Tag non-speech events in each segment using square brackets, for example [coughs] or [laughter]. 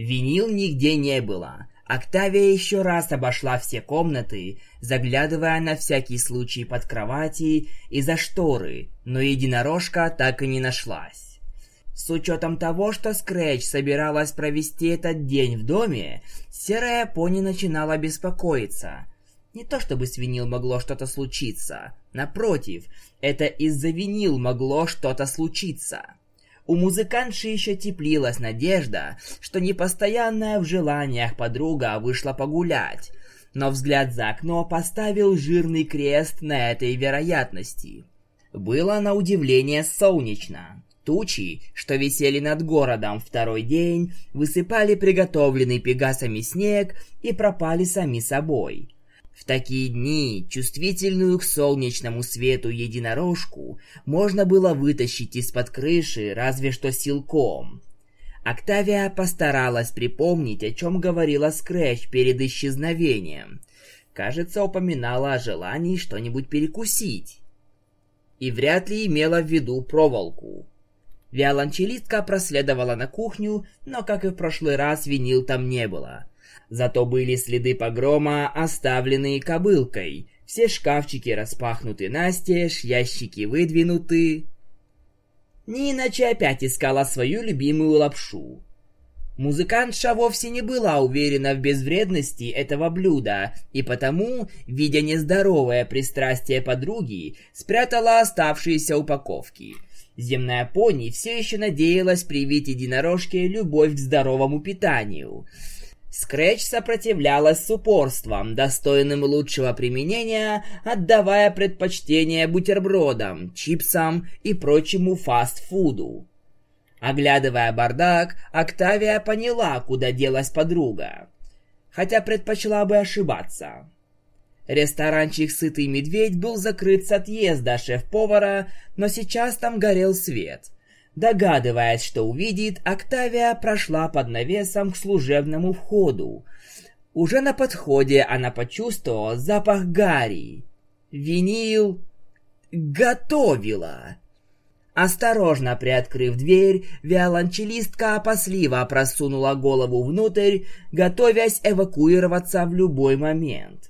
Винил нигде не было. Октавия еще раз обошла все комнаты, заглядывая на всякий случай под кровати и за шторы, но единорожка так и не нашлась. С учетом того, что Скретч собиралась провести этот день в доме, серая пони начинала беспокоиться. Не то чтобы с винил могло что-то случиться. Напротив, это из-за винил могло что-то случиться. У музыкантши еще теплилась надежда, что непостоянная в желаниях подруга вышла погулять, но взгляд за окно поставил жирный крест на этой вероятности. Было на удивление солнечно. Тучи, что висели над городом второй день, высыпали приготовленный пегасами снег и пропали сами собой – в такие дни чувствительную к солнечному свету единорожку можно было вытащить из-под крыши разве что силком. Октавия постаралась припомнить, о чем говорила Скрэч перед исчезновением. Кажется, упоминала о желании что-нибудь перекусить. И вряд ли имела в виду проволоку. Виолончелистка проследовала на кухню, но, как и в прошлый раз, винил там не было. Зато были следы погрома, оставленные кобылкой. Все шкафчики распахнуты настежь, ящики выдвинуты. Не иначе опять искала свою любимую лапшу. Музыкантша вовсе не была уверена в безвредности этого блюда, и потому, видя нездоровое пристрастие подруги, спрятала оставшиеся упаковки. Земная пони все еще надеялась привить единорожке любовь к здоровому питанию – Скретч сопротивлялась с упорством, достойным лучшего применения, отдавая предпочтение бутербродам, чипсам и прочему фастфуду. Оглядывая бардак, Октавия поняла, куда делась подруга. Хотя предпочла бы ошибаться. Ресторанчик «Сытый медведь» был закрыт с отъезда шеф-повара, но сейчас там горел свет – Догадываясь, что увидит, Октавия прошла под навесом к служебному входу. Уже на подходе она почувствовала запах гари. Винил готовила. Осторожно приоткрыв дверь, виолончелистка опасливо просунула голову внутрь, готовясь эвакуироваться в любой момент.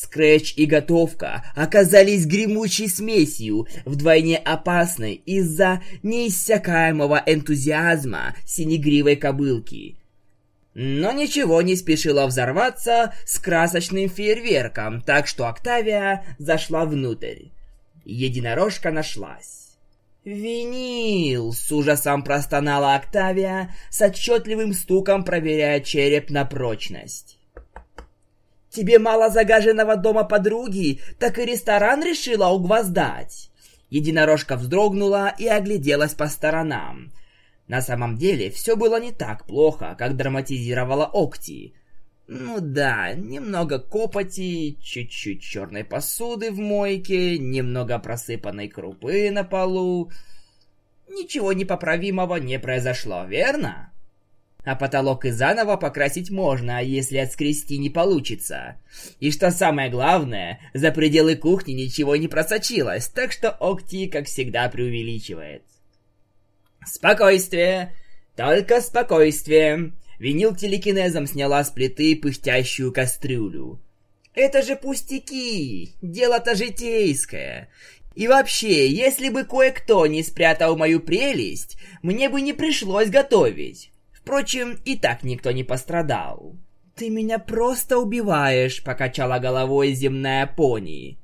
Скретч и готовка оказались гремучей смесью, вдвойне опасной из-за неиссякаемого энтузиазма синегривой кобылки. Но ничего не спешило взорваться с красочным фейерверком, так что Октавия зашла внутрь. Единорожка нашлась. «Винил!» — с ужасом простонала Октавия, с отчетливым стуком проверяя череп на прочность. Тебе мало загаженного дома подруги, так и ресторан решила угвоздать. Единорожка вздрогнула и огляделась по сторонам. На самом деле все было не так плохо, как драматизировала Окти. Ну да, немного копоти, чуть-чуть черной посуды в мойке, немного просыпанной крупы на полу. Ничего непоправимого не произошло, верно? А потолок и заново покрасить можно, если отскрести не получится. И что самое главное, за пределы кухни ничего не просочилось, так что Окти, как всегда, преувеличивает. Спокойствие! Только спокойствие! Винил телекинезом сняла с плиты пыхтящую кастрюлю. Это же пустяки! Дело-то житейское. И вообще, если бы кое-кто не спрятал мою прелесть, мне бы не пришлось готовить. Впрочем, и так никто не пострадал. «Ты меня просто убиваешь», — покачала головой земная пони.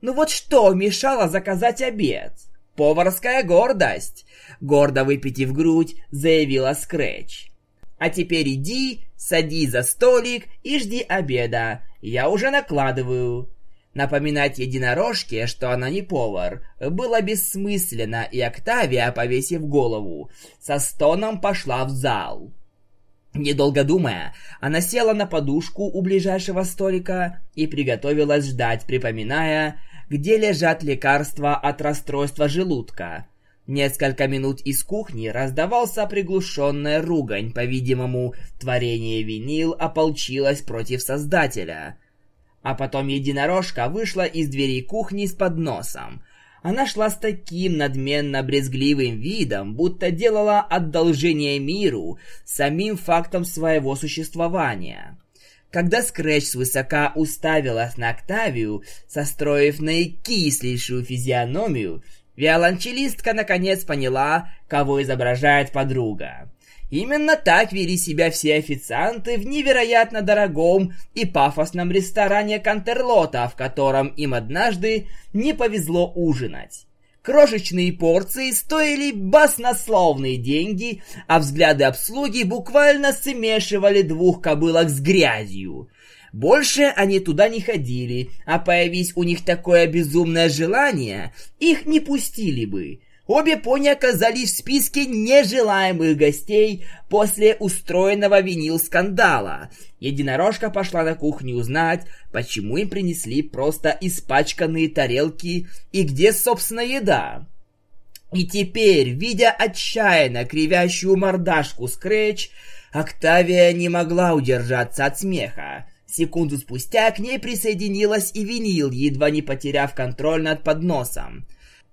«Ну вот что мешало заказать обед?» «Поварская гордость!» Гордо выпитив грудь, заявила Скретч. «А теперь иди, садись за столик и жди обеда. Я уже накладываю». Напоминать единорожке, что она не повар, было бессмысленно, и Октавия, повесив голову, со стоном пошла в зал. Недолго думая, она села на подушку у ближайшего столика и приготовилась ждать, припоминая, где лежат лекарства от расстройства желудка. Несколько минут из кухни раздавался приглушенная ругань, по-видимому, творение винил ополчилось против создателя – а потом единорожка вышла из дверей кухни с подносом. Она шла с таким надменно-брезгливым видом, будто делала одолжение миру самим фактом своего существования. Когда Скретч свысока уставилась на Октавию, состроив наикислейшую физиономию, виолончелистка наконец поняла, кого изображает подруга. Именно так вели себя все официанты в невероятно дорогом и пафосном ресторане Кантерлота, в котором им однажды не повезло ужинать. Крошечные порции стоили баснословные деньги, а взгляды обслуги буквально смешивали двух кобылок с грязью. Больше они туда не ходили, а появись у них такое безумное желание, их не пустили бы. Обе пони оказались в списке нежелаемых гостей после устроенного винил-скандала. Единорожка пошла на кухню узнать, почему им принесли просто испачканные тарелки и где, собственно, еда. И теперь, видя отчаянно кривящую мордашку Скретч, Октавия не могла удержаться от смеха. Секунду спустя к ней присоединилась и винил, едва не потеряв контроль над подносом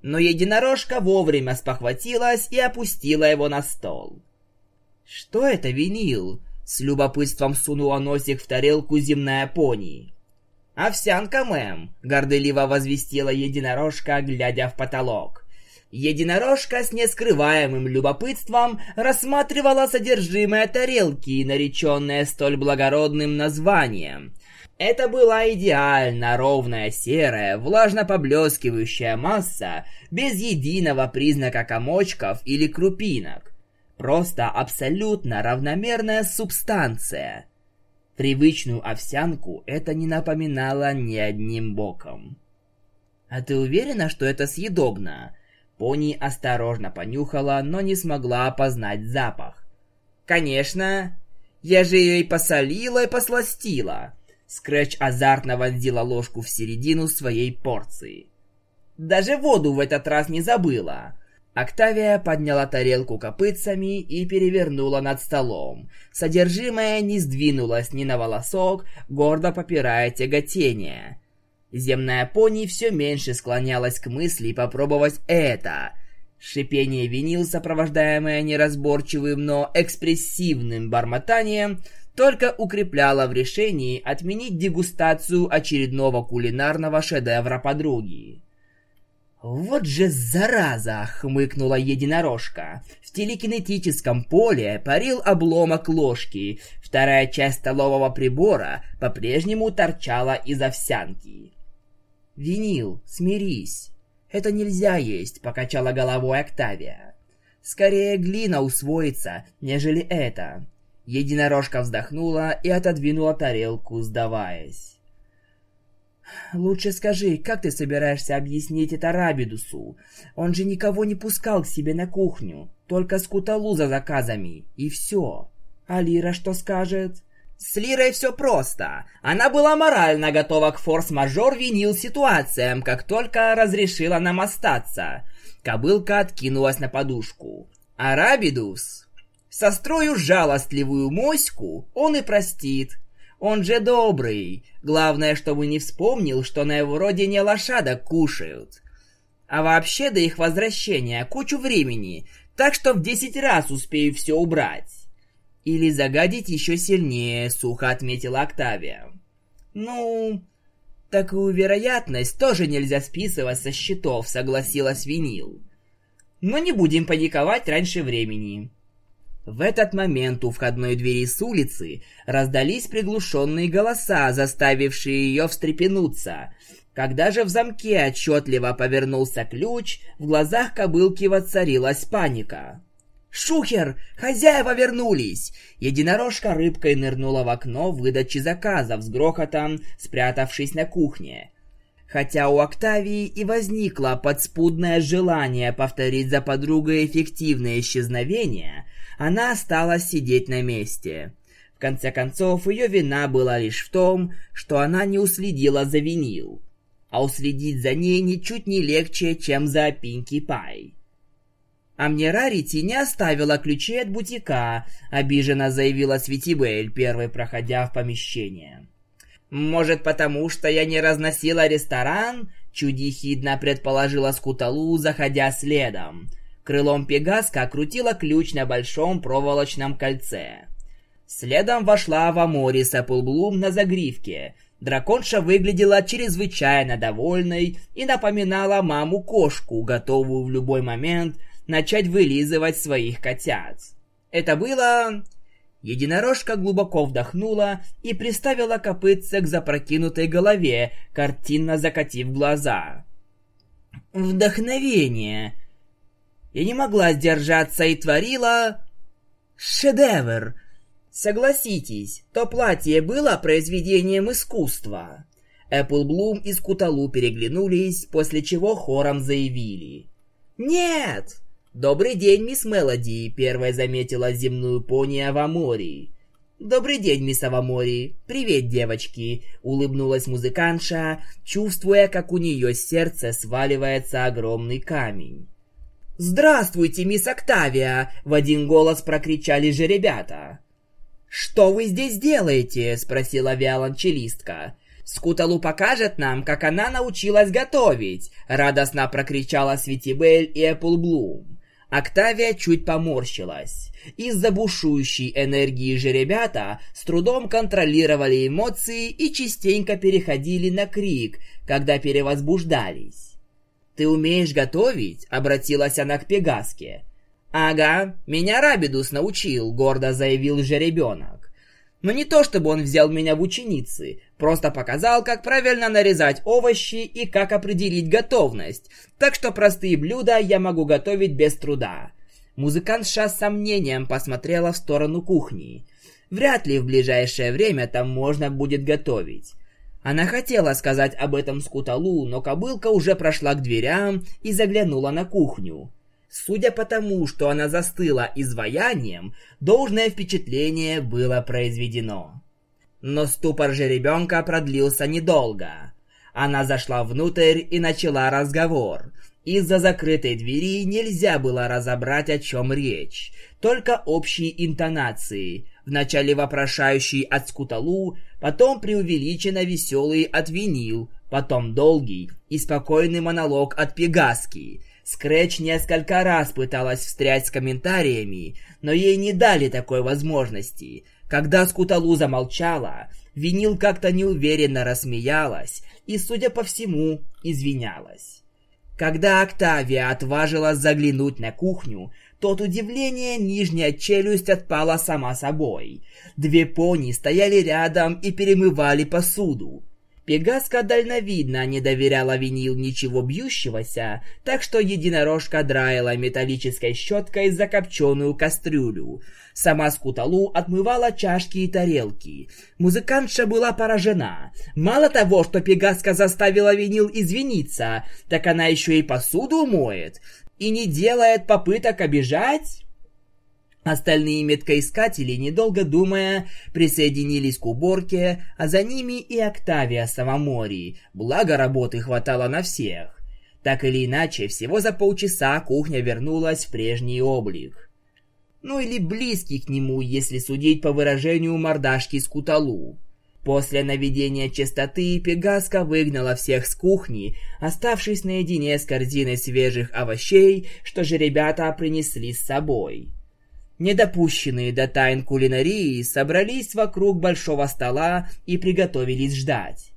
но единорожка вовремя спохватилась и опустила его на стол. «Что это винил?» — с любопытством сунула носик в тарелку земная пони. «Овсянка, мэм!» — горделиво возвестила единорожка, глядя в потолок. Единорожка с нескрываемым любопытством рассматривала содержимое тарелки, нареченное столь благородным названием, это была идеально ровная серая, влажно поблескивающая масса, без единого признака комочков или крупинок. Просто абсолютно равномерная субстанция. Привычную овсянку это не напоминало ни одним боком. «А ты уверена, что это съедобно?» Пони осторожно понюхала, но не смогла опознать запах. «Конечно! Я же ее и посолила, и посластила!» Скрэч азартно вонзила ложку в середину своей порции. Даже воду в этот раз не забыла. Октавия подняла тарелку копытцами и перевернула над столом. Содержимое не сдвинулось ни на волосок, гордо попирая тяготение. Земная пони все меньше склонялась к мысли попробовать это. Шипение винил, сопровождаемое неразборчивым, но экспрессивным бормотанием, только укрепляло в решении отменить дегустацию очередного кулинарного шедевра подруги. «Вот же зараза!» — хмыкнула единорожка. В телекинетическом поле парил обломок ложки. Вторая часть столового прибора по-прежнему торчала из овсянки. «Винил, смирись. Это нельзя есть», — покачала головой Октавия. «Скорее глина усвоится, нежели это. Единорожка вздохнула и отодвинула тарелку, сдаваясь. «Лучше скажи, как ты собираешься объяснить это Рабидусу? Он же никого не пускал к себе на кухню, только скуталу за заказами, и все. А Лира что скажет?» С Лирой все просто. Она была морально готова к форс-мажор винил ситуациям, как только разрешила нам остаться. Кобылка откинулась на подушку. А Рабидус... Сострою жалостливую моську, он и простит. Он же добрый. Главное, чтобы не вспомнил, что на его родине лошадок кушают. А вообще до их возвращения кучу времени, так что в десять раз успею все убрать. Или загадить еще сильнее, сухо отметила Октавия. Ну, такую вероятность тоже нельзя списывать со счетов, согласилась Винил. Но не будем паниковать раньше времени. В этот момент у входной двери с улицы раздались приглушенные голоса, заставившие ее встрепенуться. Когда же в замке отчетливо повернулся ключ, в глазах кобылки воцарилась паника. «Шухер! Хозяева вернулись!» Единорожка рыбкой нырнула в окно выдачи заказов с грохотом, спрятавшись на кухне. Хотя у Октавии и возникло подспудное желание повторить за подругой эффективное исчезновение, она осталась сидеть на месте. В конце концов, ее вина была лишь в том, что она не уследила за винил. А уследить за ней ничуть не легче, чем за Пинки Пай. «А мне Рарити не оставила ключей от бутика», — обиженно заявила Светибель, первой проходя в помещение. «Может, потому что я не разносила ресторан?» Чудихидно предположила Скуталу, заходя следом. Крылом Пегаска крутила ключ на большом проволочном кольце. Следом вошла в Амори с Эпплблум на загривке. Драконша выглядела чрезвычайно довольной и напоминала маму-кошку, готовую в любой момент начать вылизывать своих котят. Это было... Единорожка глубоко вдохнула и приставила копытце к запрокинутой голове, картинно закатив глаза. Вдохновение. Я не могла сдержаться и творила... Шедевр! Согласитесь, то платье было произведением искусства. Эпплблум и Скуталу переглянулись, после чего хором заявили. «Нет!» «Добрый день, мисс Мелоди», — первая заметила земную пони Авамори. «Добрый день, мисс Авамори. Привет, девочки», — улыбнулась музыкантша, чувствуя, как у нее с сердца сваливается огромный камень. «Здравствуйте, мисс Октавия!» — в один голос прокричали же ребята. «Что вы здесь делаете?» — спросила виолончелистка. «Скуталу покажет нам, как она научилась готовить!» — радостно прокричала Светибель и Эпплблум. Октавия чуть поморщилась. Из-за бушующей энергии же ребята с трудом контролировали эмоции и частенько переходили на крик, когда перевозбуждались. «Ты умеешь готовить?» — обратилась она к Пегаске. «Ага, меня Рабидус научил», — гордо заявил жеребенок. Но не то, чтобы он взял меня в ученицы, просто показал, как правильно нарезать овощи и как определить готовность. Так что простые блюда я могу готовить без труда. Музыкантша с сомнением посмотрела в сторону кухни. Вряд ли в ближайшее время там можно будет готовить. Она хотела сказать об этом Скуталу, но кобылка уже прошла к дверям и заглянула на кухню. Судя по тому, что она застыла изваянием, должное впечатление было произведено. Но ступор же ребенка продлился недолго. Она зашла внутрь и начала разговор. Из-за закрытой двери нельзя было разобрать, о чем речь. Только общие интонации. Вначале вопрошающий от скуталу, потом преувеличенно веселый от винил, потом долгий и спокойный монолог от пегаски – Скретч несколько раз пыталась встрять с комментариями, но ей не дали такой возможности. Когда Скуталу замолчала, Винил как-то неуверенно рассмеялась и, судя по всему, извинялась. Когда Октавия отважилась заглянуть на кухню, то от удивления нижняя челюсть отпала сама собой. Две пони стояли рядом и перемывали посуду. Пегаска дальновидно не доверяла винил ничего бьющегося, так что единорожка драила металлической щеткой закопченную кастрюлю. Сама Скуталу отмывала чашки и тарелки. Музыкантша была поражена. Мало того, что Пегаска заставила винил извиниться, так она еще и посуду моет. И не делает попыток обижать? Остальные меткоискатели, недолго думая, присоединились к уборке, а за ними и Октавия Самомори, благо работы хватало на всех. Так или иначе, всего за полчаса кухня вернулась в прежний облик. Ну или близкий к нему, если судить по выражению мордашки Скуталу. После наведения чистоты Пегаска выгнала всех с кухни, оставшись наедине с корзиной свежих овощей, что же ребята принесли с собой недопущенные до тайн кулинарии, собрались вокруг большого стола и приготовились ждать.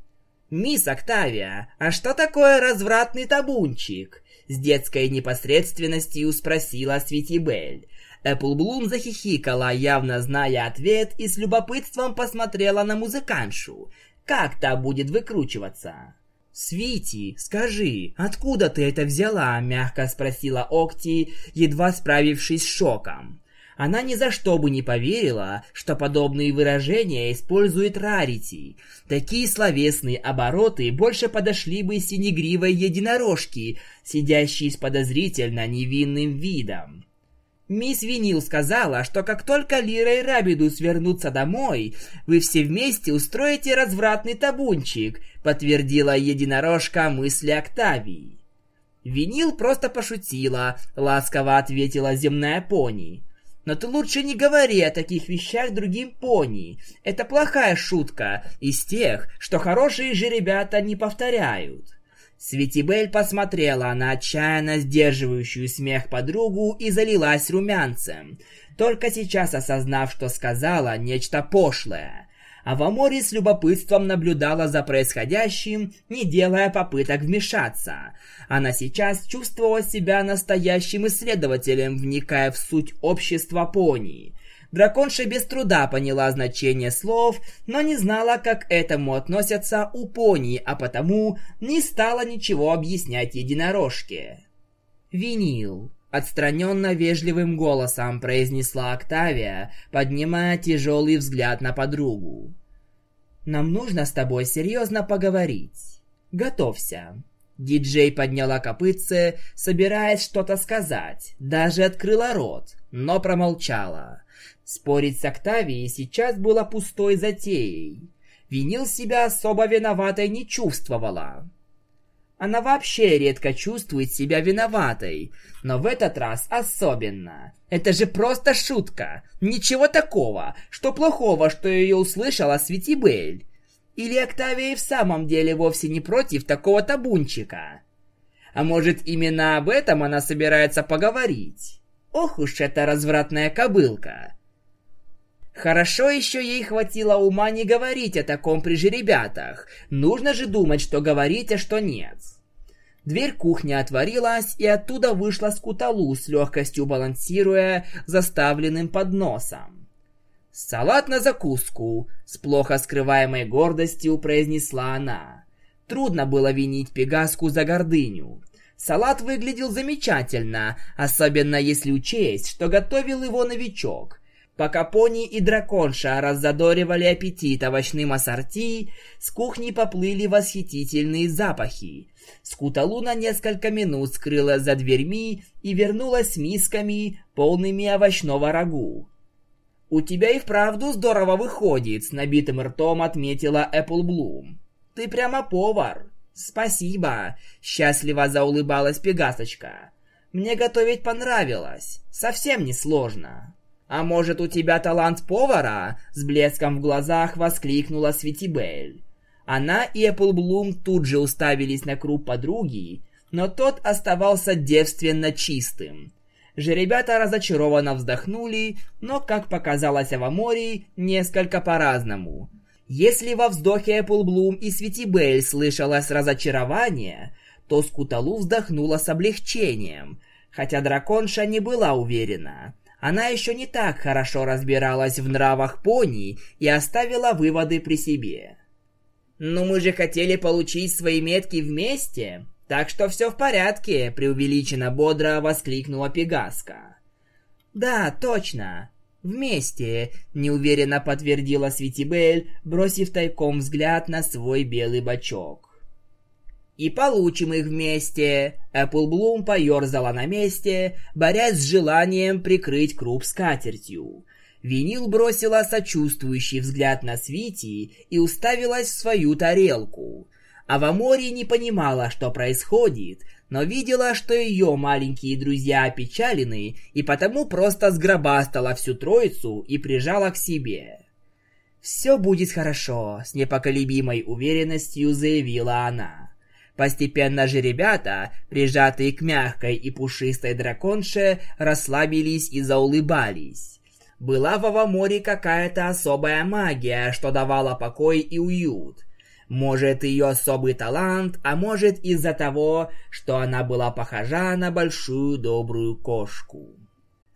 «Мисс Октавия, а что такое развратный табунчик?» С детской непосредственностью спросила Светибель. Эпплблум захихикала, явно зная ответ, и с любопытством посмотрела на музыканшу. Как та будет выкручиваться? «Свити, скажи, откуда ты это взяла?» – мягко спросила Окти, едва справившись с шоком. Она ни за что бы не поверила, что подобные выражения использует Рарити. Такие словесные обороты больше подошли бы синегривой единорожке, сидящей с подозрительно невинным видом. Мисс Винил сказала, что как только Лира и Рабидус вернутся домой, вы все вместе устроите развратный табунчик, подтвердила единорожка мысли Октавии. Винил просто пошутила, ласково ответила земная пони. Но ты лучше не говори о таких вещах другим пони. Это плохая шутка, из тех, что хорошие же ребята не повторяют. Светибель посмотрела на отчаянно сдерживающую смех подругу и залилась румянцем, только сейчас осознав, что сказала нечто пошлое. А Вамори с любопытством наблюдала за происходящим, не делая попыток вмешаться. Она сейчас чувствовала себя настоящим исследователем, вникая в суть общества пони. Драконша без труда поняла значение слов, но не знала, как к этому относятся у пони, а потому не стала ничего объяснять единорожке. «Винил», — отстраненно вежливым голосом произнесла Октавия, поднимая тяжелый взгляд на подругу. «Нам нужно с тобой серьезно поговорить. Готовься». Диджей подняла копытце, собираясь что-то сказать, даже открыла рот, но промолчала. Спорить с Октавией сейчас было пустой затеей. Винил себя особо виноватой не чувствовала. Она вообще редко чувствует себя виноватой, но в этот раз особенно. Это же просто шутка. Ничего такого, что плохого, что ее услышала Светибель. Или Октавия в самом деле вовсе не против такого табунчика? А может, именно об этом она собирается поговорить? Ох уж эта развратная кобылка. Хорошо еще ей хватило ума не говорить о таком при жеребятах. Нужно же думать, что говорить, а что нет. Дверь кухни отворилась, и оттуда вышла Скуталу с легкостью балансируя заставленным подносом. «Салат на закуску», — с плохо скрываемой гордостью произнесла она. Трудно было винить Пегаску за гордыню. Салат выглядел замечательно, особенно если учесть, что готовил его новичок — Пока пони и драконша раззадоривали аппетит овощным ассорти, с кухни поплыли восхитительные запахи. Скуталу на несколько минут скрылась за дверьми и вернулась с мисками, полными овощного рагу. «У тебя и вправду здорово выходит», — с набитым ртом отметила Эпплблум. «Ты прямо повар». «Спасибо», — счастливо заулыбалась Пегасочка. «Мне готовить понравилось. Совсем не сложно». «А может, у тебя талант повара?» — с блеском в глазах воскликнула Светибель. Она и Эпплблум тут же уставились на круг подруги, но тот оставался девственно чистым. Же ребята разочарованно вздохнули, но, как показалось Авамори, несколько по-разному. Если во вздохе Эпплблум и Светибель слышалось разочарование, то Скуталу вздохнула с облегчением, хотя драконша не была уверена — она еще не так хорошо разбиралась в нравах пони и оставила выводы при себе. «Ну мы же хотели получить свои метки вместе, так что все в порядке», — преувеличенно бодро воскликнула Пегаска. «Да, точно. Вместе», — неуверенно подтвердила Светибель, бросив тайком взгляд на свой белый бачок и получим их вместе. Эпплблум поерзала на месте, борясь с желанием прикрыть круп скатертью. Винил бросила сочувствующий взгляд на Свити и уставилась в свою тарелку. А в море не понимала, что происходит, но видела, что ее маленькие друзья опечалены, и потому просто сгробастала всю троицу и прижала к себе. «Все будет хорошо», — с непоколебимой уверенностью заявила она. Постепенно же ребята, прижатые к мягкой и пушистой драконше, расслабились и заулыбались. Была в Аваморе какая-то особая магия, что давала покой и уют. Может, ее особый талант, а может из-за того, что она была похожа на большую добрую кошку.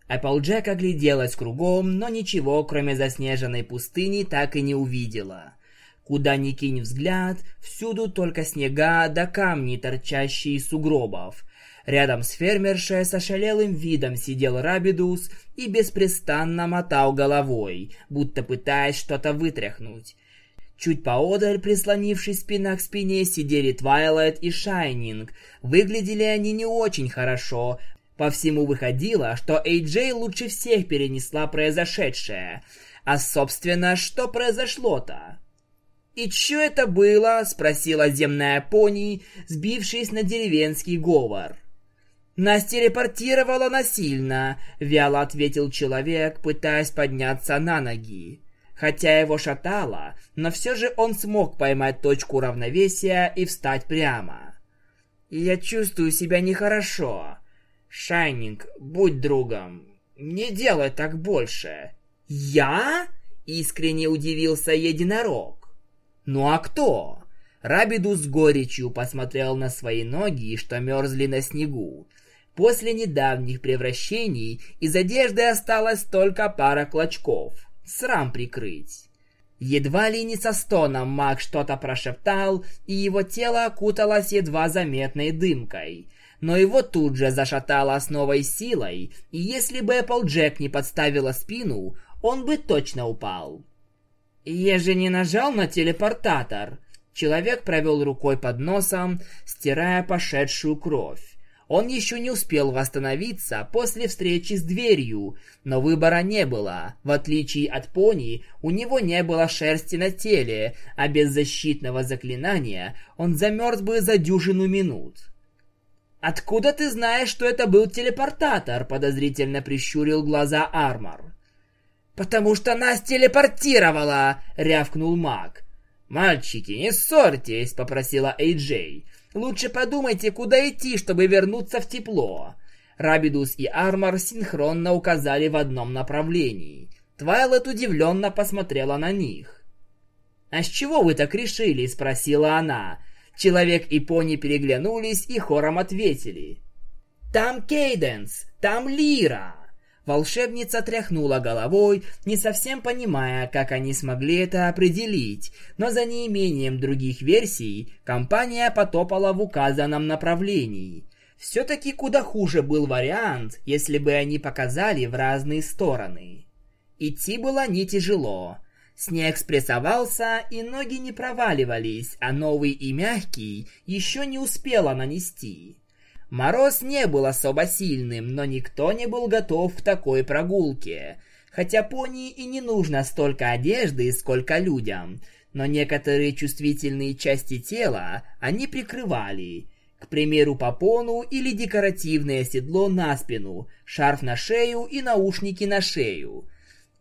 Эпплджек огляделась кругом, но ничего, кроме заснеженной пустыни, так и не увидела. Куда ни кинь взгляд, всюду только снега да камни, торчащие из сугробов. Рядом с фермершей с ошалелым видом сидел Рабидус и беспрестанно мотал головой, будто пытаясь что-то вытряхнуть. Чуть поодаль, прислонившись спина к спине, сидели Твайлайт и Шайнинг. Выглядели они не очень хорошо. По всему выходило, что Эйджей лучше всех перенесла произошедшее. А, собственно, что произошло-то? «И чё это было?» — спросила земная пони, сбившись на деревенский говор. «Нас телепортировало насильно», — вяло ответил человек, пытаясь подняться на ноги. Хотя его шатало, но все же он смог поймать точку равновесия и встать прямо. Я чувствую себя нехорошо. Шайнинг, будь другом. Не делай так больше. Я? Искренне удивился единорог. Ну а кто? Рабиду с горечью посмотрел на свои ноги, что мерзли на снегу. После недавних превращений из одежды осталась только пара клочков. Срам прикрыть. Едва ли не со стоном маг что-то прошептал, и его тело окуталось едва заметной дымкой. Но его тут же зашатало с новой силой, и если бы Эпплджек не подставила спину, он бы точно упал. «Я же не нажал на телепортатор!» Человек провел рукой под носом, стирая пошедшую кровь. Он еще не успел восстановиться после встречи с дверью, но выбора не было. В отличие от пони, у него не было шерсти на теле, а без защитного заклинания он замерз бы за дюжину минут. «Откуда ты знаешь, что это был телепортатор?» – подозрительно прищурил глаза Армор. «Потому что нас телепортировала!» – рявкнул маг. «Мальчики, не ссорьтесь!» – попросила Эйджей. Лучше подумайте, куда идти, чтобы вернуться в тепло. Рабидус и Армор синхронно указали в одном направлении. Твайлет удивленно посмотрела на них. «А с чего вы так решили?» – спросила она. Человек и пони переглянулись и хором ответили. «Там Кейденс! Там Лира!» Волшебница тряхнула головой, не совсем понимая, как они смогли это определить, но за неимением других версий компания потопала в указанном направлении. Все-таки куда хуже был вариант, если бы они показали в разные стороны. Идти было не тяжело. Снег спрессовался, и ноги не проваливались, а новый и мягкий еще не успела нанести. Мороз не был особо сильным, но никто не был готов к такой прогулке. Хотя пони и не нужно столько одежды, сколько людям, но некоторые чувствительные части тела они прикрывали. К примеру, попону или декоративное седло на спину, шарф на шею и наушники на шею.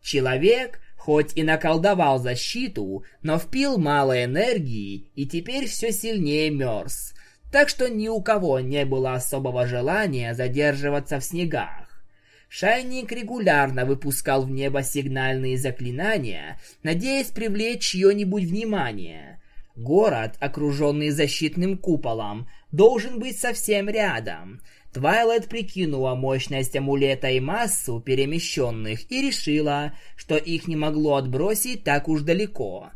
Человек, хоть и наколдовал защиту, но впил мало энергии и теперь все сильнее мерз – так что ни у кого не было особого желания задерживаться в снегах. Шайник регулярно выпускал в небо сигнальные заклинания, надеясь привлечь чье-нибудь внимание. Город, окруженный защитным куполом, должен быть совсем рядом. Твайлайт прикинула мощность амулета и массу перемещенных и решила, что их не могло отбросить так уж далеко.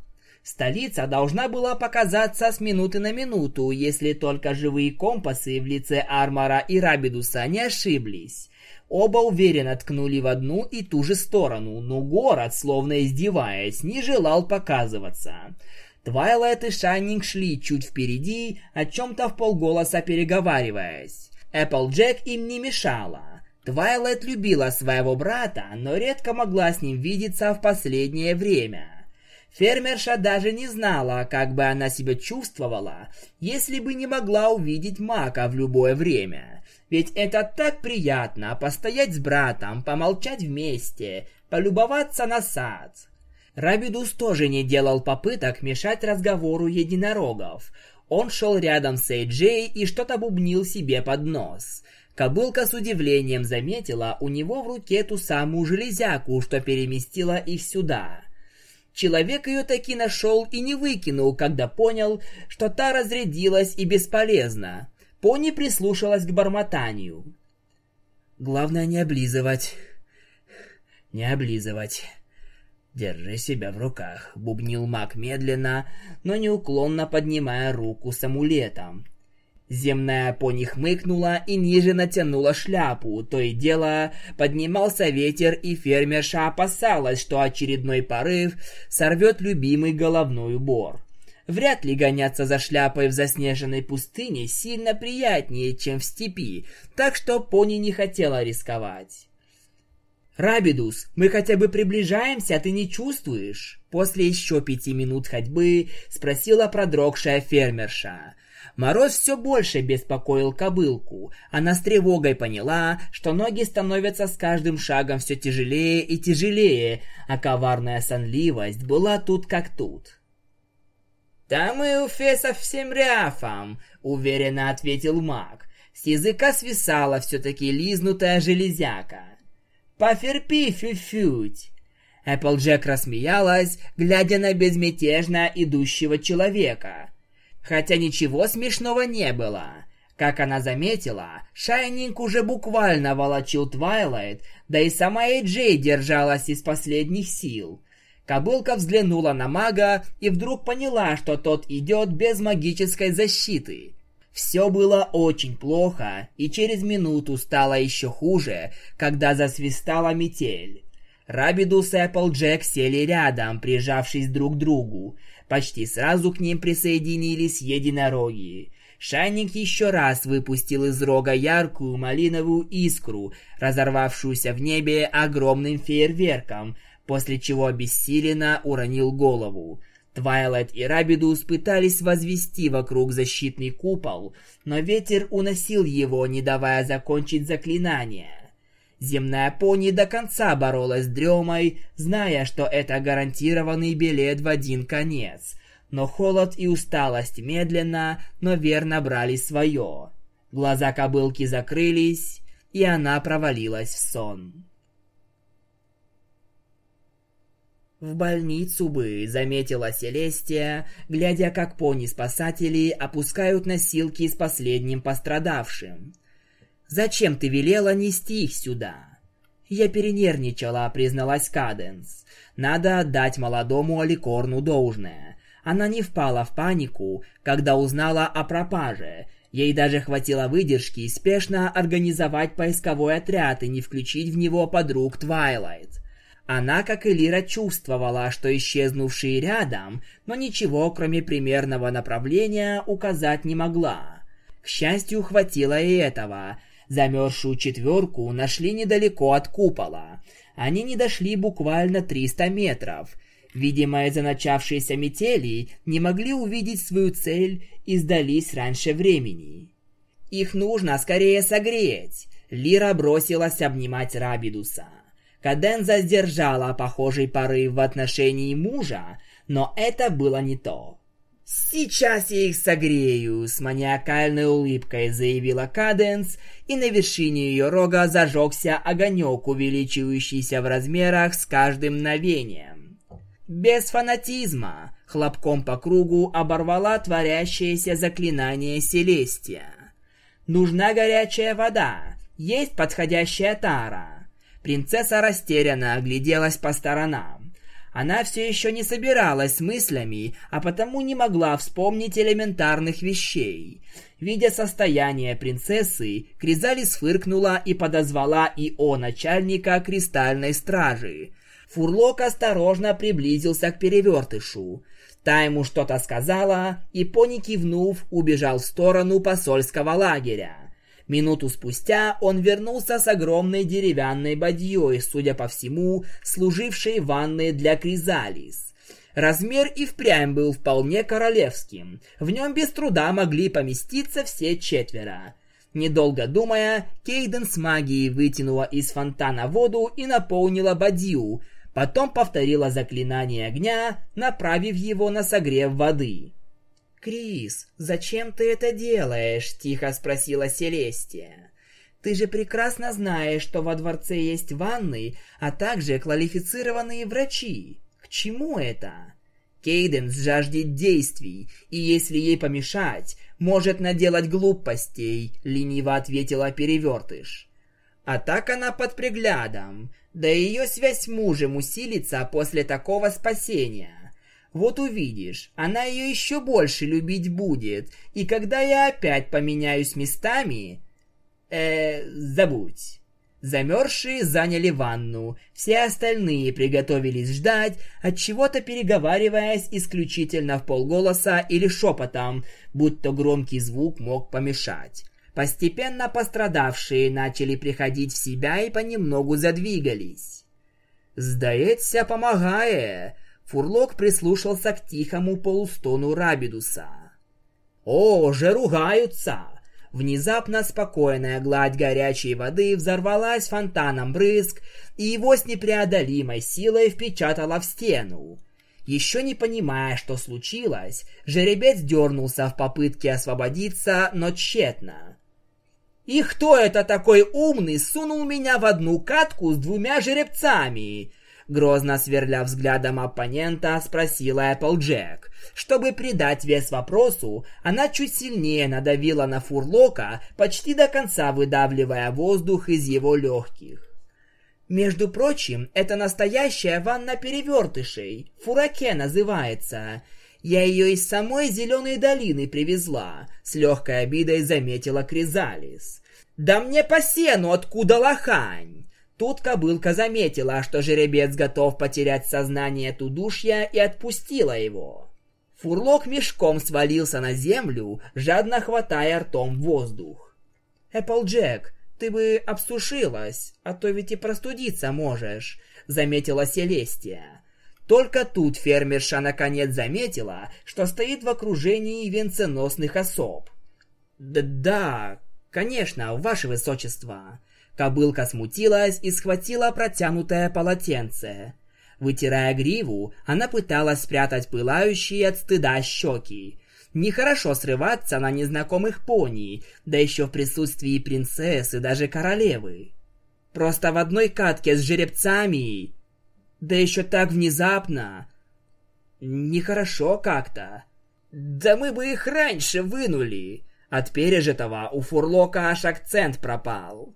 Столица должна была показаться с минуты на минуту, если только живые компасы в лице Армора и Рабидуса не ошиблись. Оба уверенно ткнули в одну и ту же сторону, но город, словно издеваясь, не желал показываться. Твайлайт и Шайнинг шли чуть впереди, о чем-то вполголоса переговариваясь. Эпплджек им не мешала. Твайлайт любила своего брата, но редко могла с ним видеться в последнее время. Фермерша даже не знала, как бы она себя чувствовала, если бы не могла увидеть Мака в любое время. Ведь это так приятно постоять с братом, помолчать вместе, полюбоваться на сад. Рабидус тоже не делал попыток мешать разговору единорогов. Он шел рядом с Эйджей и что-то бубнил себе под нос. Кобылка с удивлением заметила у него в руке ту самую железяку, что переместила их сюда. Человек ее таки нашел и не выкинул, когда понял, что та разрядилась и бесполезна. Пони прислушалась к бормотанию. «Главное не облизывать. Не облизывать. Держи себя в руках», — бубнил маг медленно, но неуклонно поднимая руку с амулетом. Земная пони хмыкнула и ниже натянула шляпу. То и дело поднимался ветер, и фермерша опасалась, что очередной порыв сорвет любимый головной убор. Вряд ли гоняться за шляпой в заснеженной пустыне сильно приятнее, чем в степи, так что пони не хотела рисковать. «Рабидус, мы хотя бы приближаемся, а ты не чувствуешь?» После еще пяти минут ходьбы спросила продрогшая фермерша. Мороз все больше беспокоил кобылку. Она с тревогой поняла, что ноги становятся с каждым шагом все тяжелее и тяжелее, а коварная сонливость была тут как тут. «Там и уфе совсем ряфом», — уверенно ответил маг. С языка свисала все-таки лизнутая железяка. «Поферпи, фюфють!» Эпплджек рассмеялась, глядя на безмятежно идущего человека. Хотя ничего смешного не было. Как она заметила, Шайнинг уже буквально волочил Твайлайт, да и сама Эйджей держалась из последних сил. Кобылка взглянула на мага и вдруг поняла, что тот идет без магической защиты. Все было очень плохо, и через минуту стало еще хуже, когда засвистала метель. Рабидус и Эпплджек сели рядом, прижавшись друг к другу. Почти сразу к ним присоединились единороги. Шайник еще раз выпустил из рога яркую малиновую искру, разорвавшуюся в небе огромным фейерверком, после чего обессиленно уронил голову. Твайлайт и Рабидус пытались возвести вокруг защитный купол, но ветер уносил его, не давая закончить заклинание. Земная пони до конца боролась с дремой, зная, что это гарантированный билет в один конец. Но холод и усталость медленно, но верно брали свое. Глаза кобылки закрылись, и она провалилась в сон. «В больницу бы», — заметила Селестия, глядя, как пони-спасатели опускают носилки с последним пострадавшим. Зачем ты велела нести их сюда?» «Я перенервничала», — призналась Каденс. «Надо отдать молодому Аликорну должное. Она не впала в панику, когда узнала о пропаже. Ей даже хватило выдержки спешно организовать поисковой отряд и не включить в него подруг Твайлайт. Она, как и Лира, чувствовала, что исчезнувшие рядом, но ничего, кроме примерного направления, указать не могла. К счастью, хватило и этого — Замерзшую четверку нашли недалеко от купола. Они не дошли буквально 300 метров. Видимо, из-за начавшейся метели не могли увидеть свою цель и сдались раньше времени. Их нужно скорее согреть. Лира бросилась обнимать Рабидуса. Каденза сдержала похожий порыв в отношении мужа, но это было не то. «Сейчас я их согрею!» — с маниакальной улыбкой заявила Каденс, и на вершине ее рога зажегся огонек, увеличивающийся в размерах с каждым мгновением. Без фанатизма хлопком по кругу оборвала творящееся заклинание Селестия. «Нужна горячая вода, есть подходящая тара». Принцесса растерянно огляделась по сторонам. Она все еще не собиралась с мыслями, а потому не могла вспомнить элементарных вещей. Видя состояние принцессы, Кризалис фыркнула и подозвала Ио начальника Кристальной Стражи. Фурлок осторожно приблизился к перевертышу. Та ему что-то сказала, и пони кивнув, убежал в сторону посольского лагеря. Минуту спустя он вернулся с огромной деревянной бадьей, судя по всему, служившей ванной для Кризалис. Размер и впрямь был вполне королевским. В нем без труда могли поместиться все четверо. Недолго думая, Кейден с магией вытянула из фонтана воду и наполнила бадью, потом повторила заклинание огня, направив его на согрев воды. «Крис, зачем ты это делаешь?» – тихо спросила Селестия. «Ты же прекрасно знаешь, что во дворце есть ванны, а также квалифицированные врачи. К чему это?» Кейденс жаждет действий, и если ей помешать, может наделать глупостей, лениво ответила перевертыш. А так она под приглядом, да ее связь с мужем усилится после такого спасения. Вот увидишь, она ее еще больше любить будет, и когда я опять поменяюсь местами... Э, забудь. Замерзшие заняли ванну, все остальные приготовились ждать, от чего-то переговариваясь исключительно в полголоса или шепотом, будто громкий звук мог помешать. Постепенно пострадавшие начали приходить в себя и понемногу задвигались. «Здається, помогає!» Фурлок прислушался к тихому полустону Рабидуса. «О, же ругаются!» Внезапно спокойная гладь горячей воды взорвалась фонтаном брызг и его с непреодолимой силой впечатала в стену. Еще не понимая, что случилось, жеребец дернулся в попытке освободиться, но тщетно. «И кто это такой умный сунул меня в одну катку с двумя жеребцами?» Грозно сверля взглядом оппонента, спросила Эпплджек. Чтобы придать вес вопросу, она чуть сильнее надавила на фурлока, почти до конца выдавливая воздух из его легких. Между прочим, это настоящая ванна перевертышей. Фураке называется. Я ее из самой Зеленой долины привезла. С легкой обидой заметила Кризалис. Да мне по сену откуда лохань. Тут кобылка заметила, что жеребец готов потерять сознание от удушья и отпустила его. Фурлок мешком свалился на землю, жадно хватая ртом воздух. «Эпплджек, ты бы обсушилась, а то ведь и простудиться можешь», — заметила Селестия. Только тут фермерша наконец заметила, что стоит в окружении венценосных особ. «Да, конечно, ваше высочество», Кобылка смутилась и схватила протянутое полотенце. Вытирая гриву, она пыталась спрятать пылающие от стыда щеки. Нехорошо срываться на незнакомых пони, да еще в присутствии принцессы, даже королевы. Просто в одной катке с жеребцами. Да еще так внезапно. Нехорошо как-то. Да мы бы их раньше вынули. От пережитого у Фурлока аж акцент пропал.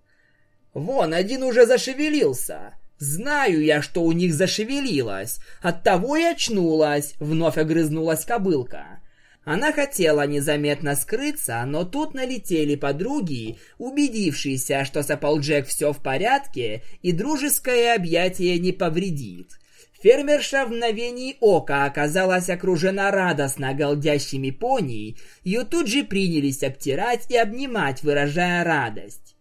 Вон, один уже зашевелился. Знаю я, что у них зашевелилось. Оттого и очнулась, вновь огрызнулась кобылка. Она хотела незаметно скрыться, но тут налетели подруги, убедившиеся, что с Applejack все в порядке и дружеское объятие не повредит. Фермерша в мгновении ока оказалась окружена радостно голдящими пони, ее тут же принялись обтирать и обнимать, выражая радость.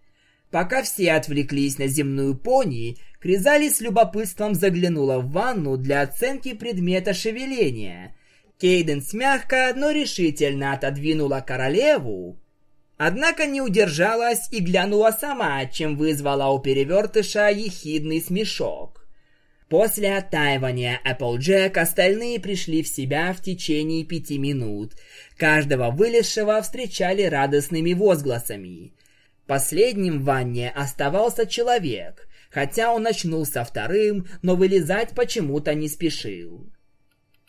Пока все отвлеклись на земную пони, Кризали с любопытством заглянула в ванну для оценки предмета шевеления. Кейденс мягко, но решительно отодвинула королеву. Однако не удержалась и глянула сама, чем вызвала у перевертыша ехидный смешок. После оттаивания Applejack остальные пришли в себя в течение пяти минут. Каждого вылезшего встречали радостными возгласами. Последним в ванне оставался человек, хотя он очнулся вторым, но вылезать почему-то не спешил.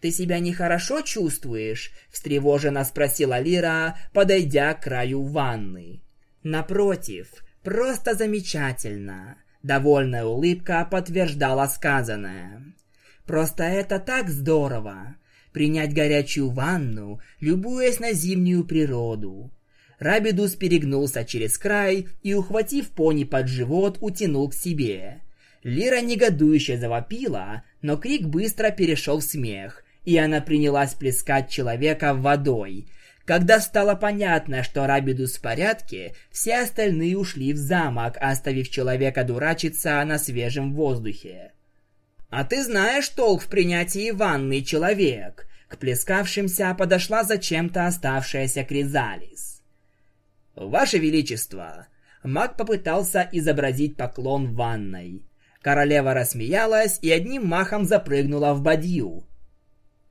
«Ты себя нехорошо чувствуешь?» – встревоженно спросила Лира, подойдя к краю ванны. «Напротив, просто замечательно!» Довольная улыбка подтверждала сказанное. «Просто это так здорово! Принять горячую ванну, любуясь на зимнюю природу, Рабидус перегнулся через край и, ухватив пони под живот, утянул к себе. Лира негодующе завопила, но крик быстро перешел в смех, и она принялась плескать человека водой. Когда стало понятно, что Рабидус в порядке, все остальные ушли в замок, оставив человека дурачиться на свежем воздухе. «А ты знаешь толк в принятии ванны, человек?» К плескавшимся подошла зачем-то оставшаяся Кризалис. «Ваше Величество!» Маг попытался изобразить поклон в ванной. Королева рассмеялась и одним махом запрыгнула в бадью.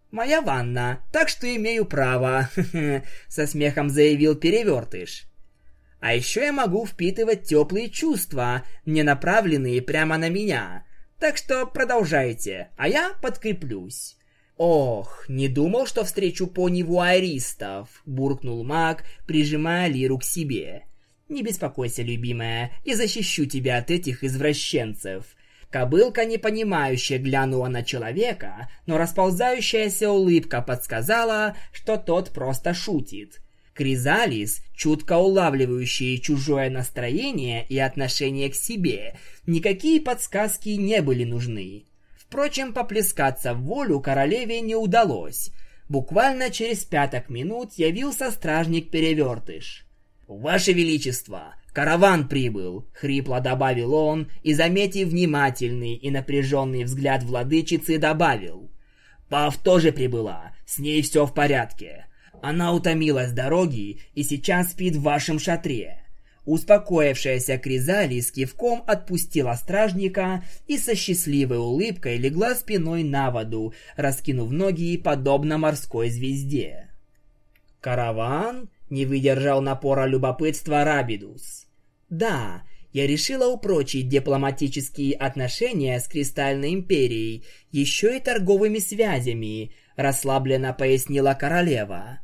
«Моя ванна, так что имею право», [laughs] — со смехом заявил перевертыш. «А еще я могу впитывать теплые чувства, не направленные прямо на меня. Так что продолжайте, а я подкреплюсь». «Ох, не думал, что встречу пони-вуаристов», — буркнул маг, прижимая Лиру к себе. «Не беспокойся, любимая, я защищу тебя от этих извращенцев». Кобылка, непонимающе глянула на человека, но расползающаяся улыбка подсказала, что тот просто шутит. Кризалис, чутко улавливающие чужое настроение и отношение к себе, никакие подсказки не были нужны. Впрочем, поплескаться в волю королеве не удалось. Буквально через пяток минут явился стражник-перевертыш. «Ваше Величество, караван прибыл!» — хрипло добавил он и, заметив внимательный и напряженный взгляд владычицы, добавил. «Пав тоже прибыла, с ней все в порядке. Она утомилась дороги и сейчас спит в вашем шатре. Успокоившаяся Кризалис кивком отпустила стражника и со счастливой улыбкой легла спиной на воду, раскинув ноги подобно морской звезде. «Караван?» — не выдержал напора любопытства Рабидус. «Да, я решила упрочить дипломатические отношения с Кристальной Империей, еще и торговыми связями», — расслабленно пояснила королева.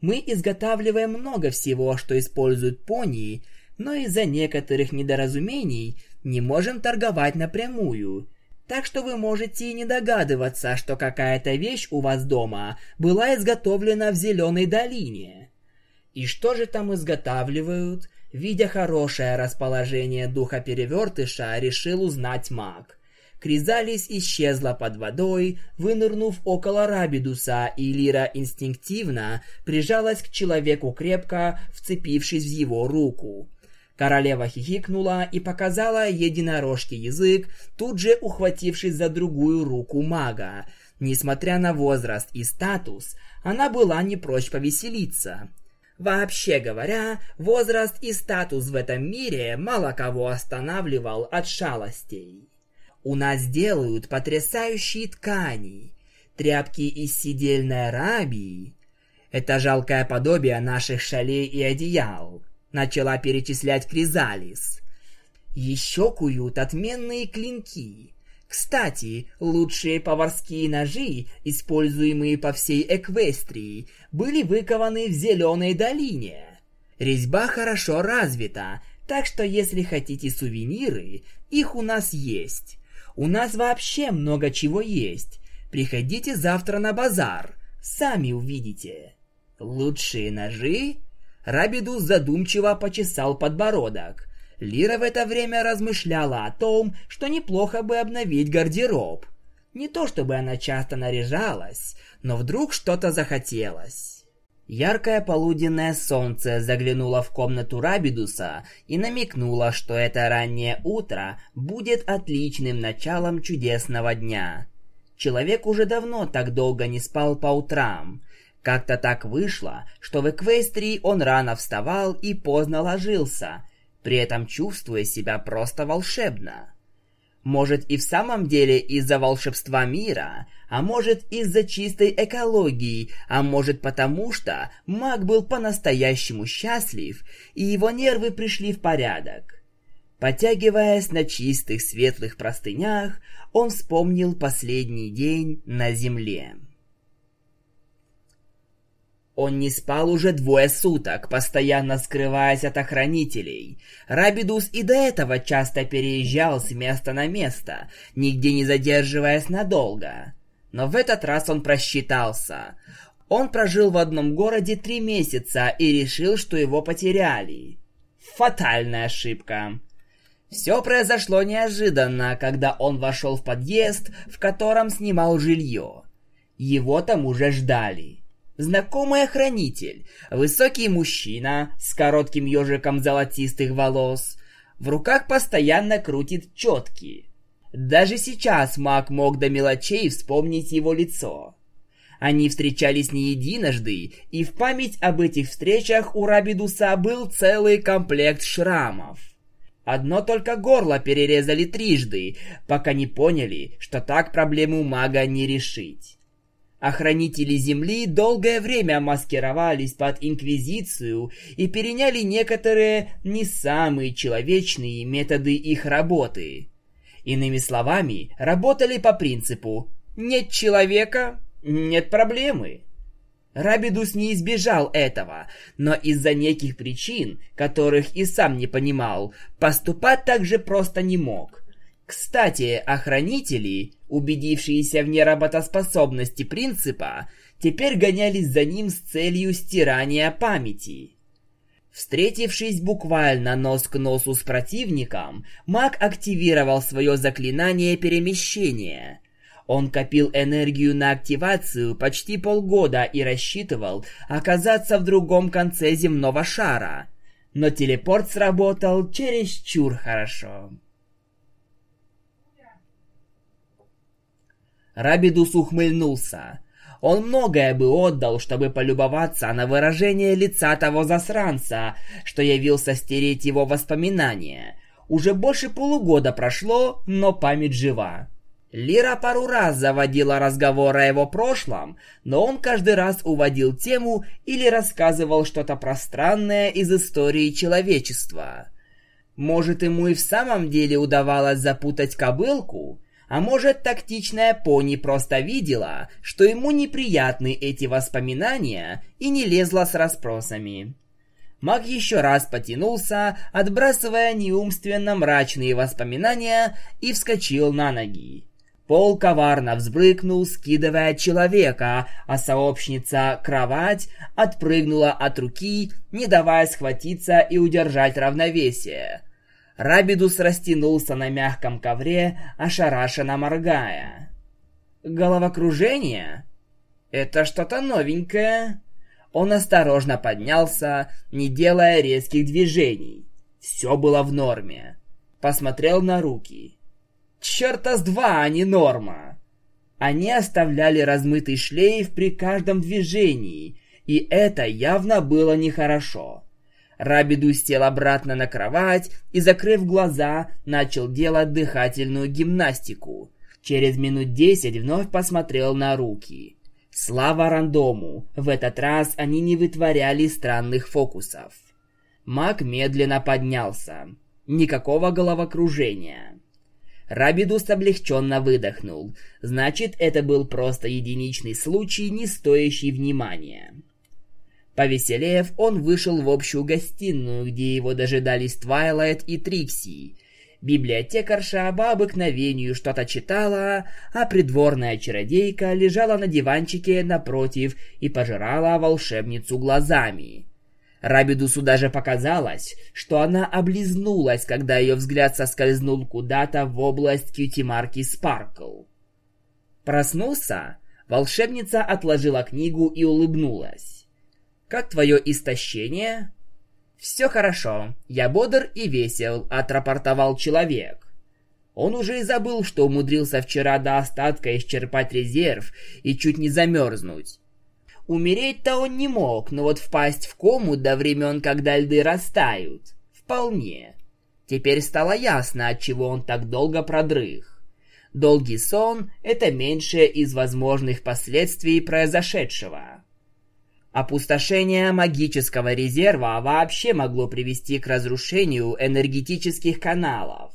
«Мы изготавливаем много всего, что используют пони, но из-за некоторых недоразумений не можем торговать напрямую. Так что вы можете и не догадываться, что какая-то вещь у вас дома была изготовлена в Зеленой долине. И что же там изготавливают? Видя хорошее расположение духа перевертыша, решил узнать маг. Кризалис исчезла под водой, вынырнув около Рабидуса, и Лира инстинктивно прижалась к человеку крепко, вцепившись в его руку. Королева хихикнула и показала единорожке язык, тут же ухватившись за другую руку мага. Несмотря на возраст и статус, она была не прочь повеселиться. Вообще говоря, возраст и статус в этом мире мало кого останавливал от шалостей. У нас делают потрясающие ткани, тряпки из сидельной арабии. Это жалкое подобие наших шалей и одеял начала перечислять Кризалис. Еще куют отменные клинки. Кстати, лучшие поварские ножи, используемые по всей Эквестрии, были выкованы в Зеленой долине. Резьба хорошо развита, так что если хотите сувениры, их у нас есть. У нас вообще много чего есть. Приходите завтра на базар, сами увидите. Лучшие ножи Рабидус задумчиво почесал подбородок. Лира в это время размышляла о том, что неплохо бы обновить гардероб. Не то чтобы она часто наряжалась, но вдруг что-то захотелось. Яркое полуденное солнце заглянуло в комнату Рабидуса и намекнуло, что это раннее утро будет отличным началом чудесного дня. Человек уже давно так долго не спал по утрам. Как-то так вышло, что в Эквестрии он рано вставал и поздно ложился, при этом чувствуя себя просто волшебно. Может и в самом деле из-за волшебства мира, а может из-за чистой экологии, а может потому что маг был по-настоящему счастлив, и его нервы пришли в порядок. Потягиваясь на чистых светлых простынях, он вспомнил последний день на земле. Он не спал уже двое суток, постоянно скрываясь от охранителей. Рабидус и до этого часто переезжал с места на место, нигде не задерживаясь надолго. Но в этот раз он просчитался. Он прожил в одном городе три месяца и решил, что его потеряли. Фатальная ошибка. Все произошло неожиданно, когда он вошел в подъезд, в котором снимал жилье. Его там уже ждали. Знакомый охранитель, высокий мужчина с коротким ежиком золотистых волос, в руках постоянно крутит четки. Даже сейчас маг мог до мелочей вспомнить его лицо. Они встречались не единожды, и в память об этих встречах у Рабидуса был целый комплект шрамов. Одно только горло перерезали трижды, пока не поняли, что так проблему мага не решить. Охранители Земли долгое время маскировались под Инквизицию и переняли некоторые не самые человечные методы их работы. Иными словами, работали по принципу «нет человека – нет проблемы». Рабидус не избежал этого, но из-за неких причин, которых и сам не понимал, поступать так же просто не мог – кстати, охранители, убедившиеся в неработоспособности принципа, теперь гонялись за ним с целью стирания памяти. Встретившись буквально нос к носу с противником, маг активировал свое заклинание перемещения. Он копил энергию на активацию почти полгода и рассчитывал оказаться в другом конце земного шара. Но телепорт сработал чересчур хорошо. Рабидус ухмыльнулся. Он многое бы отдал, чтобы полюбоваться на выражение лица того засранца, что явился стереть его воспоминания. Уже больше полугода прошло, но память жива. Лира пару раз заводила разговор о его прошлом, но он каждый раз уводил тему или рассказывал что-то пространное из истории человечества. Может, ему и в самом деле удавалось запутать кобылку? А может, тактичная пони просто видела, что ему неприятны эти воспоминания и не лезла с расспросами. Маг еще раз потянулся, отбрасывая неумственно мрачные воспоминания, и вскочил на ноги. Пол коварно взбрыкнул, скидывая человека, а сообщница кровать отпрыгнула от руки, не давая схватиться и удержать равновесие. Рабидус растянулся на мягком ковре, ошарашенно моргая. «Головокружение? Это что-то новенькое». Он осторожно поднялся, не делая резких движений. Все было в норме. Посмотрел на руки. Черта с два, а не норма. Они оставляли размытый шлейф при каждом движении, и это явно было нехорошо. Рабиду сел обратно на кровать и, закрыв глаза, начал делать дыхательную гимнастику. Через минут десять вновь посмотрел на руки. Слава рандому, в этот раз они не вытворяли странных фокусов. Маг медленно поднялся. Никакого головокружения. Рабидус облегченно выдохнул. Значит, это был просто единичный случай, не стоящий внимания. Повеселев, он вышел в общую гостиную, где его дожидались Твайлайт и Трикси. Библиотекарша по обыкновению что-то читала, а придворная чародейка лежала на диванчике напротив и пожирала волшебницу глазами. Рабидусу даже показалось, что она облизнулась, когда ее взгляд соскользнул куда-то в область кьюти-марки Спаркл. Проснулся, волшебница отложила книгу и улыбнулась. Как твое истощение?» «Все хорошо. Я бодр и весел», — отрапортовал человек. Он уже и забыл, что умудрился вчера до остатка исчерпать резерв и чуть не замерзнуть. Умереть-то он не мог, но вот впасть в кому до времен, когда льды растают. Вполне. Теперь стало ясно, от чего он так долго продрых. Долгий сон — это меньшее из возможных последствий произошедшего. Опустошение магического резерва вообще могло привести к разрушению энергетических каналов.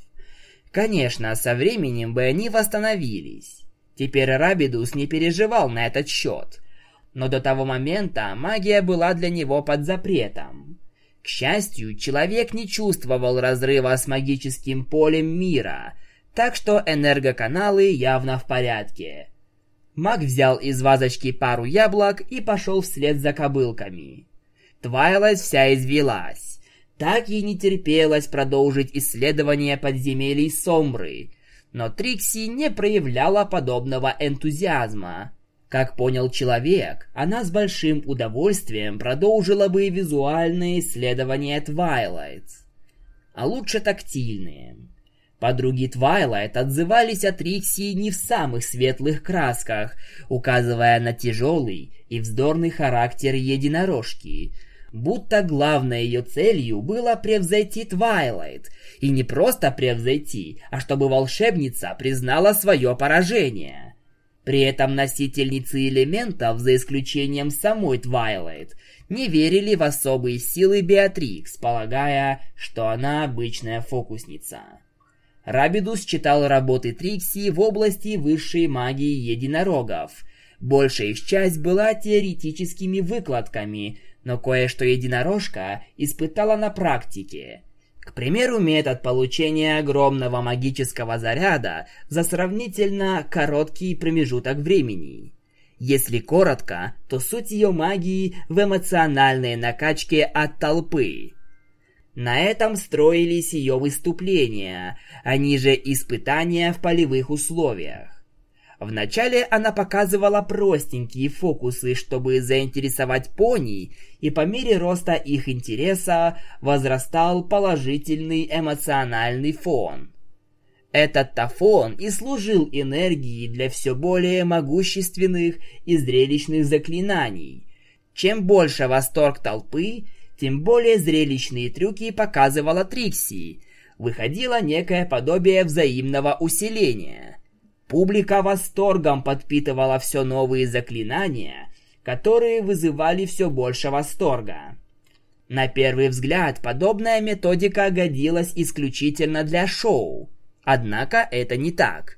Конечно, со временем бы они восстановились. Теперь Рабидус не переживал на этот счет. Но до того момента магия была для него под запретом. К счастью, человек не чувствовал разрыва с магическим полем мира, так что энергоканалы явно в порядке. Маг взял из вазочки пару яблок и пошел вслед за кобылками. Твайлайт вся извелась. Так ей не терпелось продолжить исследование подземелий Сомры, но Трикси не проявляла подобного энтузиазма. Как понял человек, она с большим удовольствием продолжила бы визуальные исследования Твайлайт, а лучше тактильные. Подруги Твайлайт отзывались о Трикси не в самых светлых красках, указывая на тяжелый и вздорный характер единорожки, будто главной ее целью было превзойти Твайлайт, и не просто превзойти, а чтобы волшебница признала свое поражение. При этом носительницы элементов, за исключением самой Твайлайт, не верили в особые силы Беатрикс, полагая, что она обычная фокусница. Рабидус читал работы Трикси в области высшей магии единорогов. Большая их часть была теоретическими выкладками, но кое-что единорожка испытала на практике. К примеру, метод получения огромного магического заряда за сравнительно короткий промежуток времени. Если коротко, то суть ее магии в эмоциональной накачке от толпы – на этом строились ее выступления, они же испытания в полевых условиях. Вначале она показывала простенькие фокусы, чтобы заинтересовать пони, и по мере роста их интереса возрастал положительный эмоциональный фон. Этот тафон и служил энергией для все более могущественных и зрелищных заклинаний. Чем больше восторг толпы, тем более зрелищные трюки показывала Трикси. Выходило некое подобие взаимного усиления. Публика восторгом подпитывала все новые заклинания, которые вызывали все больше восторга. На первый взгляд, подобная методика годилась исключительно для шоу. Однако это не так.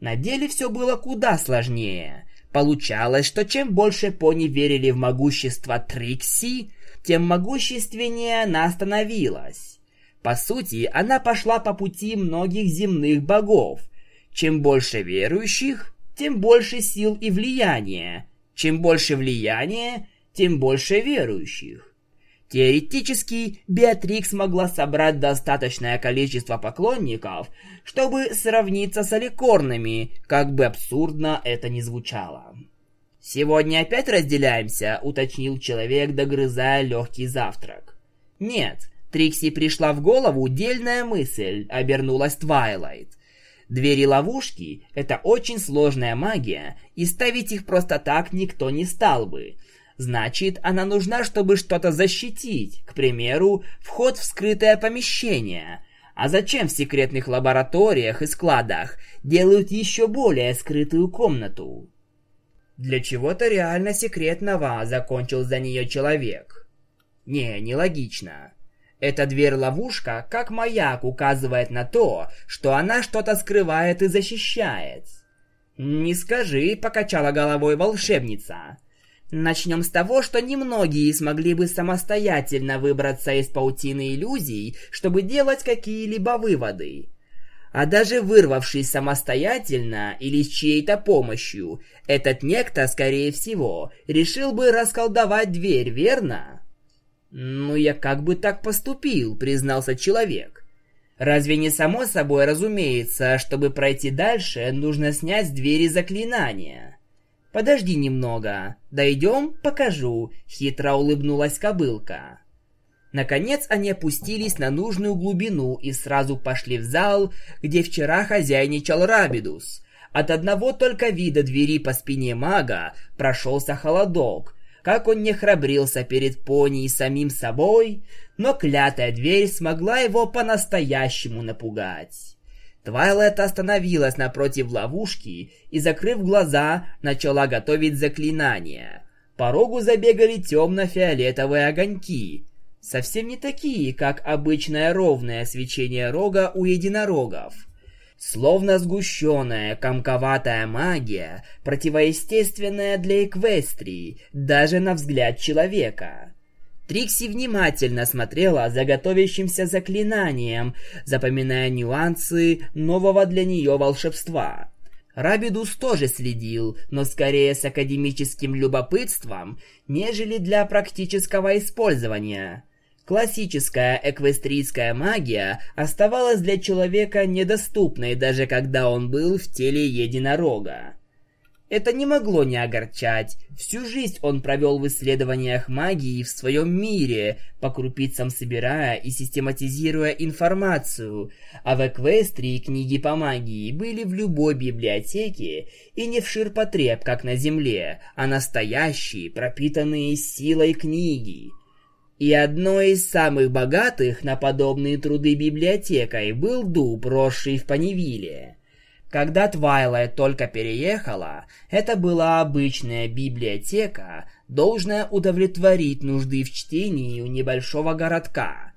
На деле все было куда сложнее. Получалось, что чем больше пони верили в могущество Трикси, тем могущественнее она становилась. По сути, она пошла по пути многих земных богов. Чем больше верующих, тем больше сил и влияния. Чем больше влияния, тем больше верующих. Теоретически, Беатрикс могла собрать достаточное количество поклонников, чтобы сравниться с аликорнами, как бы абсурдно это ни звучало. «Сегодня опять разделяемся», — уточнил человек, догрызая легкий завтрак. «Нет, Трикси пришла в голову дельная мысль», — обернулась Твайлайт. «Двери-ловушки — это очень сложная магия, и ставить их просто так никто не стал бы». Значит, она нужна, чтобы что-то защитить, к примеру, вход в скрытое помещение. А зачем в секретных лабораториях и складах делают еще более скрытую комнату? Для чего-то реально секретного, закончил за нее человек. Не, нелогично. Эта дверь-ловушка, как маяк, указывает на то, что она что-то скрывает и защищает. «Не скажи», — покачала головой волшебница. Начнем с того, что немногие смогли бы самостоятельно выбраться из паутины иллюзий, чтобы делать какие-либо выводы. А даже вырвавшись самостоятельно или с чьей-то помощью, этот некто, скорее всего, решил бы расколдовать дверь, верно? «Ну, я как бы так поступил», — признался человек. «Разве не само собой разумеется, чтобы пройти дальше, нужно снять с двери заклинания?» «Подожди немного. Дойдем, покажу», — хитро улыбнулась кобылка. Наконец они опустились на нужную глубину и сразу пошли в зал, где вчера хозяйничал Рабидус. От одного только вида двери по спине мага прошелся холодок. Как он не храбрился перед пони и самим собой, но клятая дверь смогла его по-настоящему напугать. Твайлет остановилась напротив ловушки и, закрыв глаза, начала готовить заклинание. По рогу забегали темно-фиолетовые огоньки, совсем не такие, как обычное ровное свечение рога у единорогов. Словно сгущенная, комковатая магия, противоестественная для эквестрии, даже на взгляд человека. Трикси внимательно смотрела за готовящимся заклинанием, запоминая нюансы нового для нее волшебства. Рабидус тоже следил, но скорее с академическим любопытством, нежели для практического использования. Классическая эквестрийская магия оставалась для человека недоступной, даже когда он был в теле единорога. Это не могло не огорчать. Всю жизнь он провел в исследованиях магии в своем мире, по крупицам собирая и систематизируя информацию, а в Эквестрии книги по магии были в любой библиотеке и не в ширпотреб, как на Земле, а настоящие, пропитанные силой книги. И одной из самых богатых на подобные труды библиотекой был дуб, росший в Панивиле. Когда Твайлайт только переехала, это была обычная библиотека, должная удовлетворить нужды в чтении у небольшого городка.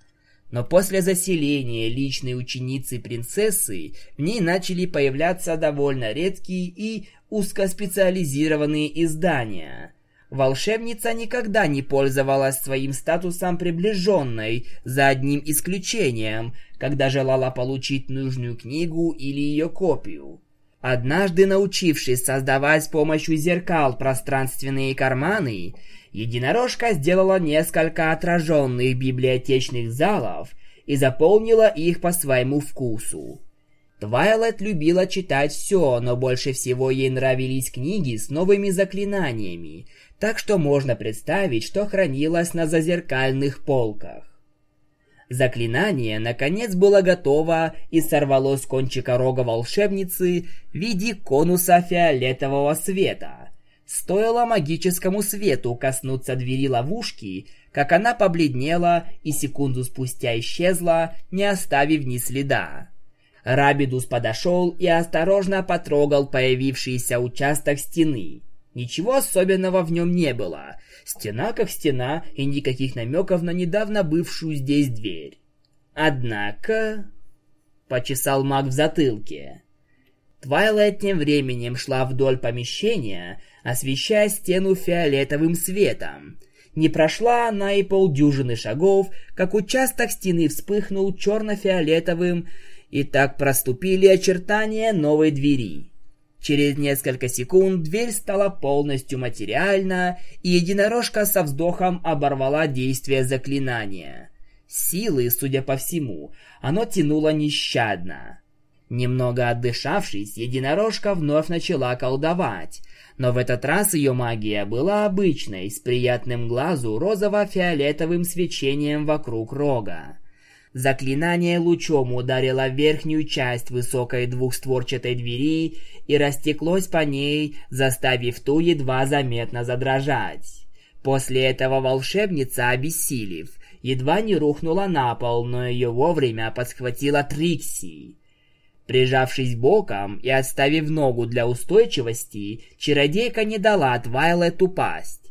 Но после заселения личной ученицы принцессы в ней начали появляться довольно редкие и узкоспециализированные издания – Волшебница никогда не пользовалась своим статусом приближенной, за одним исключением, когда желала получить нужную книгу или ее копию. Однажды научившись создавать с помощью зеркал пространственные карманы, единорожка сделала несколько отраженных библиотечных залов и заполнила их по своему вкусу. Твайлет любила читать все, но больше всего ей нравились книги с новыми заклинаниями, так что можно представить, что хранилось на зазеркальных полках. Заклинание, наконец, было готово и сорвалось с кончика рога волшебницы в виде конуса фиолетового света. Стоило магическому свету коснуться двери ловушки, как она побледнела и секунду спустя исчезла, не оставив ни следа. Рабидус подошел и осторожно потрогал появившийся участок стены. Ничего особенного в нем не было. Стена как стена и никаких намеков на недавно бывшую здесь дверь. Однако... Почесал маг в затылке. Твайлайт тем временем шла вдоль помещения, освещая стену фиолетовым светом. Не прошла она и полдюжины шагов, как участок стены вспыхнул черно-фиолетовым, и так проступили очертания новой двери. Через несколько секунд дверь стала полностью материальна, и единорожка со вздохом оборвала действие заклинания. Силы, судя по всему, оно тянуло нещадно. Немного отдышавшись, единорожка вновь начала колдовать, но в этот раз ее магия была обычной, с приятным глазу розово-фиолетовым свечением вокруг рога. Заклинание лучом ударило верхнюю часть высокой двухстворчатой двери и растеклось по ней, заставив ту едва заметно задрожать. После этого волшебница, обессилев, едва не рухнула на пол, но ее вовремя подхватила Трикси. Прижавшись боком и отставив ногу для устойчивости, чародейка не дала Твайлет упасть.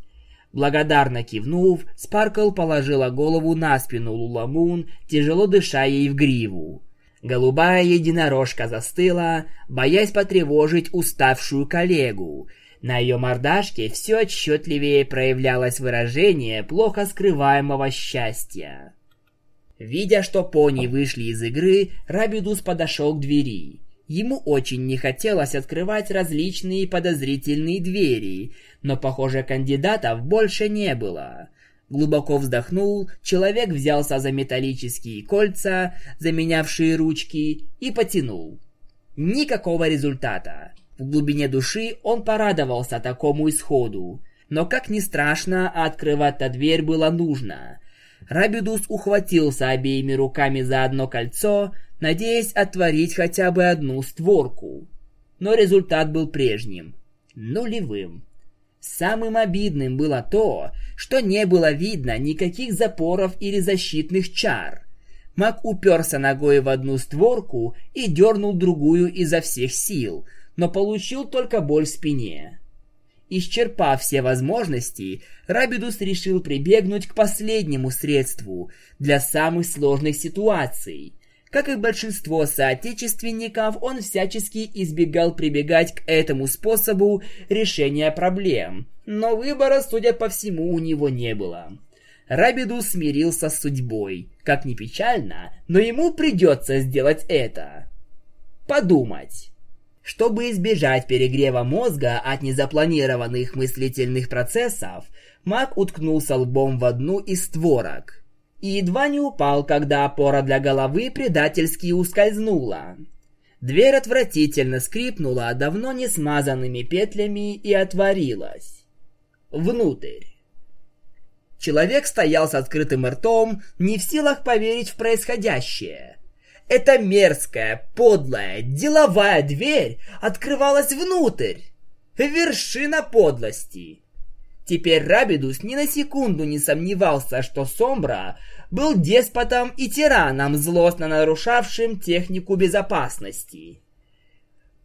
Благодарно кивнув, Спаркл положила голову на спину Луламун, тяжело дыша ей в гриву. Голубая единорожка застыла, боясь потревожить уставшую коллегу. На ее мордашке все отчетливее проявлялось выражение плохо скрываемого счастья. Видя, что пони вышли из игры, Рабидус подошел к двери. Ему очень не хотелось открывать различные подозрительные двери, но, похоже, кандидатов больше не было. Глубоко вздохнул, человек взялся за металлические кольца, заменявшие ручки, и потянул. Никакого результата. В глубине души он порадовался такому исходу. Но как ни страшно, открывать-то дверь было нужно. Рабидус ухватился обеими руками за одно кольцо, надеясь отворить хотя бы одну створку. Но результат был прежним — нулевым. Самым обидным было то, что не было видно никаких запоров или защитных чар. Маг уперся ногой в одну створку и дернул другую изо всех сил, но получил только боль в спине. Исчерпав все возможности, Рабидус решил прибегнуть к последнему средству для самых сложных ситуаций. Как и большинство соотечественников, он всячески избегал прибегать к этому способу решения проблем, но выбора, судя по всему, у него не было. Рабидус смирился с судьбой. Как ни печально, но ему придется сделать это. Подумать. Чтобы избежать перегрева мозга от незапланированных мыслительных процессов, маг уткнулся лбом в одну из створок. И едва не упал, когда опора для головы предательски ускользнула. Дверь отвратительно скрипнула давно не смазанными петлями и отворилась. Внутрь. Человек стоял с открытым ртом, не в силах поверить в происходящее. Эта мерзкая, подлая, деловая дверь открывалась внутрь. Вершина подлости. Теперь Рабидус ни на секунду не сомневался, что Сомбра был деспотом и тираном, злостно нарушавшим технику безопасности.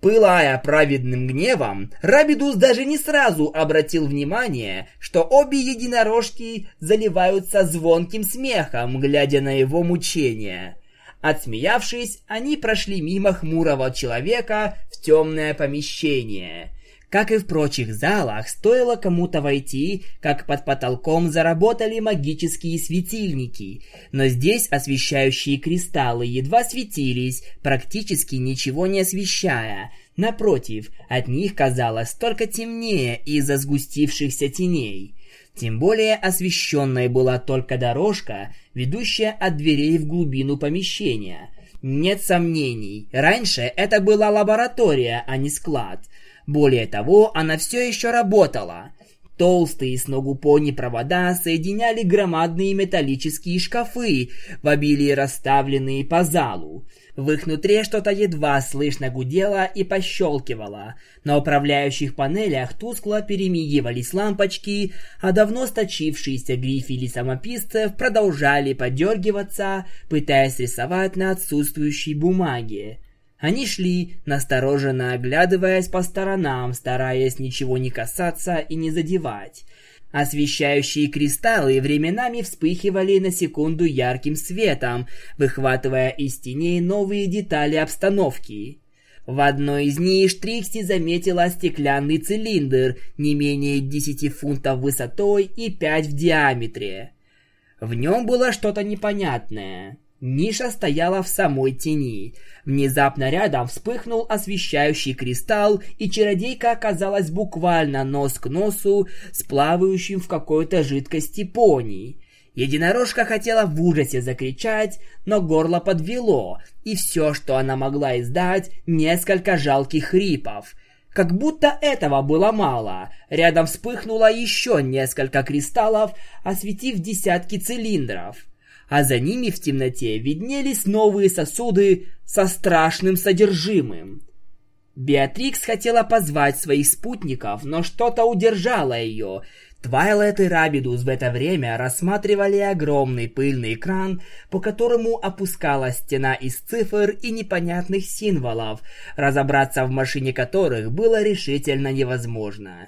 Пылая праведным гневом, Рабидус даже не сразу обратил внимание, что обе единорожки заливаются звонким смехом, глядя на его мучения – Отсмеявшись, они прошли мимо хмурого человека в темное помещение. Как и в прочих залах, стоило кому-то войти, как под потолком заработали магические светильники, но здесь освещающие кристаллы едва светились, практически ничего не освещая. Напротив, от них казалось только темнее из-за сгустившихся теней. Тем более освещенной была только дорожка, ведущая от дверей в глубину помещения. Нет сомнений, раньше это была лаборатория, а не склад. Более того, она все еще работала. Толстые с ногу пони провода соединяли громадные металлические шкафы, в обилии расставленные по залу. В их внутри что-то едва слышно гудело и пощелкивало. На управляющих панелях тускло перемигивались лампочки, а давно сточившиеся грифели самописцев продолжали подергиваться, пытаясь рисовать на отсутствующей бумаге. Они шли, настороженно оглядываясь по сторонам, стараясь ничего не касаться и не задевать. Освещающие кристаллы временами вспыхивали на секунду ярким светом, выхватывая из теней новые детали обстановки. В одной из них Трикси заметила стеклянный цилиндр не менее 10 фунтов высотой и 5 в диаметре. В нем было что-то непонятное. Ниша стояла в самой тени. Внезапно рядом вспыхнул освещающий кристалл, и чародейка оказалась буквально нос к носу с плавающим в какой-то жидкости пони. Единорожка хотела в ужасе закричать, но горло подвело, и все, что она могла издать, несколько жалких хрипов. Как будто этого было мало. Рядом вспыхнуло еще несколько кристаллов, осветив десятки цилиндров а за ними в темноте виднелись новые сосуды со страшным содержимым. Беатрикс хотела позвать своих спутников, но что-то удержало ее. Твайлет и Рабидус в это время рассматривали огромный пыльный экран, по которому опускалась стена из цифр и непонятных символов, разобраться в машине которых было решительно невозможно.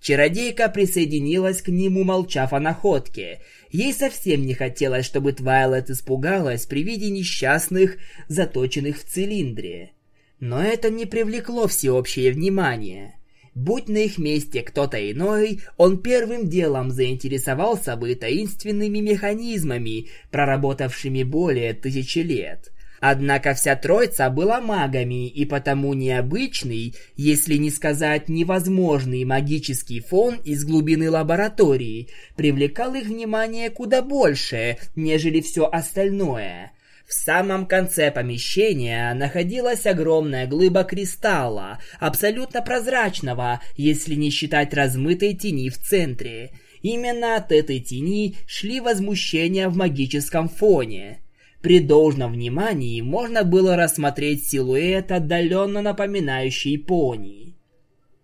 Чародейка присоединилась к нему, молчав о находке – Ей совсем не хотелось, чтобы Твайлет испугалась при виде несчастных, заточенных в цилиндре. Но это не привлекло всеобщее внимание. Будь на их месте кто-то иной, он первым делом заинтересовался бы таинственными механизмами, проработавшими более тысячи лет – Однако вся троица была магами, и потому необычный, если не сказать невозможный магический фон из глубины лаборатории привлекал их внимание куда больше, нежели все остальное. В самом конце помещения находилась огромная глыба кристалла, абсолютно прозрачного, если не считать размытой тени в центре. Именно от этой тени шли возмущения в магическом фоне. При должном внимании можно было рассмотреть силуэт, отдаленно напоминающий пони.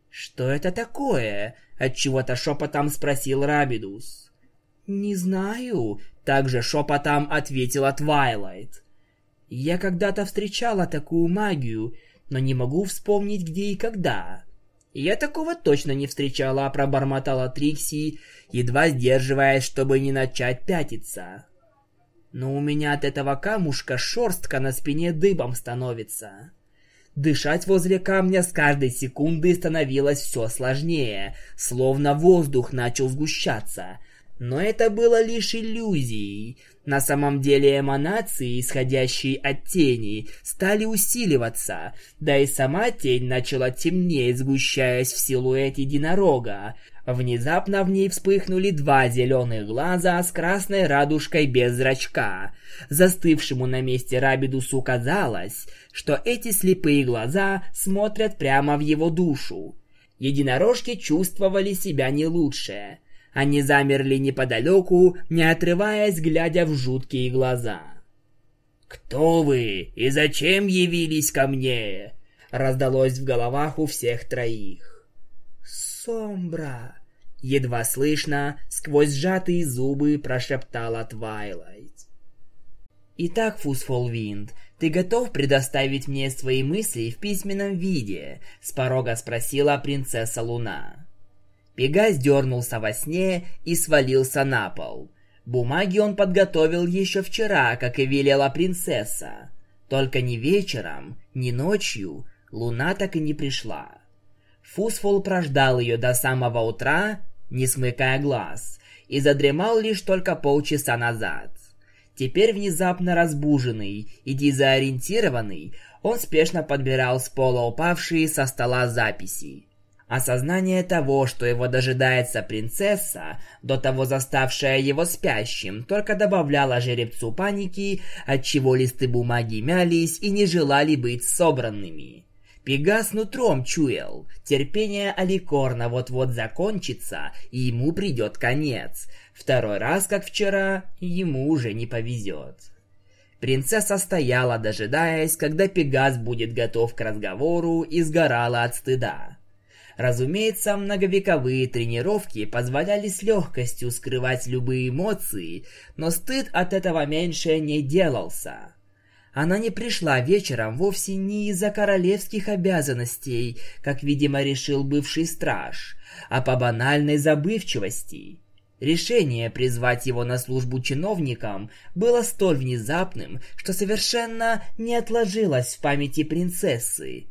«Что это такое?» — отчего-то шепотом спросил Рабидус. «Не знаю», — также шепотом ответила Твайлайт. «Я когда-то встречала такую магию, но не могу вспомнить, где и когда». «Я такого точно не встречала», — пробормотала Трикси, едва сдерживаясь, чтобы не начать пятиться но у меня от этого камушка шерстка на спине дыбом становится. Дышать возле камня с каждой секундой становилось все сложнее, словно воздух начал сгущаться. Но это было лишь иллюзией. На самом деле эманации, исходящие от тени, стали усиливаться, да и сама тень начала темнее, сгущаясь в силуэт единорога. Внезапно в ней вспыхнули два зеленых глаза с красной радужкой без зрачка. Застывшему на месте Рабидусу казалось, что эти слепые глаза смотрят прямо в его душу. Единорожки чувствовали себя не лучше. Они замерли неподалеку, не отрываясь, глядя в жуткие глаза. «Кто вы и зачем явились ко мне?» раздалось в головах у всех троих. Сомбра!» Едва слышно, сквозь сжатые зубы прошептала Твайлайт. «Итак, Фусфолвинд, ты готов предоставить мне свои мысли в письменном виде?» — с порога спросила принцесса Луна. Пегас дернулся во сне и свалился на пол. Бумаги он подготовил еще вчера, как и велела принцесса. Только ни вечером, ни ночью Луна так и не пришла. Фусфол прождал ее до самого утра, не смыкая глаз, и задремал лишь только полчаса назад. Теперь внезапно разбуженный и дезориентированный, он спешно подбирал с пола упавшие со стола записи. Осознание того, что его дожидается принцесса, до того заставшая его спящим, только добавляло жеребцу паники, отчего листы бумаги мялись и не желали быть собранными. Пегас нутром чуял. Терпение Аликорна вот-вот закончится, и ему придет конец. Второй раз, как вчера, ему уже не повезет. Принцесса стояла, дожидаясь, когда Пегас будет готов к разговору, и сгорала от стыда. Разумеется, многовековые тренировки позволяли с легкостью скрывать любые эмоции, но стыд от этого меньше не делался. Она не пришла вечером вовсе не из-за королевских обязанностей, как, видимо, решил бывший страж, а по банальной забывчивости. Решение призвать его на службу чиновникам было столь внезапным, что совершенно не отложилось в памяти принцессы,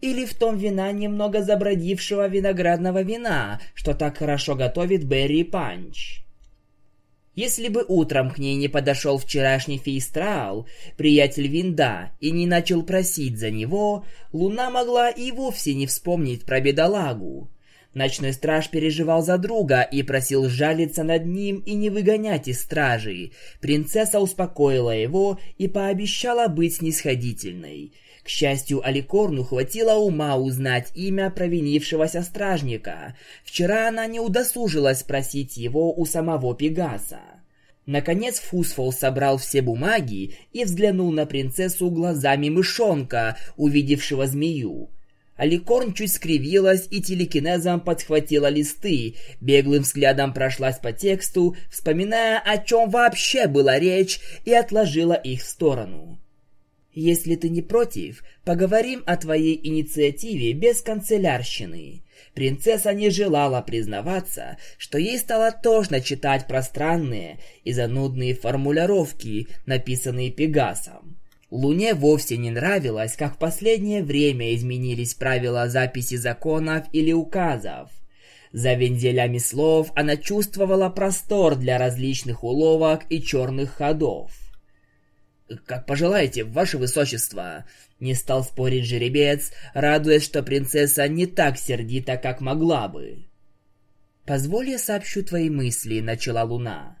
или в том вина немного забродившего виноградного вина, что так хорошо готовит Берри Панч. Если бы утром к ней не подошел вчерашний Фейстрал, приятель Винда, и не начал просить за него, Луна могла и вовсе не вспомнить про бедолагу. Ночной страж переживал за друга и просил жалиться над ним и не выгонять из стражи. Принцесса успокоила его и пообещала быть снисходительной – к счастью, Аликорну хватило ума узнать имя провинившегося стражника. Вчера она не удосужилась спросить его у самого Пегаса. Наконец Фусфол собрал все бумаги и взглянул на принцессу глазами мышонка, увидевшего змею. Аликорн чуть скривилась и телекинезом подхватила листы, беглым взглядом прошлась по тексту, вспоминая, о чем вообще была речь, и отложила их в сторону. Если ты не против, поговорим о твоей инициативе без канцелярщины. Принцесса не желала признаваться, что ей стало тошно читать пространные и занудные формулировки, написанные Пегасом. Луне вовсе не нравилось, как в последнее время изменились правила записи законов или указов. За вензелями слов она чувствовала простор для различных уловок и черных ходов. «Как пожелаете, ваше высочество!» Не стал спорить жеребец, радуясь, что принцесса не так сердита, как могла бы. «Позволь я сообщу твои мысли», — начала Луна.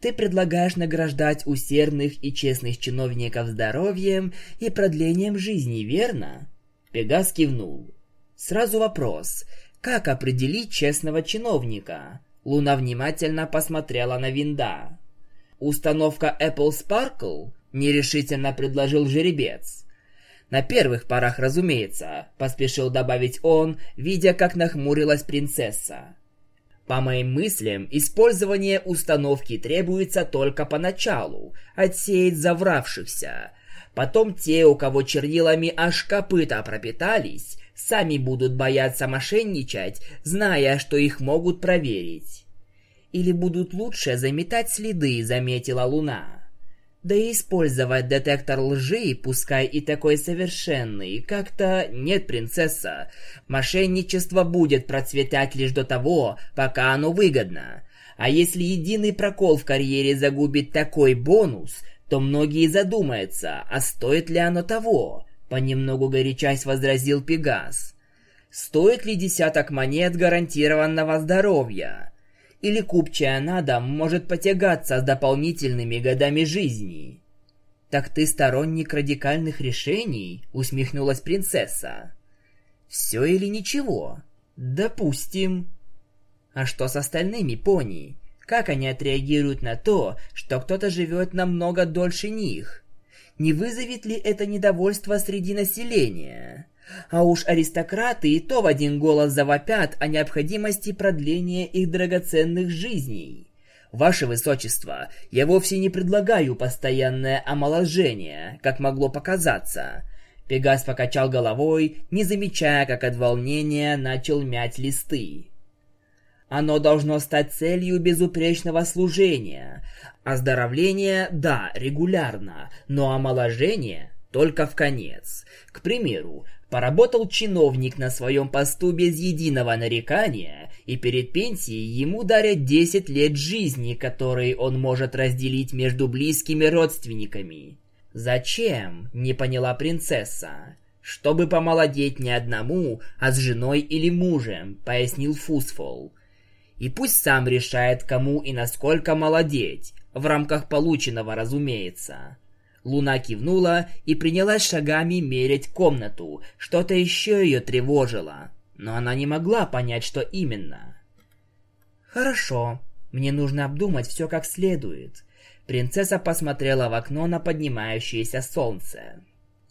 «Ты предлагаешь награждать усердных и честных чиновников здоровьем и продлением жизни, верно?» Пегас кивнул. «Сразу вопрос. Как определить честного чиновника?» Луна внимательно посмотрела на Винда. «Установка Apple Sparkle?» Нерешительно предложил жеребец. На первых порах, разумеется, поспешил добавить он, видя, как нахмурилась принцесса. По моим мыслям, использование установки требуется только поначалу, отсеять завравшихся. Потом те, у кого чернилами аж копыта пропитались, сами будут бояться мошенничать, зная, что их могут проверить. Или будут лучше заметать следы, заметила Луна. Да и использовать детектор лжи, пускай и такой совершенный, как-то нет, принцесса. Мошенничество будет процветать лишь до того, пока оно выгодно. А если единый прокол в карьере загубит такой бонус, то многие задумаются, а стоит ли оно того? Понемногу горячась возразил Пегас. Стоит ли десяток монет гарантированного здоровья? Или купчая на дом может потягаться с дополнительными годами жизни. «Так ты сторонник радикальных решений?» — усмехнулась принцесса. «Все или ничего? Допустим». «А что с остальными пони? Как они отреагируют на то, что кто-то живет намного дольше них? Не вызовет ли это недовольство среди населения?» А уж аристократы и то в один голос завопят о необходимости продления их драгоценных жизней. Ваше Высочество, я вовсе не предлагаю постоянное омоложение, как могло показаться. Пегас покачал головой, не замечая, как от волнения начал мять листы. Оно должно стать целью безупречного служения. Оздоровление – да, регулярно, но омоложение – только в конец. К примеру, Поработал чиновник на своем посту без единого нарекания, и перед пенсией ему дарят 10 лет жизни, которые он может разделить между близкими родственниками. «Зачем?» – не поняла принцесса. «Чтобы помолодеть не одному, а с женой или мужем», – пояснил Фусфол. «И пусть сам решает, кому и насколько молодеть, в рамках полученного, разумеется». Луна кивнула и принялась шагами мерить комнату. Что-то еще ее тревожило, но она не могла понять, что именно. «Хорошо, мне нужно обдумать все как следует». Принцесса посмотрела в окно на поднимающееся солнце.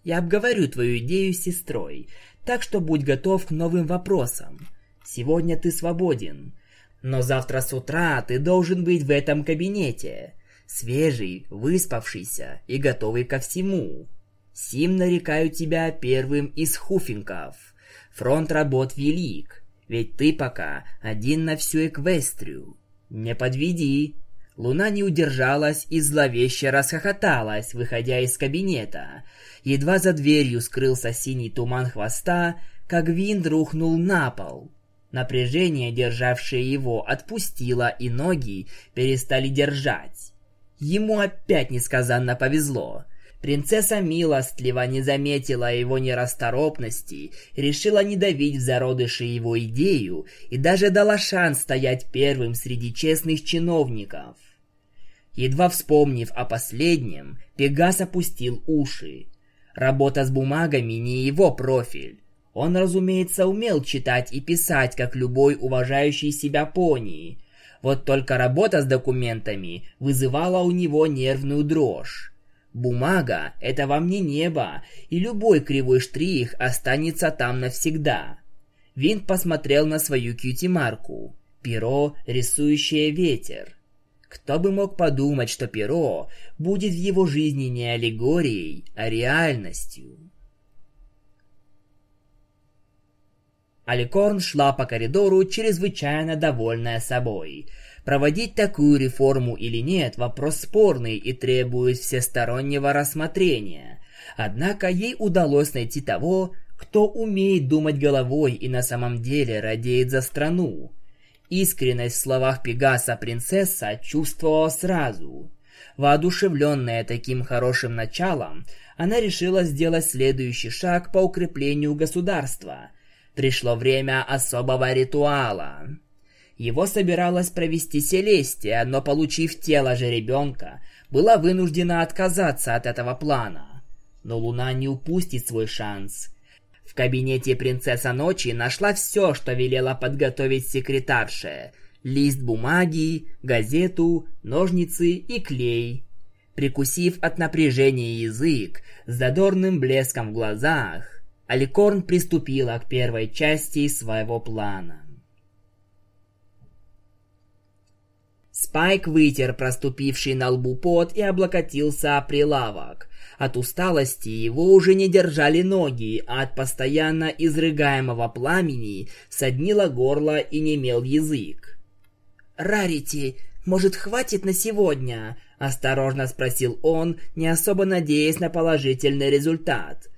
«Я обговорю твою идею с сестрой, так что будь готов к новым вопросам. Сегодня ты свободен, но завтра с утра ты должен быть в этом кабинете свежий, выспавшийся и готовый ко всему. Сим нарекаю тебя первым из хуфинков. Фронт работ велик, ведь ты пока один на всю Эквестрию. Не подведи. Луна не удержалась и зловеще расхохоталась, выходя из кабинета. Едва за дверью скрылся синий туман хвоста, как винт рухнул на пол. Напряжение, державшее его, отпустило, и ноги перестали держать. Ему опять несказанно повезло. Принцесса милостливо не заметила его нерасторопности, решила не давить в зародыши его идею и даже дала шанс стоять первым среди честных чиновников. Едва вспомнив о последнем, Пегас опустил уши. Работа с бумагами не его профиль. Он, разумеется, умел читать и писать, как любой уважающий себя пони, вот только работа с документами вызывала у него нервную дрожь. Бумага – это вам не небо, и любой кривой штрих останется там навсегда. Винт посмотрел на свою кьюти-марку. Перо, рисующее ветер. Кто бы мог подумать, что перо будет в его жизни не аллегорией, а реальностью. Аликорн шла по коридору, чрезвычайно довольная собой. Проводить такую реформу или нет – вопрос спорный и требует всестороннего рассмотрения. Однако ей удалось найти того, кто умеет думать головой и на самом деле радеет за страну. Искренность в словах Пегаса принцесса чувствовала сразу. Воодушевленная таким хорошим началом, она решила сделать следующий шаг по укреплению государства – Пришло время особого ритуала. Его собиралась провести Селестия, но, получив тело жеребенка, была вынуждена отказаться от этого плана. Но Луна не упустит свой шанс. В кабинете принцесса ночи нашла все, что велела подготовить секретарша. Лист бумаги, газету, ножницы и клей. Прикусив от напряжения язык, с задорным блеском в глазах, Аликорн приступила к первой части своего плана. Спайк вытер проступивший на лбу пот и облокотился о прилавок. От усталости его уже не держали ноги, а от постоянно изрыгаемого пламени соднило горло и немел язык. «Рарити, может, хватит на сегодня?» – осторожно спросил он, не особо надеясь на положительный результат.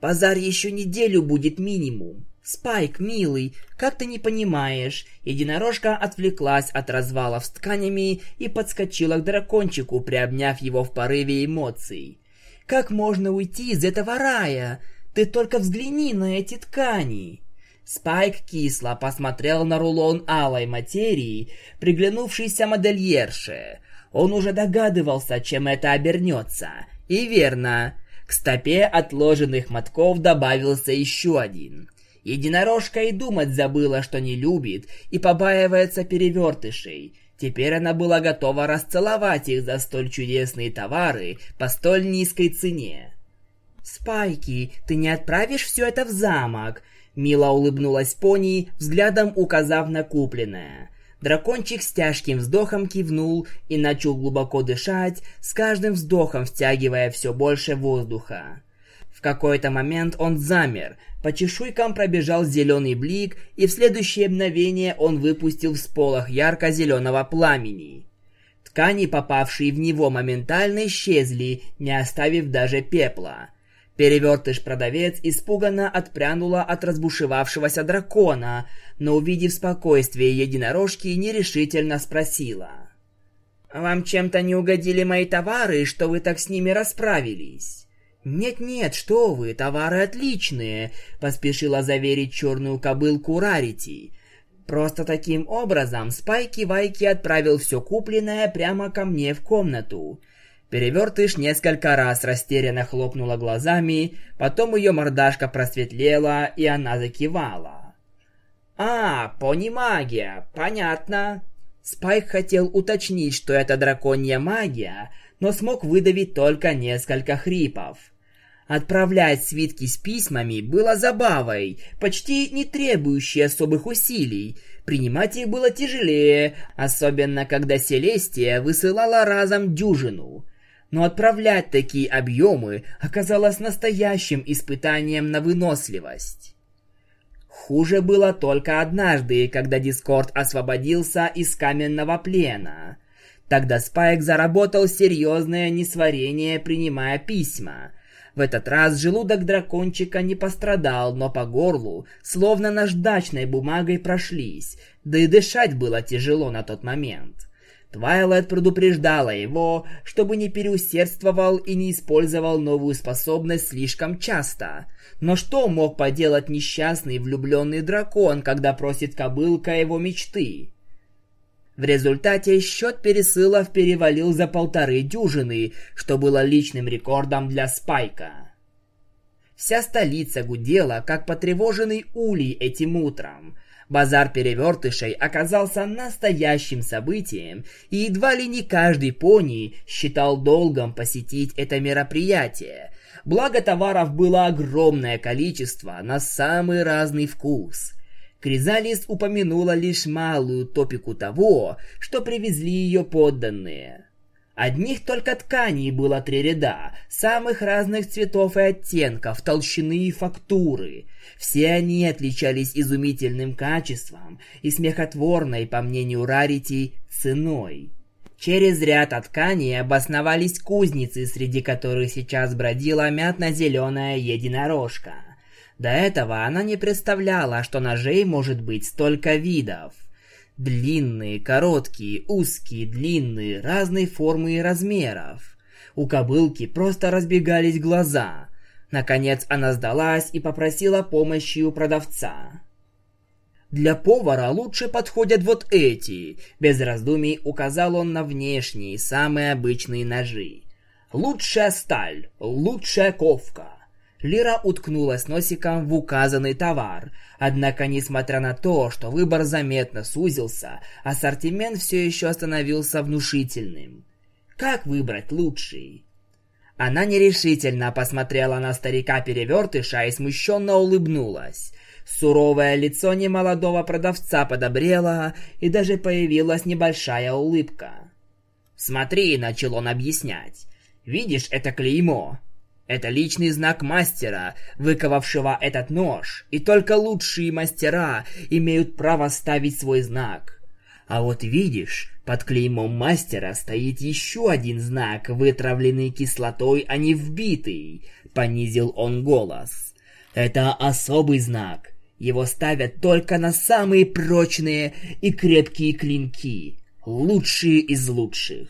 Базар еще неделю будет минимум. Спайк, милый, как ты не понимаешь? Единорожка отвлеклась от развалов с тканями и подскочила к дракончику, приобняв его в порыве эмоций. Как можно уйти из этого рая? Ты только взгляни на эти ткани. Спайк кисло посмотрел на рулон алой материи, приглянувшейся модельерше. Он уже догадывался, чем это обернется. И верно, к стопе отложенных мотков добавился еще один. Единорожка и думать забыла, что не любит и побаивается перевертышей. Теперь она была готова расцеловать их за столь чудесные товары по столь низкой цене. «Спайки, ты не отправишь все это в замок?» Мила улыбнулась пони, взглядом указав на купленное. Дракончик с тяжким вздохом кивнул и начал глубоко дышать, с каждым вздохом втягивая все больше воздуха. В какой-то момент он замер, по чешуйкам пробежал зеленый блик, и в следующее мгновение он выпустил всполох ярко-зеленого пламени. Ткани, попавшие в него, моментально исчезли, не оставив даже пепла. Перевертыш-продавец испуганно отпрянула от разбушевавшегося дракона, но, увидев спокойствие единорожки, нерешительно спросила. «Вам чем-то не угодили мои товары, что вы так с ними расправились?» «Нет-нет, что вы, товары отличные», — поспешила заверить черную кобылку Рарити. Просто таким образом Спайки Вайки отправил все купленное прямо ко мне в комнату. Перевертыш несколько раз растерянно хлопнула глазами, потом ее мордашка просветлела, и она закивала. «А, пони-магия, понятно». Спайк хотел уточнить, что это драконья магия, но смог выдавить только несколько хрипов. Отправлять свитки с письмами было забавой, почти не требующей особых усилий. Принимать их было тяжелее, особенно когда Селестия высылала разом дюжину. Но отправлять такие объемы оказалось настоящим испытанием на выносливость. Хуже было только однажды, когда Дискорд освободился из каменного плена. Тогда Спайк заработал серьезное несварение, принимая письма – в этот раз желудок дракончика не пострадал, но по горлу, словно наждачной бумагой прошлись, да и дышать было тяжело на тот момент. Твайлайт предупреждала его, чтобы не переусердствовал и не использовал новую способность слишком часто. Но что мог поделать несчастный влюбленный дракон, когда просит кобылка его мечты? В результате счет пересылов перевалил за полторы дюжины, что было личным рекордом для Спайка. Вся столица гудела, как потревоженный улей этим утром. Базар перевертышей оказался настоящим событием, и едва ли не каждый пони считал долгом посетить это мероприятие. Благо товаров было огромное количество на самый разный вкус – Кризалис упомянула лишь малую топику того, что привезли ее подданные. Одних только тканей было три ряда, самых разных цветов и оттенков, толщины и фактуры. Все они отличались изумительным качеством и смехотворной, по мнению Рарити, ценой. Через ряд тканей обосновались кузницы, среди которых сейчас бродила мятно-зеленая единорожка – до этого она не представляла, что ножей может быть столько видов. Длинные, короткие, узкие, длинные, разной формы и размеров. У кобылки просто разбегались глаза. Наконец она сдалась и попросила помощи у продавца. Для повара лучше подходят вот эти. Без раздумий указал он на внешние, самые обычные ножи. Лучшая сталь, лучшая ковка. Лира уткнулась носиком в указанный товар. Однако, несмотря на то, что выбор заметно сузился, ассортимент все еще остановился внушительным. Как выбрать лучший? Она нерешительно посмотрела на старика-перевертыша и смущенно улыбнулась. Суровое лицо немолодого продавца подобрело, и даже появилась небольшая улыбка. «Смотри», — начал он объяснять. «Видишь это клеймо? Это личный знак мастера, выковавшего этот нож, и только лучшие мастера имеют право ставить свой знак. А вот видишь, под клеймом мастера стоит еще один знак, вытравленный кислотой, а не вбитый, понизил он голос. Это особый знак. Его ставят только на самые прочные и крепкие клинки, лучшие из лучших.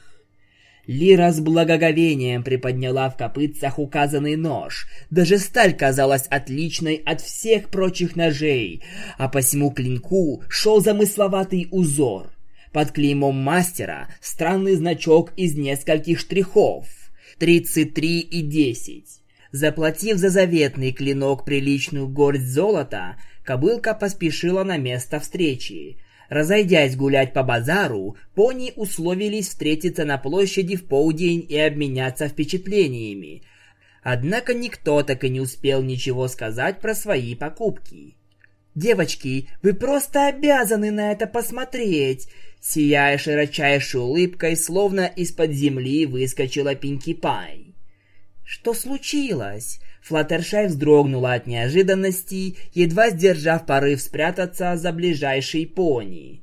Лира с благоговением приподняла в копытцах указанный нож. Даже сталь казалась отличной от всех прочих ножей, а по всему клинку шел замысловатый узор. Под клеймом мастера странный значок из нескольких штрихов. 33 и 10. Заплатив за заветный клинок приличную горсть золота, кобылка поспешила на место встречи. Разойдясь гулять по базару, пони условились встретиться на площади в полдень и обменяться впечатлениями. Однако никто так и не успел ничего сказать про свои покупки. «Девочки, вы просто обязаны на это посмотреть!» Сияя широчайшей улыбкой, словно из-под земли выскочила Пинки Пай. «Что случилось?» Флаттершай вздрогнула от неожиданности, едва сдержав порыв спрятаться за ближайшей пони.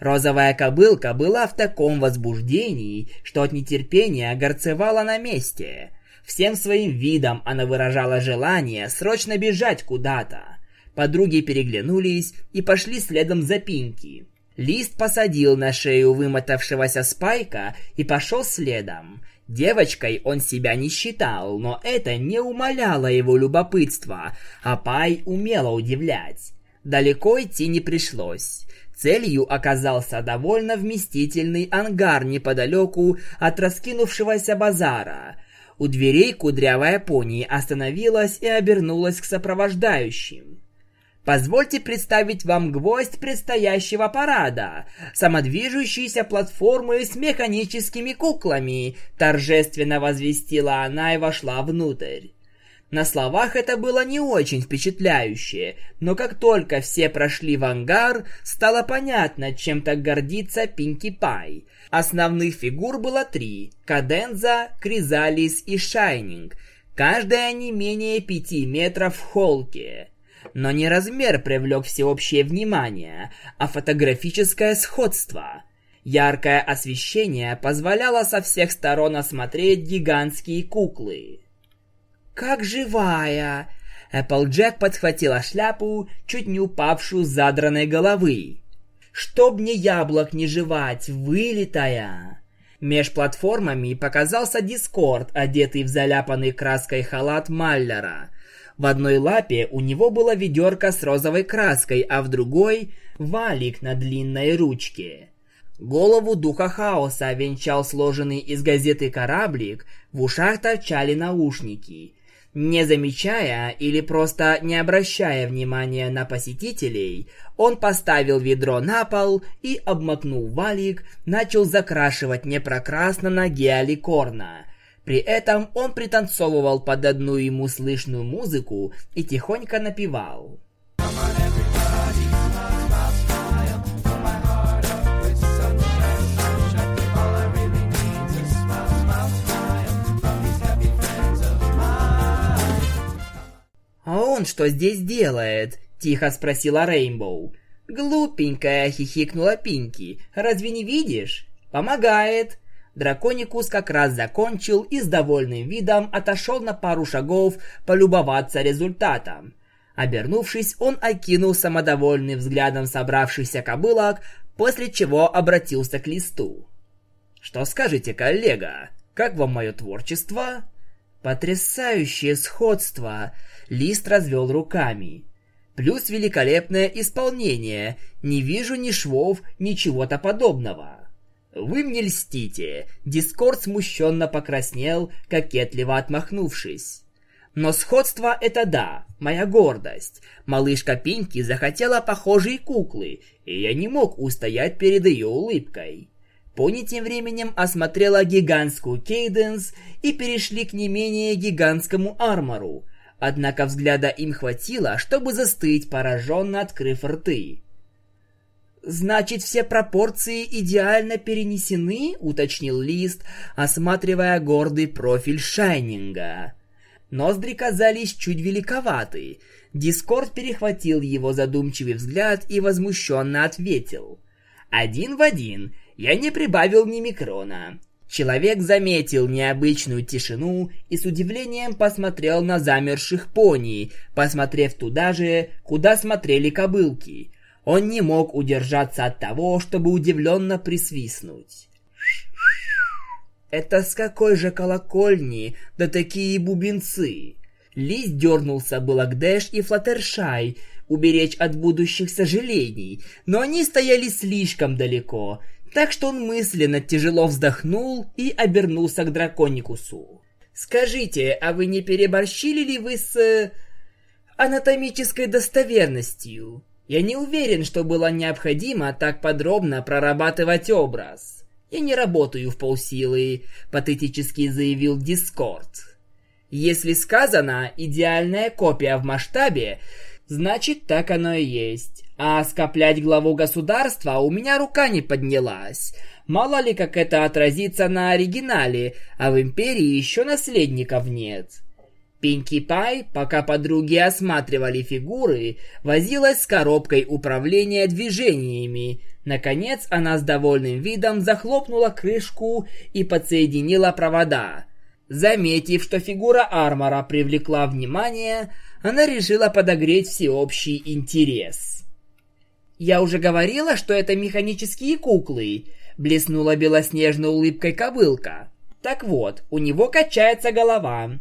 Розовая кобылка была в таком возбуждении, что от нетерпения горцевала на месте. Всем своим видом она выражала желание срочно бежать куда-то. Подруги переглянулись и пошли следом за Пинки. Лист посадил на шею вымотавшегося Спайка и пошел следом. Девочкой он себя не считал, но это не умаляло его любопытства, а Пай умела удивлять. Далеко идти не пришлось. Целью оказался довольно вместительный ангар неподалеку от раскинувшегося базара. У дверей кудрявая пони остановилась и обернулась к сопровождающим. Позвольте представить вам гвоздь предстоящего парада. Самодвижущиеся платформы с механическими куклами, торжественно возвестила она и вошла внутрь. На словах это было не очень впечатляюще, но как только все прошли в ангар, стало понятно, чем так гордится Пинки Пай. Основных фигур было три – Каденза, Кризалис и Шайнинг. Каждая не менее пяти метров в холке. Но не размер привлек всеобщее внимание, а фотографическое сходство. Яркое освещение позволяло со всех сторон осмотреть гигантские куклы. «Как живая!» Эпплджек подхватила шляпу, чуть не упавшую с задранной головы. «Чтоб мне яблок не жевать, вылитая!» Меж платформами показался Дискорд, одетый в заляпанный краской халат Маллера. В одной лапе у него было ведерко с розовой краской, а в другой — валик на длинной ручке. Голову духа хаоса венчал сложенный из газеты кораблик, в ушах торчали наушники. Не замечая или просто не обращая внимания на посетителей, он поставил ведро на пол и, обмакнув валик, начал закрашивать непрокрасно на геоликорна. При этом он пританцовывал под одну ему слышную музыку и тихонько напевал. «А он что здесь делает?» – тихо спросила Рейнбоу. «Глупенькая!» – хихикнула Пинки. «Разве не видишь?» «Помогает!» Драконикус как раз закончил и с довольным видом отошел на пару шагов полюбоваться результатом. Обернувшись, он окинул самодовольным взглядом собравшихся кобылок, после чего обратился к листу. «Что скажете, коллега? Как вам мое творчество?» «Потрясающее сходство!» Лист развел руками. «Плюс великолепное исполнение. Не вижу ни швов, ни чего-то подобного». «Вы мне льстите!» Дискорд смущенно покраснел, кокетливо отмахнувшись. Но сходство это да, моя гордость. Малышка Пинки захотела похожие куклы, и я не мог устоять перед ее улыбкой. Пони тем временем осмотрела гигантскую Кейденс и перешли к не менее гигантскому армору. Однако взгляда им хватило, чтобы застыть, пораженно открыв рты. «Значит, все пропорции идеально перенесены?» — уточнил Лист, осматривая гордый профиль Шайнинга. Ноздри казались чуть великоваты. Дискорд перехватил его задумчивый взгляд и возмущенно ответил. «Один в один. Я не прибавил ни микрона». Человек заметил необычную тишину и с удивлением посмотрел на замерших пони, посмотрев туда же, куда смотрели кобылки — он не мог удержаться от того, чтобы удивленно присвистнуть. «Это с какой же колокольни, да такие бубенцы!» Лист дернулся было к Дэш и Флаттершай, уберечь от будущих сожалений, но они стояли слишком далеко, так что он мысленно тяжело вздохнул и обернулся к Драконикусу. «Скажите, а вы не переборщили ли вы с... Э, анатомической достоверностью?» Я не уверен, что было необходимо так подробно прорабатывать образ. Я не работаю в полсилы, патетически заявил Дискорд. Если сказано «идеальная копия в масштабе», значит так оно и есть. А скоплять главу государства у меня рука не поднялась. Мало ли как это отразится на оригинале, а в Империи еще наследников нет. Пинки Пай, пока подруги осматривали фигуры, возилась с коробкой управления движениями. Наконец она с довольным видом захлопнула крышку и подсоединила провода. Заметив, что фигура Армора привлекла внимание, она решила подогреть всеобщий интерес. «Я уже говорила, что это механические куклы», — блеснула белоснежной улыбкой кобылка. «Так вот, у него качается голова».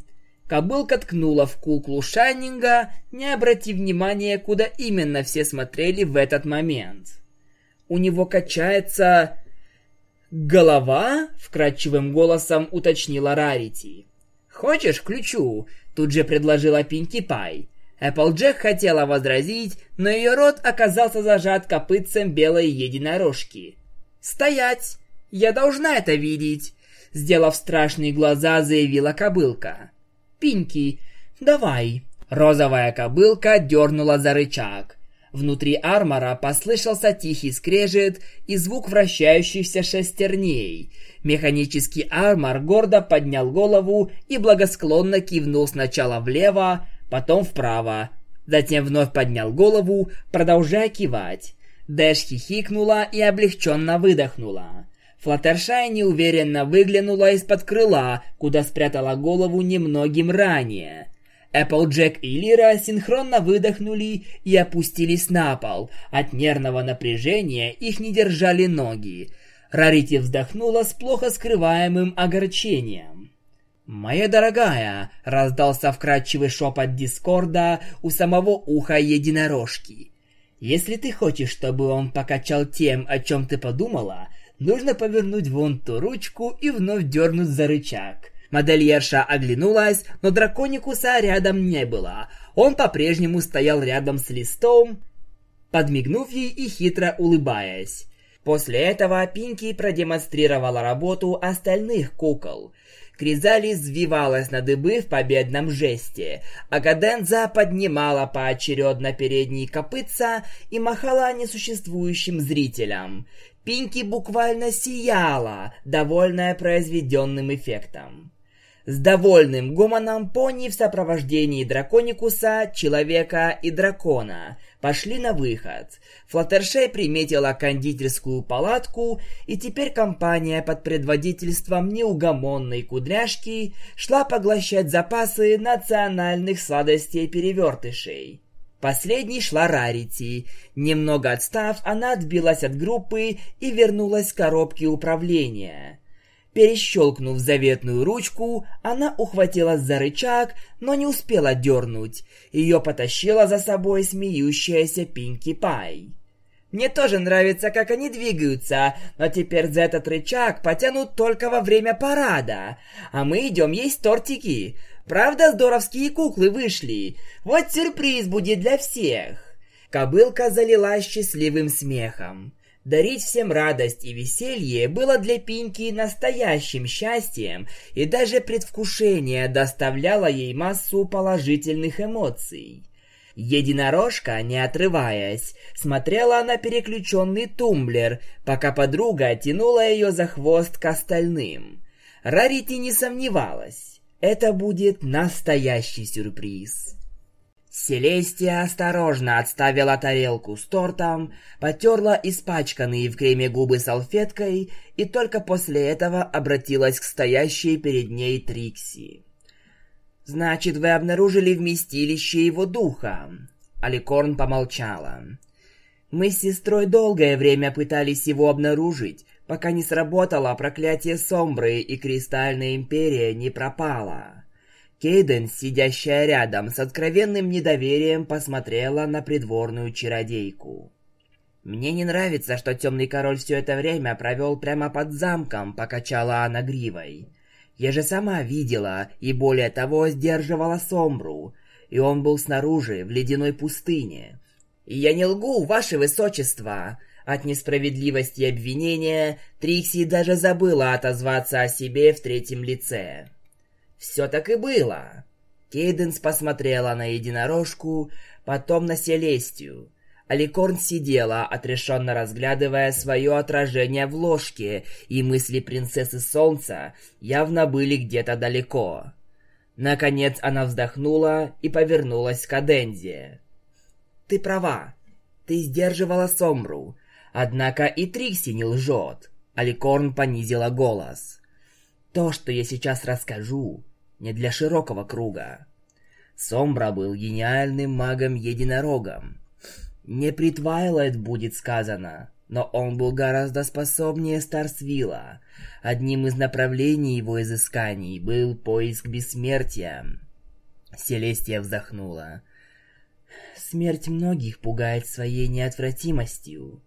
Кобылка ткнула в куклу Шайнинга, не обратив внимания, куда именно все смотрели в этот момент. У него качается... «Голова?» — вкрадчивым голосом уточнила Рарити. «Хочешь, включу?» — тут же предложила Пинки Пай. Эпплджек хотела возразить, но ее рот оказался зажат копытцем белой единорожки. «Стоять! Я должна это видеть!» Сделав страшные глаза, заявила кобылка. «Пинки, давай!» Розовая кобылка дернула за рычаг. Внутри армора послышался тихий скрежет и звук вращающихся шестерней. Механический армор гордо поднял голову и благосклонно кивнул сначала влево, потом вправо. Затем вновь поднял голову, продолжая кивать. Дэш хихикнула и облегченно выдохнула. Флаттершай неуверенно выглянула из-под крыла, куда спрятала голову немногим ранее. Эпплджек и Лира синхронно выдохнули и опустились на пол. От нервного напряжения их не держали ноги. Рарити вздохнула с плохо скрываемым огорчением. «Моя дорогая!» — раздался вкрадчивый шепот Дискорда у самого уха единорожки. «Если ты хочешь, чтобы он покачал тем, о чем ты подумала, нужно повернуть вон ту ручку и вновь дернуть за рычаг. Модельерша оглянулась, но драконикуса рядом не было. Он по-прежнему стоял рядом с листом, подмигнув ей и хитро улыбаясь. После этого Пинки продемонстрировала работу остальных кукол. Кризалис взвивалась на дыбы в победном жесте, а Каденза поднимала поочередно передние копытца и махала несуществующим зрителям. Пинки буквально сияла, довольная произведенным эффектом. С довольным гомоном пони в сопровождении драконикуса, человека и дракона пошли на выход. Флаттершей приметила кондитерскую палатку, и теперь компания под предводительством неугомонной кудряшки шла поглощать запасы национальных сладостей-перевертышей. Последней шла Рарити. Немного отстав, она отбилась от группы и вернулась к коробке управления. Перещелкнув заветную ручку, она ухватилась за рычаг, но не успела дернуть. Ее потащила за собой смеющаяся Пинки Пай. Мне тоже нравится, как они двигаются, но теперь за этот рычаг потянут только во время парада. А мы идем есть тортики. Правда, здоровские куклы вышли. Вот сюрприз будет для всех. Кобылка залилась счастливым смехом. Дарить всем радость и веселье было для Пинки настоящим счастьем, и даже предвкушение доставляло ей массу положительных эмоций. Единорожка, не отрываясь, смотрела на переключенный тумблер, пока подруга тянула ее за хвост к остальным. Рарити не сомневалась, это будет настоящий сюрприз. Селестия осторожно отставила тарелку с тортом, потерла испачканные в креме губы салфеткой и только после этого обратилась к стоящей перед ней Трикси. «Значит, вы обнаружили вместилище его духа?» Аликорн помолчала. «Мы с сестрой долгое время пытались его обнаружить, пока не сработало проклятие Сомбры и Кристальная Империя не пропала». Кейден, сидящая рядом, с откровенным недоверием посмотрела на придворную чародейку. «Мне не нравится, что темный король все это время провел прямо под замком», — покачала она гривой. «Я же сама видела и, более того, сдерживала Сомбру, и он был снаружи, в ледяной пустыне. Я не лгу, ваше высочество!» От несправедливости обвинения Трикси даже забыла отозваться о себе в третьем лице. Все так и было. Кейденс посмотрела на единорожку, потом на Селестию. Аликорн сидела, отрешенно разглядывая свое отражение в ложке, и мысли принцессы Солнца явно были где-то далеко. Наконец она вздохнула и повернулась к Адензе. «Ты права. Ты сдерживала Сомру. Однако и Трикси не лжет». Аликорн понизила голос. «То, что я сейчас расскажу, не для широкого круга. Сомбра был гениальным магом-единорогом. Не при Твайлайт будет сказано, но он был гораздо способнее Старсвилла. Одним из направлений его изысканий был поиск бессмертия. Селестия вздохнула. Смерть многих пугает своей неотвратимостью.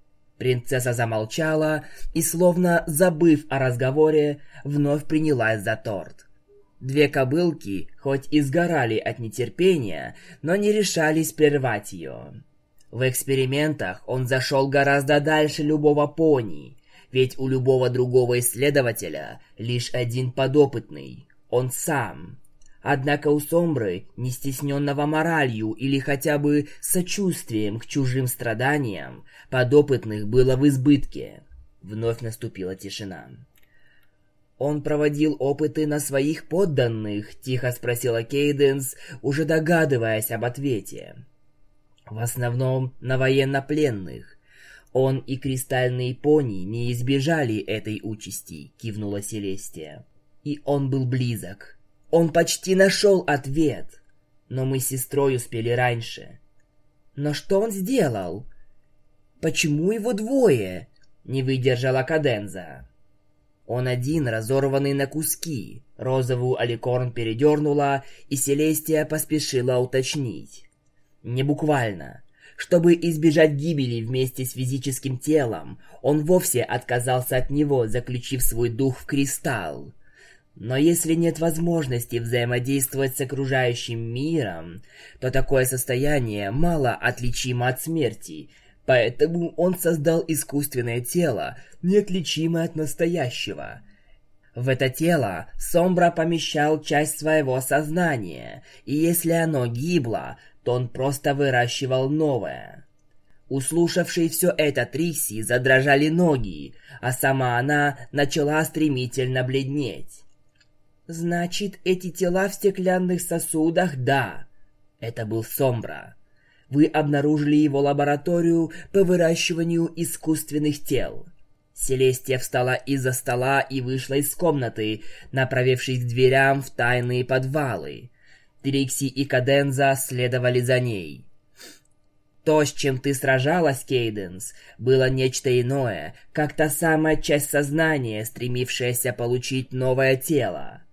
Принцесса замолчала и, словно забыв о разговоре, вновь принялась за торт. Две кобылки, хоть и сгорали от нетерпения, но не решались прервать ее. В экспериментах он зашел гораздо дальше любого пони, ведь у любого другого исследователя лишь один подопытный – он сам. Однако у Сомбры, не стесненного моралью или хотя бы сочувствием к чужим страданиям, подопытных было в избытке. Вновь наступила тишина. «Он проводил опыты на своих подданных?» – тихо спросила Кейденс, уже догадываясь об ответе. «В основном на военнопленных. Он и кристальные пони не избежали этой участи», – кивнула Селестия. «И он был близок. Он почти нашел ответ. Но мы с сестрой успели раньше». «Но что он сделал?» «Почему его двое?» – не выдержала Каденза. Он один, разорванный на куски. Розовую аликорн передернула, и Селестия поспешила уточнить. Не буквально. Чтобы избежать гибели вместе с физическим телом, он вовсе отказался от него, заключив свой дух в кристалл. Но если нет возможности взаимодействовать с окружающим миром, то такое состояние мало отличимо от смерти, Поэтому он создал искусственное тело, неотличимое от настоящего. В это тело Сомбра помещал часть своего сознания, и если оно гибло, то он просто выращивал новое. Услушавший все это Трикси задрожали ноги, а сама она начала стремительно бледнеть. «Значит, эти тела в стеклянных сосудах, да». Это был Сомбра вы обнаружили его лабораторию по выращиванию искусственных тел. Селестия встала из-за стола и вышла из комнаты, направившись к дверям в тайные подвалы. Трикси и Каденза следовали за ней. То, с чем ты сражалась, Кейденс, было нечто иное, как та самая часть сознания, стремившаяся получить новое тело.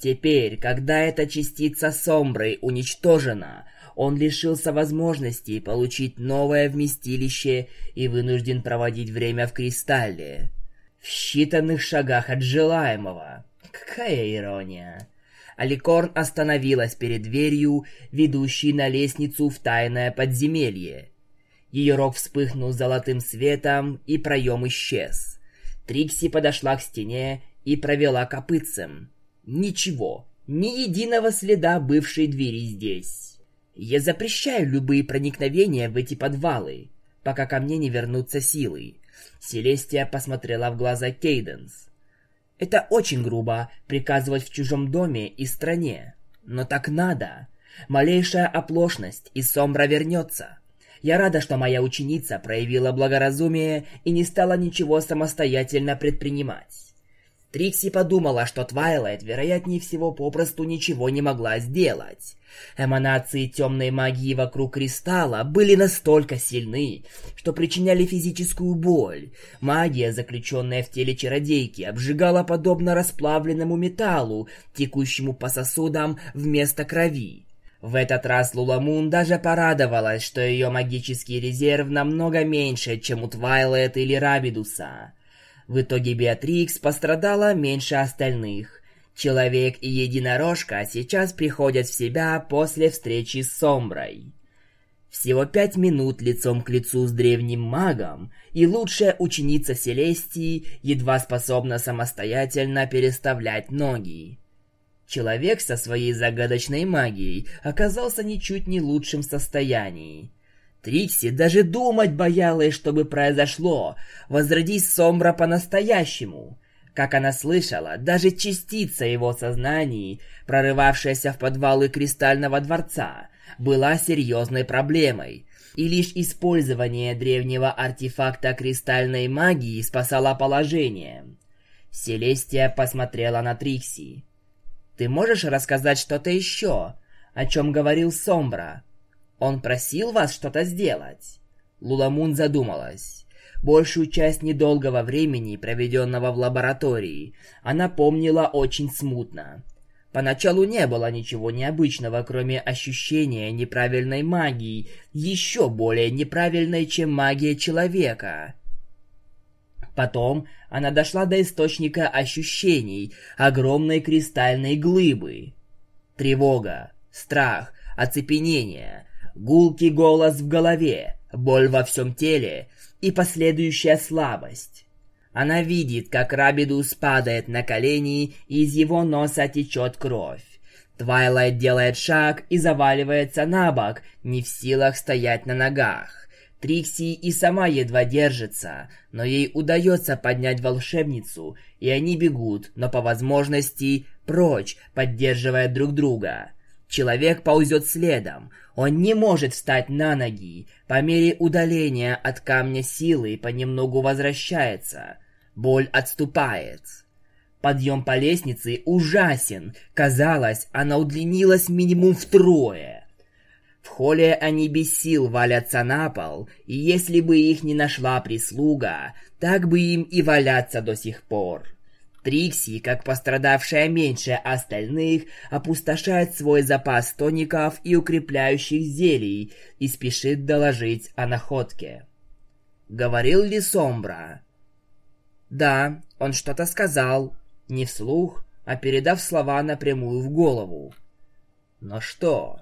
Теперь, когда эта частица Сомбры уничтожена, он лишился возможности получить новое вместилище и вынужден проводить время в кристалле. В считанных шагах от желаемого. Какая ирония. Аликорн остановилась перед дверью, ведущей на лестницу в тайное подземелье. Ее рог вспыхнул золотым светом, и проем исчез. Трикси подошла к стене и провела копытцем. Ничего, ни единого следа бывшей двери здесь. Я запрещаю любые проникновения в эти подвалы, пока ко мне не вернутся силы. Селестия посмотрела в глаза Кейденс. Это очень грубо приказывать в чужом доме и стране. Но так надо. Малейшая оплошность, и Сомбра вернется. Я рада, что моя ученица проявила благоразумие и не стала ничего самостоятельно предпринимать. Трикси подумала, что Твайлайт, вероятнее всего, попросту ничего не могла сделать. Эманации темной магии вокруг кристалла были настолько сильны, что причиняли физическую боль. Магия, заключенная в теле чародейки, обжигала подобно расплавленному металлу, текущему по сосудам вместо крови. В этот раз Луламун даже порадовалась, что ее магический резерв намного меньше, чем у Твайлайт или Рабидуса. В итоге Беатрикс пострадала меньше остальных. Человек и единорожка сейчас приходят в себя после встречи с Сомброй. Всего пять минут лицом к лицу с древним магом, и лучшая ученица Селестии едва способна самостоятельно переставлять ноги. Человек со своей загадочной магией оказался ничуть не лучшим состоянии. Трикси даже думать боялась, чтобы произошло, возродись Сомбра по-настоящему. Как она слышала, даже частица его сознания, прорывавшаяся в подвалы Кристального дворца, была серьезной проблемой, и лишь использование древнего артефакта кристальной магии спасало положение. Селестия посмотрела на Трикси. «Ты можешь рассказать что-то еще, о чем говорил Сомбра?» Он просил вас что-то сделать?» Луламун задумалась. Большую часть недолгого времени, проведенного в лаборатории, она помнила очень смутно. Поначалу не было ничего необычного, кроме ощущения неправильной магии, еще более неправильной, чем магия человека – Потом она дошла до источника ощущений, огромной кристальной глыбы. Тревога, страх, оцепенение, гулкий голос в голове, боль во всем теле и последующая слабость. Она видит, как Рабидус падает на колени, и из его носа течет кровь. Твайлайт делает шаг и заваливается на бок, не в силах стоять на ногах. Трикси и сама едва держится, но ей удается поднять волшебницу, и они бегут, но по возможности прочь, поддерживая друг друга. Человек ползет следом. Он не может встать на ноги. По мере удаления от камня силы понемногу возвращается. Боль отступает. Подъем по лестнице ужасен. Казалось, она удлинилась минимум втрое. В холле они без сил валятся на пол, и если бы их не нашла прислуга, так бы им и валяться до сих пор. Трикси, как пострадавшая меньше остальных, опустошает свой запас тоников и укрепляющих зелий и спешит доложить о находке. Говорил ли Сомбра? Да, он что-то сказал, не вслух, а передав слова напрямую в голову. Но что?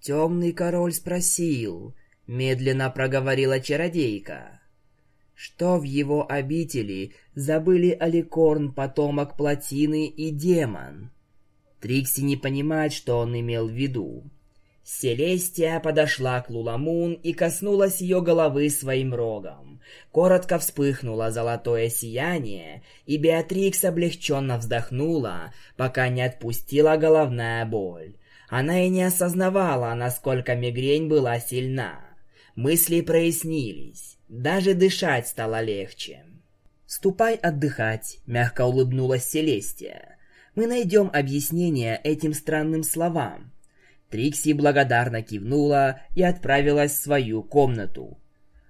Темный король спросил, медленно проговорила чародейка. Что в его обители забыли Аликорн, потомок Плотины и демон? Трикси не понимает, что он имел в виду. Селестия подошла к Луламун и коснулась ее головы своим рогом. Коротко вспыхнуло золотое сияние, и Беатрикс облегченно вздохнула, пока не отпустила головная боль. Она и не осознавала, насколько мигрень была сильна. Мысли прояснились, даже дышать стало легче. «Ступай отдыхать», — мягко улыбнулась Селестия. «Мы найдем объяснение этим странным словам. Трикси благодарно кивнула и отправилась в свою комнату.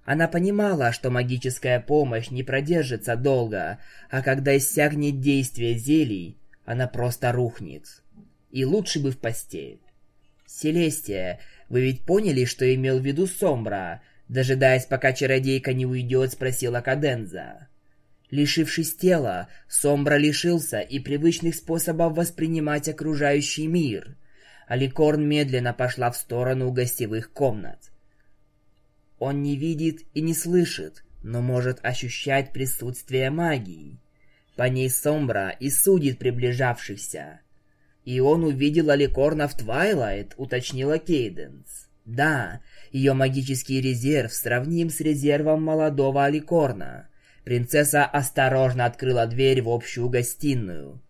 Она понимала, что магическая помощь не продержится долго, а когда иссякнет действие зелий, она просто рухнет. И лучше бы в постель. «Селестия, вы ведь поняли, что имел в виду Сомбра?» Дожидаясь, пока чародейка не уйдет, спросила Каденза. Лишившись тела, Сомбра лишился и привычных способов воспринимать окружающий мир. Аликорн медленно пошла в сторону гостевых комнат. Он не видит и не слышит, но может ощущать присутствие магии. По ней Сомбра и судит приближавшихся. И он увидел Аликорна в Твайлайт, уточнила Кейденс. Да, ее магический резерв сравним с резервом молодого Аликорна. Принцесса осторожно открыла дверь в общую гостиную,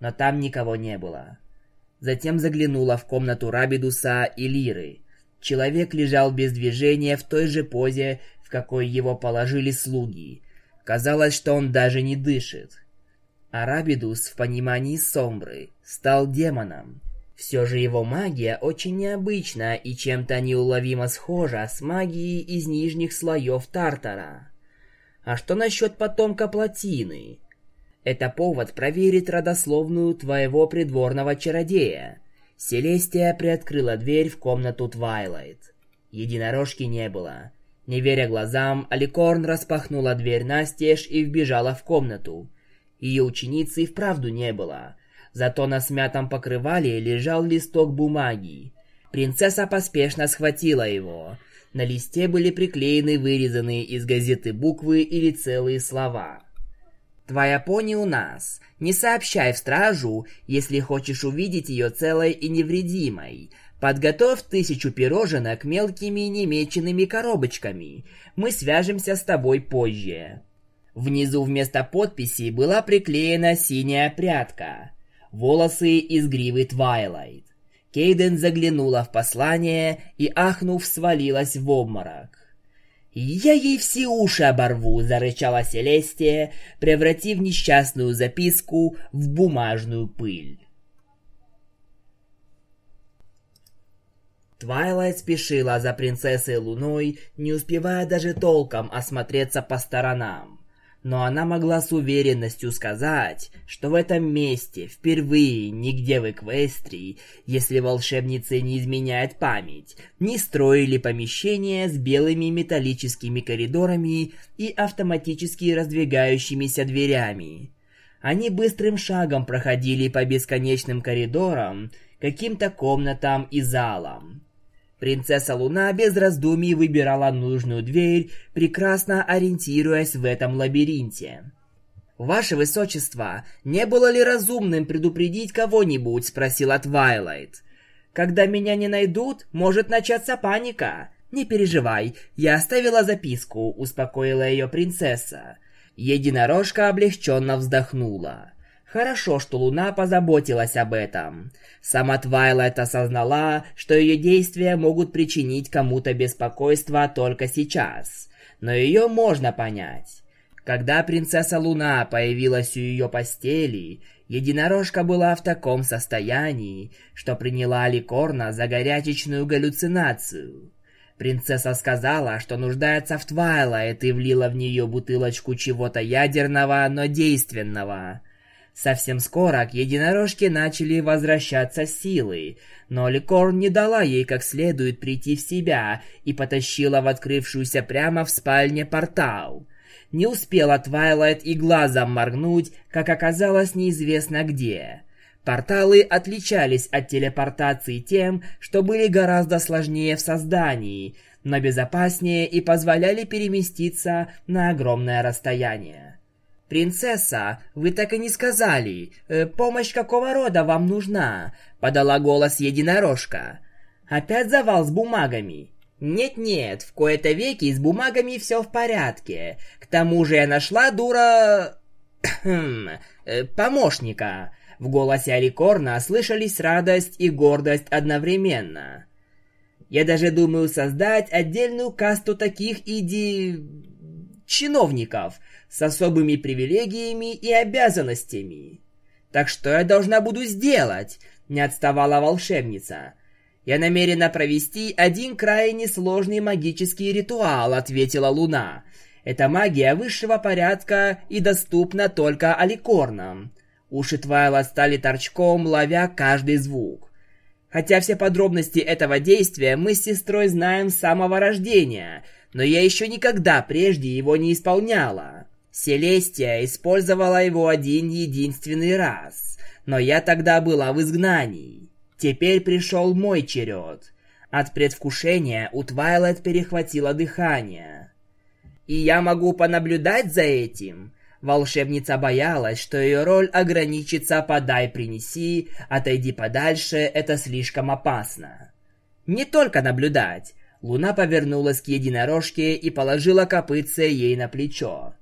но там никого не было. Затем заглянула в комнату Рабидуса и Лиры. Человек лежал без движения в той же позе, в какой его положили слуги. Казалось, что он даже не дышит. Арабидус в понимании Сомбры стал демоном. Все же его магия очень необычна и чем-то неуловимо схожа с магией из нижних слоев Тартара. А что насчет потомка Плотины? Это повод проверить родословную твоего придворного чародея. Селестия приоткрыла дверь в комнату Твайлайт. Единорожки не было. Не веря глазам, Аликорн распахнула дверь настежь и вбежала в комнату. Ее ученицы и вправду не было. Зато на смятом покрывале лежал листок бумаги. Принцесса поспешно схватила его. На листе были приклеены вырезанные из газеты буквы или целые слова. Твоя пони у нас. Не сообщай в стражу, если хочешь увидеть ее целой и невредимой. Подготовь тысячу пироженок мелкими немеченными коробочками. Мы свяжемся с тобой позже. Внизу вместо подписи была приклеена синяя прядка. Волосы из гривы Твайлайт. Кейден заглянула в послание и, ахнув, свалилась в обморок. «Я ей все уши оборву!» – зарычала Селестия, превратив несчастную записку в бумажную пыль. Твайлайт спешила за принцессой Луной, не успевая даже толком осмотреться по сторонам. Но она могла с уверенностью сказать, что в этом месте впервые нигде в Эквестрии, если волшебнице не изменяет память, не строили помещения с белыми металлическими коридорами и автоматически раздвигающимися дверями. Они быстрым шагом проходили по бесконечным коридорам, каким-то комнатам и залам. Принцесса Луна без раздумий выбирала нужную дверь, прекрасно ориентируясь в этом лабиринте. «Ваше Высочество, не было ли разумным предупредить кого-нибудь?» – спросила Твайлайт. «Когда меня не найдут, может начаться паника. Не переживай, я оставила записку», – успокоила ее принцесса. Единорожка облегченно вздохнула. Хорошо, что Луна позаботилась об этом. Сама Твайлайт осознала, что ее действия могут причинить кому-то беспокойство только сейчас. Но ее можно понять. Когда принцесса Луна появилась у ее постели, единорожка была в таком состоянии, что приняла аликорна за горячечную галлюцинацию. Принцесса сказала, что нуждается в Твайлайт и влила в нее бутылочку чего-то ядрёного, но действенного. Совсем скоро к единорожке начали возвращаться силы, но Ликорн не дала ей как следует прийти в себя и потащила в открывшуюся прямо в спальне портал. Не успела Твайлайт и глазом моргнуть, как оказалось неизвестно где. Порталы отличались от телепортации тем, что были гораздо сложнее в создании, но безопаснее и позволяли переместиться на огромное расстояние. «Принцесса, вы так и не сказали, э, помощь какого рода вам нужна?» — подала голос единорожка. «Опять завал с бумагами?» «Нет-нет, в кои-то веки с бумагами все в порядке. К тому же я нашла дура... [coughs] Э, помощника». В голосе Аликорна слышались радость и гордость одновременно. «Я даже думаю создать отдельную касту таких иди... чиновников, с особыми привилегиями и обязанностями. Так что я должна буду сделать? Не отставала волшебница. Я намерена провести один крайне сложный магический ритуал, ответила Луна. Это магия высшего порядка и доступна только аликорнам. Уши Твайла стали торчком, ловя каждый звук. Хотя все подробности этого действия мы с сестрой знаем с самого рождения, но я еще никогда прежде его не исполняла. Селестия использовала его один единственный раз, но я тогда была в изгнании. Теперь пришел мой черед. От предвкушения у Твайлайт перехватило дыхание. И я могу понаблюдать за этим. Волшебница боялась, что ее роль ограничится «подай, принеси», «отойди подальше» — это слишком опасно. Не только наблюдать. Луна повернулась к единорожке и положила копытце ей на плечо.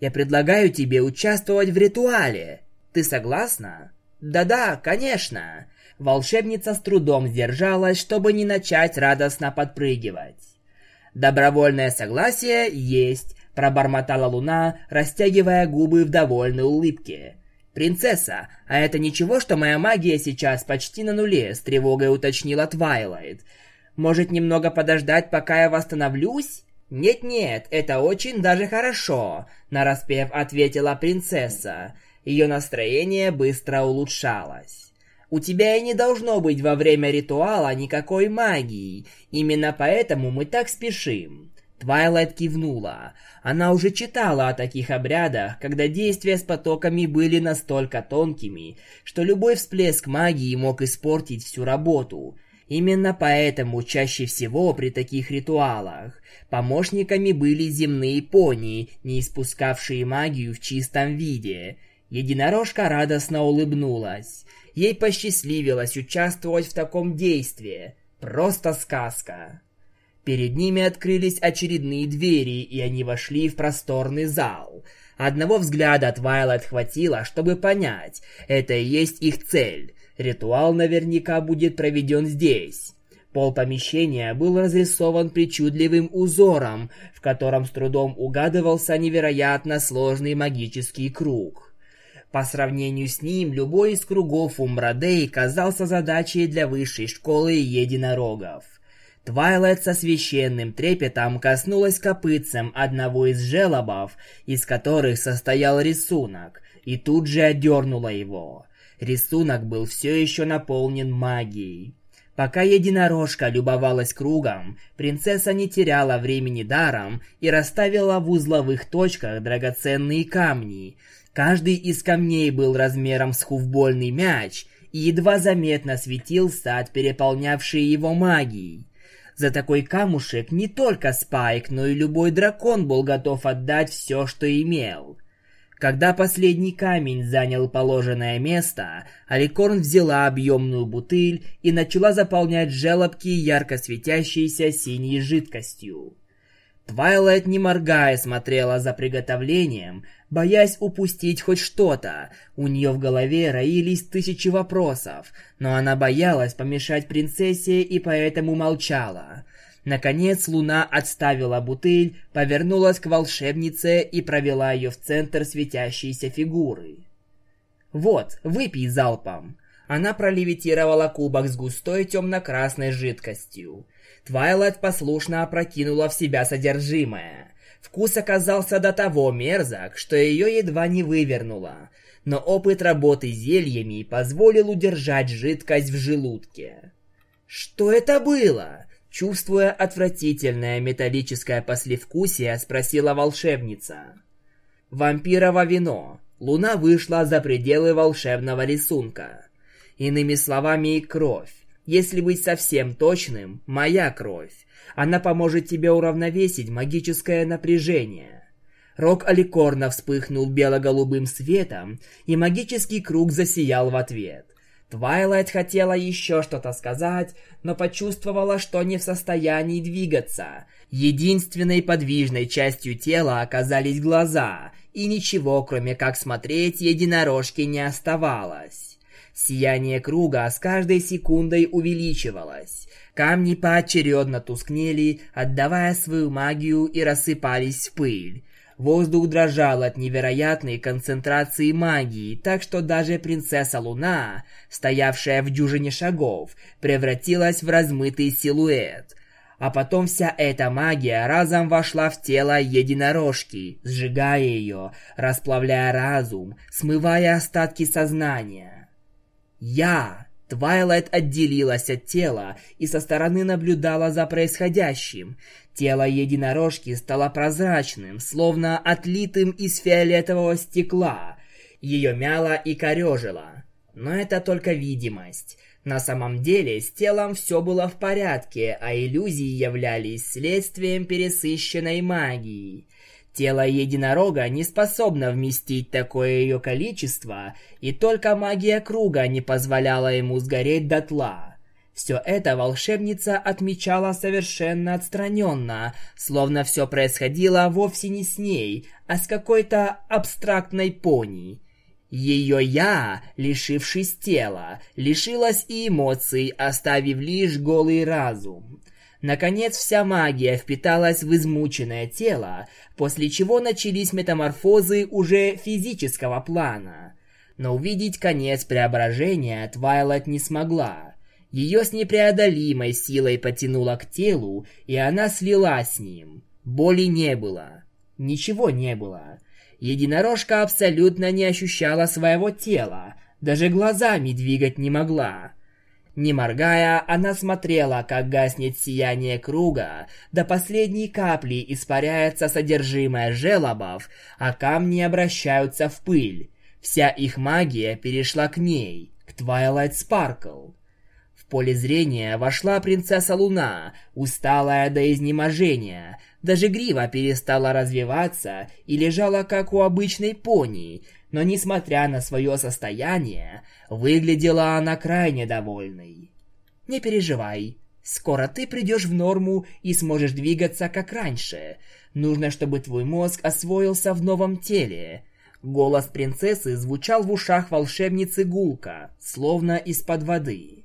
Я предлагаю тебе участвовать в ритуале. Ты согласна? Да-да, конечно. Волшебница с трудом сдержалась, чтобы не начать радостно подпрыгивать. Добровольное согласие есть, пробормотала Луна, растягивая губы в довольной улыбке. «Принцесса, а это ничего, что моя магия сейчас почти на нуле?» — с тревогой уточнила Твайлайт. «Может, немного подождать, пока я восстановлюсь?» «Нет-нет, это очень даже хорошо», — нараспев ответила принцесса. Ее настроение быстро улучшалось. «У тебя и не должно быть во время ритуала никакой магии. Именно поэтому мы так спешим». Твайлайт кивнула. Она уже читала о таких обрядах, когда действия с потоками были настолько тонкими, что любой всплеск магии мог испортить всю работу. Именно поэтому чаще всего при таких ритуалах помощниками были земные пони, не испускавшие магию в чистом виде. Единорожка радостно улыбнулась. Ей посчастливилось участвовать в таком действии. Просто сказка. Перед ними открылись очередные двери, и они вошли в просторный зал. Одного взгляда Твайлайт хватило, чтобы понять, это и есть их цель. Ритуал наверняка будет проведен здесь. Пол помещения был разрисован причудливым узором, в котором с трудом угадывался невероятно сложный магический круг. По сравнению с ним, любой из кругов Умбрадей казался задачей для высшей школы единорогов. Твайлайт со священным трепетом коснулась копытцем одного из желобов, из которых состоял рисунок, и тут же отдернула его. Рисунок был все еще наполнен магией. Пока единорожка любовалась кругом, принцесса не теряла времени даром и расставила в узловых точках драгоценные камни. Каждый из камней был размером с хуфбольный мяч и едва заметно светился от переполнявшей его магии. За такой камушек не только Спайк, но и любой дракон был готов отдать все, что имел. Когда последний камень занял положенное место, Аликорн взяла объемную бутыль и начала заполнять желобки ярко светящейся синей жидкостью. Твайлайт, не моргая, смотрела за приготовлением, боясь упустить хоть что-то. У нее в голове роились тысячи вопросов, но она боялась помешать принцессе и поэтому молчала. Наконец Луна отставила бутыль, повернулась к волшебнице и провела ее в центр светящейся фигуры. «Вот, выпей залпом!» Она пролевитировала кубок с густой темно-красной жидкостью. Твайлайт послушно опрокинула в себя содержимое. Вкус оказался до того мерзок, что ее едва не вывернуло, но опыт работы зельями позволил удержать жидкость в желудке. «Что это было?» Чувствуя отвратительное металлическое послевкусие, спросила волшебница. «Вампирово вино. Луна вышла за пределы волшебного рисунка. Иными словами, кровь. Если быть совсем точным, моя кровь. Она поможет тебе уравновесить магическое напряжение. Рог Аликорна вспыхнул бело-голубым светом, и магический круг засиял в ответ. Твайлайт хотела еще что-то сказать, но почувствовала, что не в состоянии двигаться. Единственной подвижной частью тела оказались глаза, и ничего, кроме как смотреть, единорожке не оставалось. Сияние круга с каждой секундой увеличивалось. Камни поочередно тускнели, отдавая свою магию и рассыпались в пыль. Воздух дрожал от невероятной концентрации магии, так что даже принцесса Луна, стоявшая в дюжине шагов, превратилась в размытый силуэт. А потом вся эта магия разом вошла в тело единорожки, сжигая ее, расплавляя разум, смывая остатки сознания. «Я!» Твайлайт отделилась от тела и со стороны наблюдала за происходящим. Тело единорожки стало прозрачным, словно отлитым из фиолетового стекла. Ее мяло и корежило. Но это только видимость. На самом деле с телом все было в порядке, а иллюзии являлись следствием пересыщенной магии. Тело единорога не способно вместить такое ее количество, и только магия круга не позволяла ему сгореть дотла. Все это волшебница отмечала совершенно отстраненно, словно все происходило вовсе не с ней, а с какой-то абстрактной пони. Ее «я», лишившись тела, лишилась и эмоций, оставив лишь голый разум. Наконец вся магия впиталась в измученное тело, после чего начались метаморфозы уже физического плана. Но увидеть конец преображения Твайлайт не смогла. Ее с непреодолимой силой потянуло к телу, и она слилась с ним. Боли не было. Ничего не было. Единорожка абсолютно не ощущала своего тела, даже глазами двигать не могла. Не моргая, она смотрела, как гаснет сияние круга, до последней капли испаряется содержимое желобов, а камни обращаются в пыль. Вся их магия перешла к ней, к Twilight Sparkle. Поле зрения вошла принцесса Луна, усталая до изнеможения. Даже грива перестала развиваться и лежала как у обычной пони, но несмотря на свое состояние, выглядела она крайне довольной. «Не переживай, скоро ты придешь в норму и сможешь двигаться как раньше. Нужно, чтобы твой мозг освоился в новом теле». Голос принцессы звучал в ушах волшебницы гулка, словно из-под воды.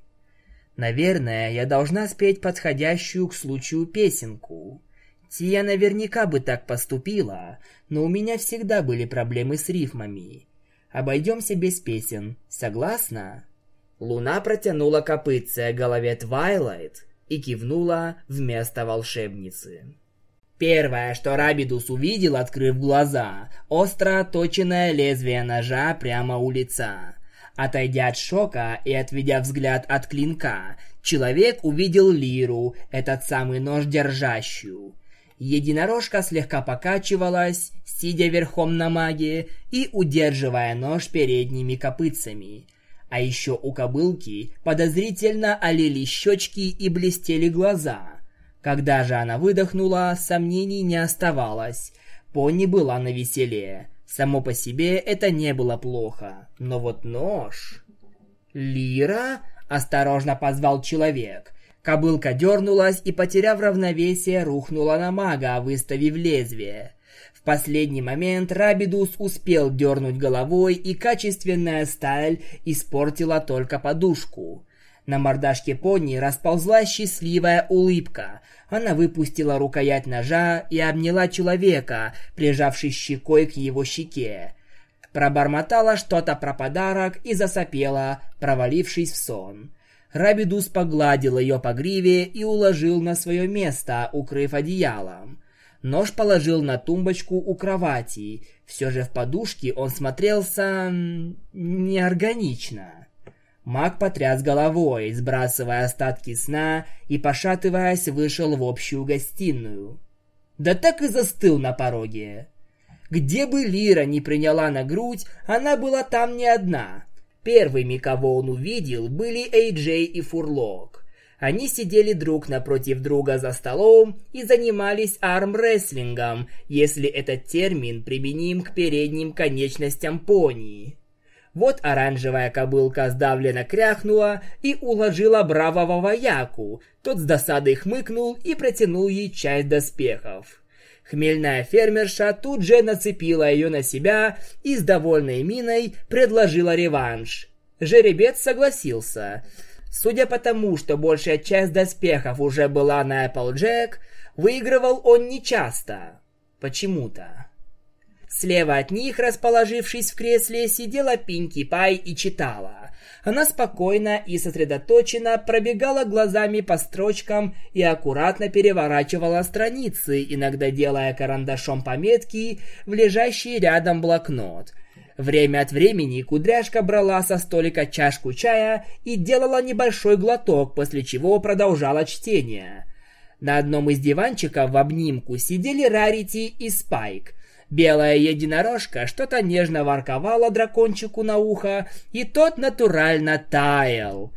«Наверное, я должна спеть подходящую к случаю песенку». Тия наверняка бы так поступила, но у меня всегда были проблемы с рифмами. Обойдемся без песен, согласна? Луна протянула копытце голове Твайлайт. и кивнула вместо волшебницы. Первое, что Рабидус увидел, открыв глаза, остро точенное лезвие ножа прямо у лица. Отойдя от шока и отведя взгляд от клинка, человек увидел Лиру, этот самый нож держащую. Единорожка слегка покачивалась, сидя верхом на маге и удерживая нож передними копытцами. А еще у кобылки подозрительно олели щечки и блестели глаза – когда же она выдохнула, сомнений не оставалось. Пони была на веселе. Само по себе это не было плохо. Но вот нож... «Лира?» – осторожно позвал человек. Кобылка дернулась и, потеряв равновесие, рухнула на мага, выставив лезвие. В последний момент Рабидус успел дернуть головой, и качественная сталь испортила только подушку. На мордашке пони расползлась счастливая улыбка. Она выпустила рукоять ножа и обняла человека, прижавшись щекой к его щеке. Пробормотала что-то про подарок и засопела, провалившись в сон. Рабидус погладил ее по гриве и уложил на свое место, укрыв одеялом. Нож положил на тумбочку у кровати. Все же в подушке он смотрелся... неорганично. Маг потряс головой, сбрасывая остатки сна и, пошатываясь, вышел в общую гостиную. Да так и застыл на пороге. Где бы Лира не приняла на грудь, она была там не одна. Первыми, кого он увидел, были Эйджей и Фурлок. Они сидели друг напротив друга за столом и занимались армрестлингом, если этот термин применим к передним конечностям пони. Вот оранжевая кобылка сдавленно кряхнула и уложила бравого вояку. Тот с досадой хмыкнул и протянул ей часть доспехов. Хмельная фермерша тут же нацепила ее на себя и с довольной миной предложила реванш. Жеребец согласился. Судя по тому, что большая часть доспехов уже была на Applejack, выигрывал он нечасто. Почему-то. Слева от них, расположившись в кресле, сидела Пинки Пай и читала. Она спокойно и сосредоточенно пробегала глазами по строчкам и аккуратно переворачивала страницы, иногда делая карандашом пометки в лежащий рядом блокнот. Время от времени кудряшка брала со столика чашку чая и делала небольшой глоток, после чего продолжала чтение. На одном из диванчиков в обнимку сидели Рарити и Спайк. Белая единорожка что-то нежно ворковала дракончику на ухо, и тот натурально таял.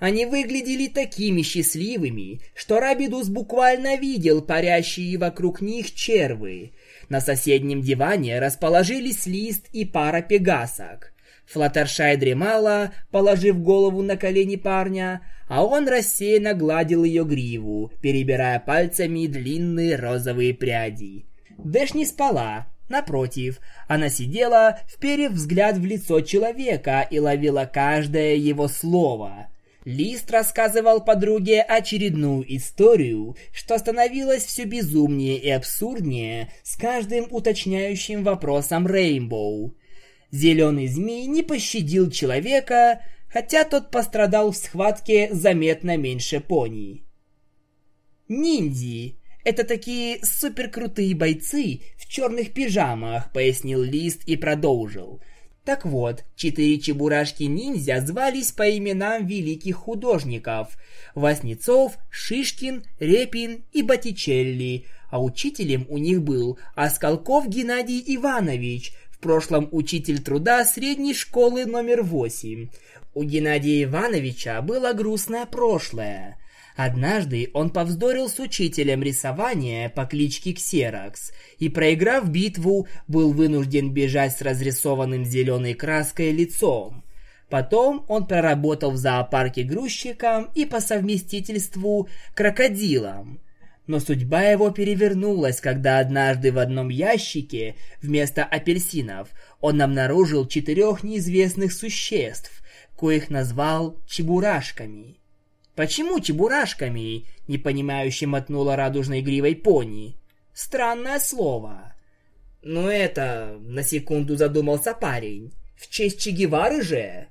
Они выглядели такими счастливыми, что Рабидус буквально видел парящие вокруг них червы. На соседнем диване расположились лист и пара пегасок. Флаттершай дремала, положив голову на колени парня, а он рассеянно гладил ее гриву, перебирая пальцами длинные розовые пряди. Дэш не спала, Напротив, она сидела, вперев взгляд в лицо человека и ловила каждое его слово. Лист рассказывал подруге очередную историю, что становилось все безумнее и абсурднее с каждым уточняющим вопросом Рейнбоу. Зеленый змей не пощадил человека, хотя тот пострадал в схватке заметно меньше пони. Ниндзи это такие суперкрутые бойцы в черных пижамах, пояснил Лист и продолжил. Так вот, четыре чебурашки-ниндзя звались по именам великих художников – Васнецов, Шишкин, Репин и Боттичелли, а учителем у них был Осколков Геннадий Иванович, в прошлом учитель труда средней школы номер восемь. У Геннадия Ивановича было грустное прошлое. Однажды он повздорил с учителем рисования по кличке Ксерокс и, проиграв битву, был вынужден бежать с разрисованным зеленой краской лицом. Потом он проработал в зоопарке грузчиком и по совместительству крокодилом. Но судьба его перевернулась, когда однажды в одном ящике вместо апельсинов он обнаружил четырех неизвестных существ, коих назвал чебурашками – «Почему чебурашками?» — непонимающе мотнула радужной гривой пони. «Странное слово». «Ну это...» — на секунду задумался парень. «В честь Че Гевары же?»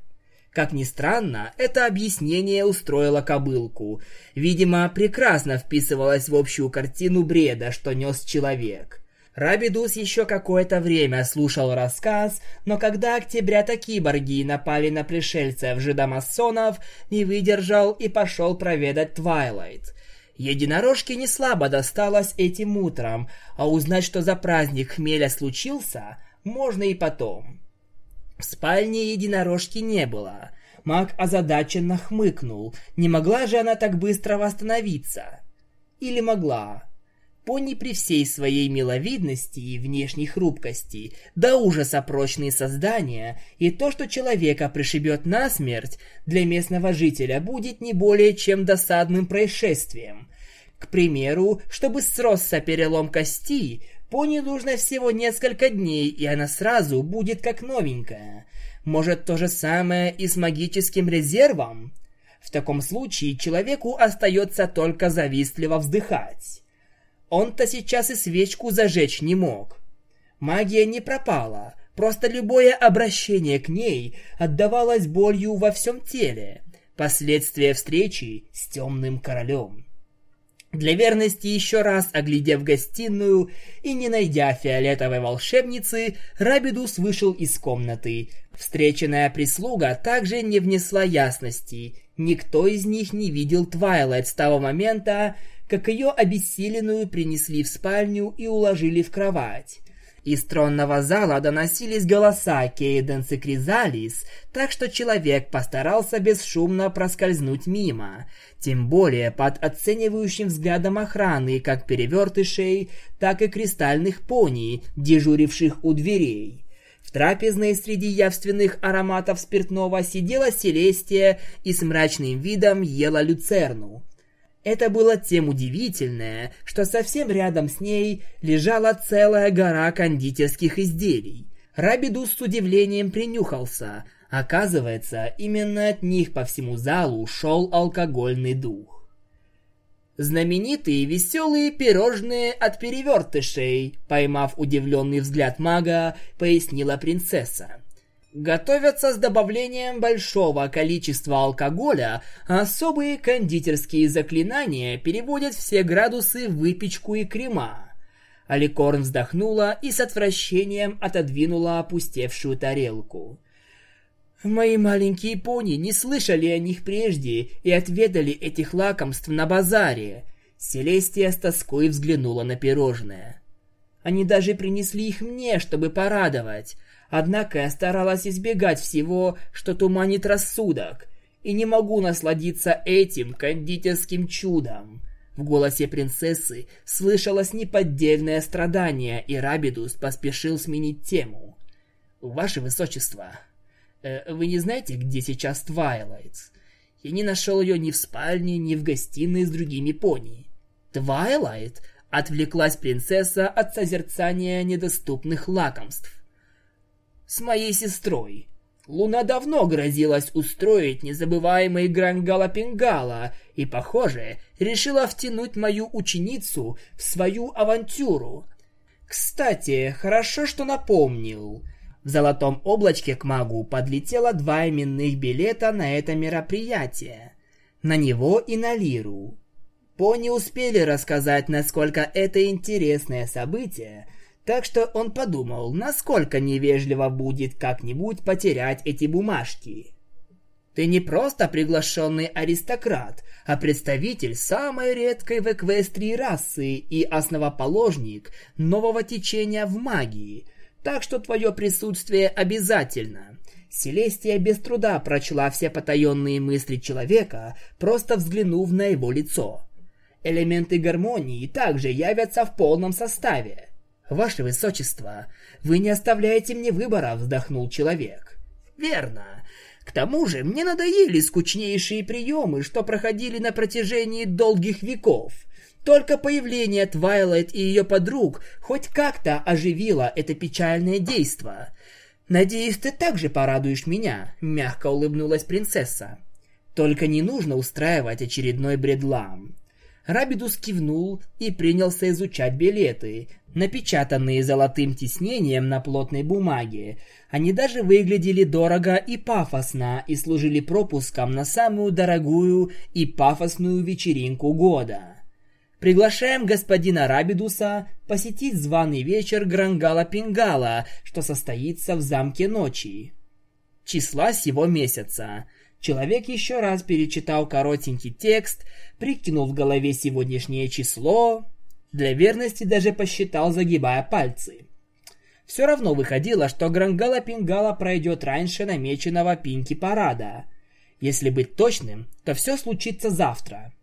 Как ни странно, это объяснение устроило кобылку. Видимо, прекрасно вписывалось в общую картину бреда, что нес человек. Рабидус еще какое-то время слушал рассказ, но когда октябрята-киборги напали на пришельцев жидомасонов, не выдержал и пошел проведать Твайлайт. Единорожке не слабо досталось этим утром, а узнать, что за праздник хмеля случился, можно и потом. В спальне единорожки не было. Маг озадаченно хмыкнул. Не могла же она так быстро восстановиться? Или могла? Пони при всей своей миловидности и внешней хрупкости, до ужаса прочные создания, и то, что человека пришибет насмерть, для местного жителя будет не более чем досадным происшествием. К примеру, чтобы сросся перелом кости, пони нужно всего несколько дней, и она сразу будет как новенькая. Может, то же самое и с магическим резервом? В таком случае человеку остается только завистливо вздыхать. Он-то сейчас и свечку зажечь не мог. Магия не пропала, просто любое обращение к ней отдавалось болью во всем теле. Последствия встречи с темным королем. Для верности еще раз оглядев гостиную и не найдя фиолетовой волшебницы, Рабидус вышел из комнаты. Встреченная прислуга также не внесла ясности. Никто из них не видел Твайлайт с того момента, как ее обессиленную принесли в спальню и уложили в кровать. Из тронного зала доносились голоса Кейденс и Кризалис, так что человек постарался бесшумно проскользнуть мимо, тем более под оценивающим взглядом охраны как перевертышей, так и кристальных пони, дежуривших у дверей. В трапезной среди явственных ароматов спиртного сидела Селестия и с мрачным видом ела люцерну. Это было тем удивительное, что совсем рядом с ней лежала целая гора кондитерских изделий. Рабидус с удивлением принюхался. Оказывается, именно от них по всему залу шел алкогольный дух. Знаменитые веселые пирожные от перевертышей, поймав удивленный взгляд мага, пояснила принцесса готовятся с добавлением большого количества алкоголя, особые кондитерские заклинания переводят все градусы в выпечку и крема. Аликорн вздохнула и с отвращением отодвинула опустевшую тарелку. Мои маленькие пони не слышали о них прежде и отведали этих лакомств на базаре. Селестия с тоской взглянула на пирожное. Они даже принесли их мне, чтобы порадовать. Однако я старалась избегать всего, что туманит рассудок, и не могу насладиться этим кондитерским чудом. В голосе принцессы слышалось неподдельное страдание, и Рабидус поспешил сменить тему. «Ваше Высочество, э, вы не знаете, где сейчас Твайлайт? Я не нашел ее ни в спальне, ни в гостиной с другими пони». «Твайлайт?» — отвлеклась принцесса от созерцания недоступных лакомств с моей сестрой. Луна давно грозилась устроить незабываемый Грангала-Пингала и, похоже, решила втянуть мою ученицу в свою авантюру. Кстати, хорошо, что напомнил. В золотом облачке к магу подлетело два именных билета на это мероприятие. На него и на Лиру. Пони успели рассказать, насколько это интересное событие – так что он подумал, насколько невежливо будет как-нибудь потерять эти бумажки. Ты не просто приглашенный аристократ, а представитель самой редкой в Эквестрии расы и основоположник нового течения в магии, так что твое присутствие обязательно. Селестия без труда прочла все потаенные мысли человека, просто взглянув на его лицо. Элементы гармонии также явятся в полном составе. «Ваше Высочество, вы не оставляете мне выбора», — вздохнул человек. «Верно. К тому же мне надоели скучнейшие приемы, что проходили на протяжении долгих веков. Только появление Твайлайт и ее подруг хоть как-то оживило это печальное действо. Надеюсь, ты также порадуешь меня», — мягко улыбнулась принцесса. «Только не нужно устраивать очередной бредлам». Рабидус кивнул и принялся изучать билеты, напечатанные золотым тиснением на плотной бумаге. Они даже выглядели дорого и пафосно и служили пропуском на самую дорогую и пафосную вечеринку года. Приглашаем господина Рабидуса посетить званый вечер Грангала-Пингала, что состоится в замке ночи. Числа сего месяца. Человек еще раз перечитал коротенький текст, прикинул в голове сегодняшнее число, для верности даже посчитал, загибая пальцы. Все равно выходило, что Грангала-Пингала пройдет раньше намеченного Пинки-парада. Если быть точным, то все случится завтра.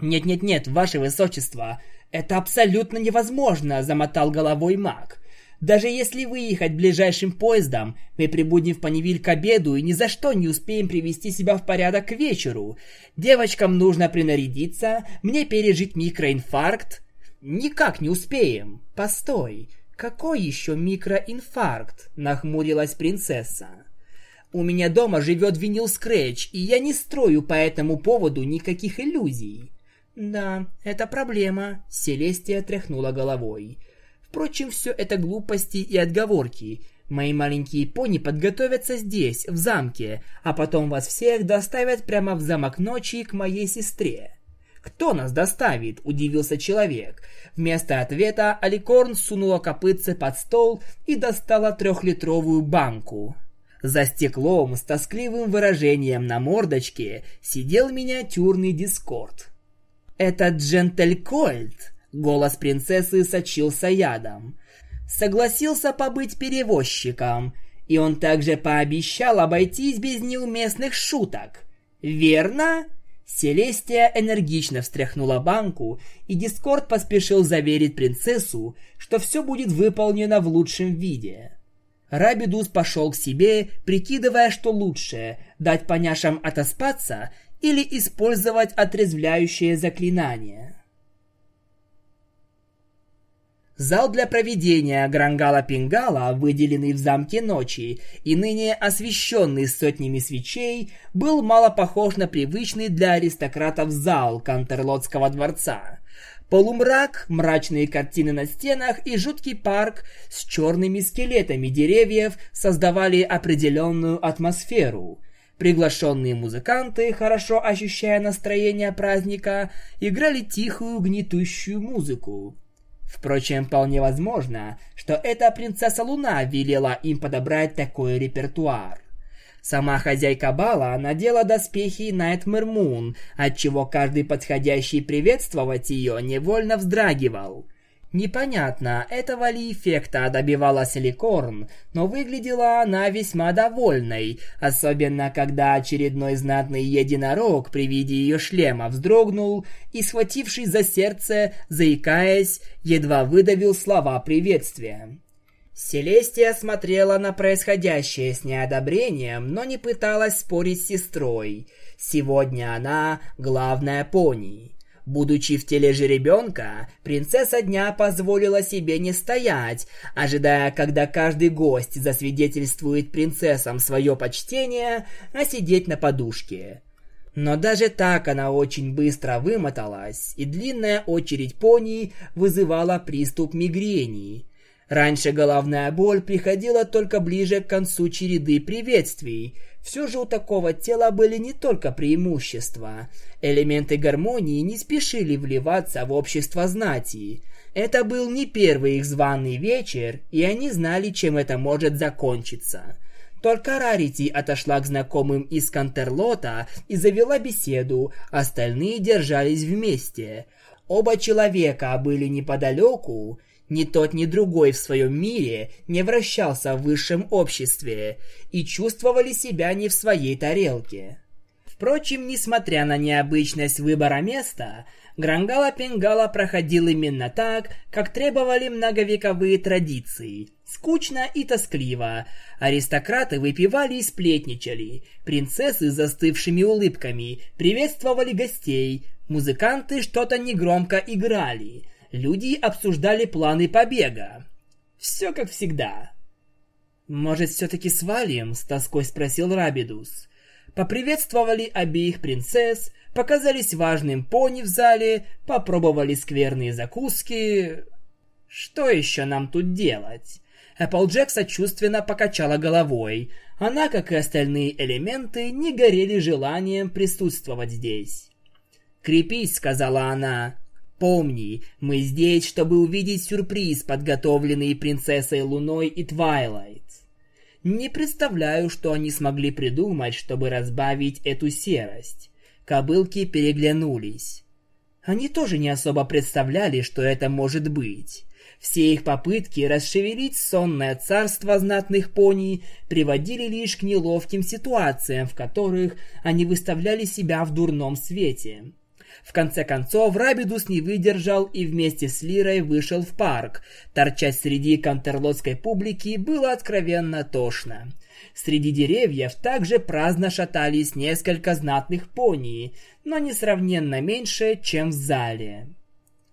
«Нет-нет-нет, ваше высочество, это абсолютно невозможно», — замотал головой маг. «Даже если выехать ближайшим поездом, мы прибудем в Паневиль к обеду и ни за что не успеем привести себя в порядок к вечеру. Девочкам нужно принарядиться, мне пережить микроинфаркт». «Никак не успеем. Постой, какой еще микроинфаркт?» — нахмурилась принцесса. «У меня дома живет винил Скретч, и я не строю по этому поводу никаких иллюзий». «Да, это проблема», — Селестия тряхнула головой. «Впрочем, все это глупости и отговорки. Мои маленькие пони подготовятся здесь, в замке, а потом вас всех доставят прямо в замок ночи к моей сестре». «Кто нас доставит?» – удивился человек. Вместо ответа Аликорн сунула копытце под стол и достала трехлитровую банку. За стеклом с тоскливым выражением на мордочке сидел миниатюрный дискорд. «Это Джентелькольд!» — голос принцессы сочился ядом. Согласился побыть перевозчиком, и он также пообещал обойтись без неуместных шуток. «Верно?» Селестия энергично встряхнула банку, и Дискорд поспешил заверить принцессу, что все будет выполнено в лучшем виде. Рабидус пошел к себе, прикидывая, что лучше – дать поняшам отоспаться или использовать отрезвляющее заклинание. Зал для проведения Грангала-Пингала, выделенный в замке ночи и ныне освещенный сотнями свечей, был мало похож на привычный для аристократов зал Кантерлотского дворца. Полумрак, мрачные картины на стенах и жуткий парк с черными скелетами деревьев создавали определенную атмосферу – Приглашенные музыканты, хорошо ощущая настроение праздника, играли тихую гнетущую музыку. Впрочем, вполне возможно, что эта принцесса Луна велела им подобрать такой репертуар. Сама хозяйка бала надела доспехи Найтмэр Мун, отчего каждый подходящий приветствовать ее невольно вздрагивал. Непонятно, этого ли эффекта добивалась Ликорн, но выглядела она весьма довольной, особенно когда очередной знатный единорог при виде ее шлема вздрогнул и, схватившись за сердце, заикаясь, едва выдавил слова приветствия. Селестия смотрела на происходящее с неодобрением, но не пыталась спорить с сестрой. Сегодня она главная пони. Будучи в теле жеребенка, принцесса дня позволила себе не стоять, ожидая, когда каждый гость засвидетельствует принцессам свое почтение, а сидеть на подушке. Но даже так она очень быстро вымоталась, и длинная очередь пони вызывала приступ мигрени. Раньше головная боль приходила только ближе к концу череды приветствий – все же у такого тела были не только преимущества. Элементы гармонии не спешили вливаться в общество знати. Это был не первый их званый вечер, и они знали, чем это может закончиться. Только Рарити отошла к знакомым из Кантерлота и завела беседу, остальные держались вместе. Оба человека были неподалеку, ни тот, ни другой в своем мире не вращался в высшем обществе и чувствовали себя не в своей тарелке. Впрочем, несмотря на необычность выбора места, Грангала-Пингала проходил именно так, как требовали многовековые традиции. Скучно и тоскливо. Аристократы выпивали и сплетничали. Принцессы с застывшими улыбками приветствовали гостей. Музыканты что-то негромко играли люди обсуждали планы побега. Все как всегда. «Может, все-таки свалим?» — с тоской спросил Рабидус. поприветствовали обеих принцесс, показались важным пони в зале, попробовали скверные закуски. Что еще нам тут делать? Эпплджек сочувственно покачала головой. Она, как и остальные элементы, не горели желанием присутствовать здесь. «Крепись», — сказала она. «Помни, мы здесь, чтобы увидеть сюрприз, подготовленный принцессой Луной и Твайлайт. Не представляю, что они смогли придумать, чтобы разбавить эту серость. Кобылки переглянулись. Они тоже не особо представляли, что это может быть. Все их попытки расшевелить сонное царство знатных пони приводили лишь к неловким ситуациям, в которых они выставляли себя в дурном свете. В конце концов, Рабидус не выдержал и вместе с Лирой вышел в парк. Торчать среди кантерлотской публики было откровенно тошно. Среди деревьев также праздно шатались несколько знатных пони, но несравненно меньше, чем в зале.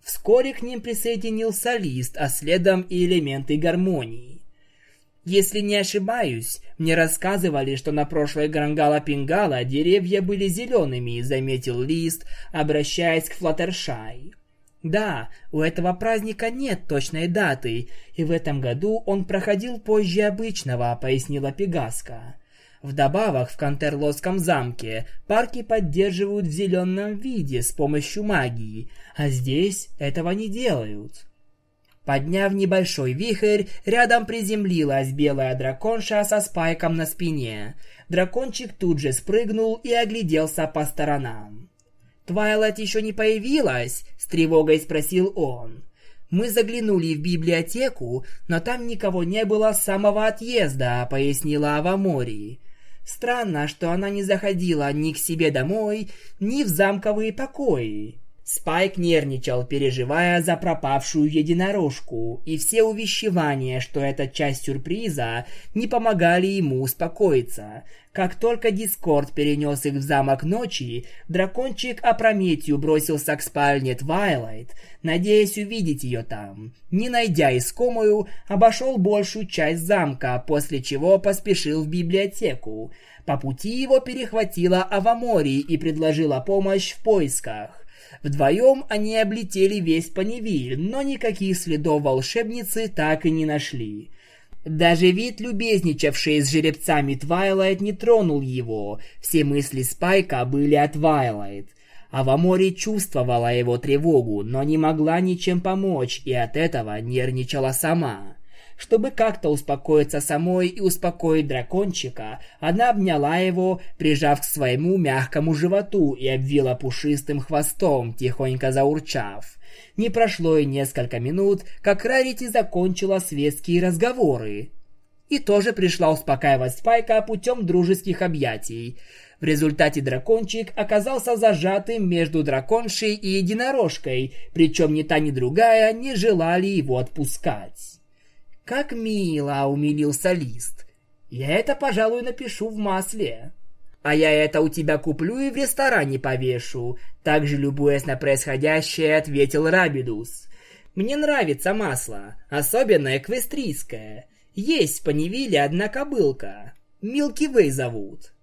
Вскоре к ним присоединился лист, а следом и элементы гармонии. Если не ошибаюсь, мне рассказывали, что на прошлой Грангала-Пингала деревья были зелеными, заметил Лист, обращаясь к Флаттершай. Да, у этого праздника нет точной даты, и в этом году он проходил позже обычного, пояснила Пегаска. Вдобавок, в Кантерлосском замке парки поддерживают в зеленом виде с помощью магии, а здесь этого не делают. Подняв небольшой вихрь, рядом приземлилась белая драконша со спайком на спине. Дракончик тут же спрыгнул и огляделся по сторонам. «Твайлайт еще не появилась?» — с тревогой спросил он. «Мы заглянули в библиотеку, но там никого не было с самого отъезда», — пояснила Авамори. «Странно, что она не заходила ни к себе домой, ни в замковые покои». Спайк нервничал, переживая за пропавшую единорожку, и все увещевания, что это часть сюрприза, не помогали ему успокоиться. Как только Дискорд перенес их в замок ночи, дракончик опрометью бросился к спальне Твайлайт, надеясь увидеть ее там. Не найдя искомую, обошел большую часть замка, после чего поспешил в библиотеку. По пути его перехватила Авамори и предложила помощь в поисках. Вдвоем они облетели весь Понивиль, но никаких следов волшебницы так и не нашли. Даже вид любезничавшей с жеребцами Твайлайт, не тронул его. Все мысли Спайка были о Твайлайт. Авамори чувствовала его тревогу, но не могла ничем помочь, и от этого нервничала сама. Чтобы как-то успокоиться самой и успокоить дракончика, она обняла его, прижав к своему мягкому животу и обвила пушистым хвостом, тихонько заурчав. Не прошло и несколько минут, как Рарити закончила светские разговоры. И тоже пришла успокаивать Спайка путем дружеских объятий. В результате дракончик оказался зажатым между драконшей и единорожкой, причем ни та, ни другая не желали его отпускать. «Как мило!» — умилился Лист. «Я это, пожалуй, напишу в масле». «А я это у тебя куплю и в ресторане повешу», — также любуясь на происходящее, ответил Рабидус. «Мне нравится масло, особенно эквестрийское. Есть в Паневиле одна кобылка. Милки Вей зовут.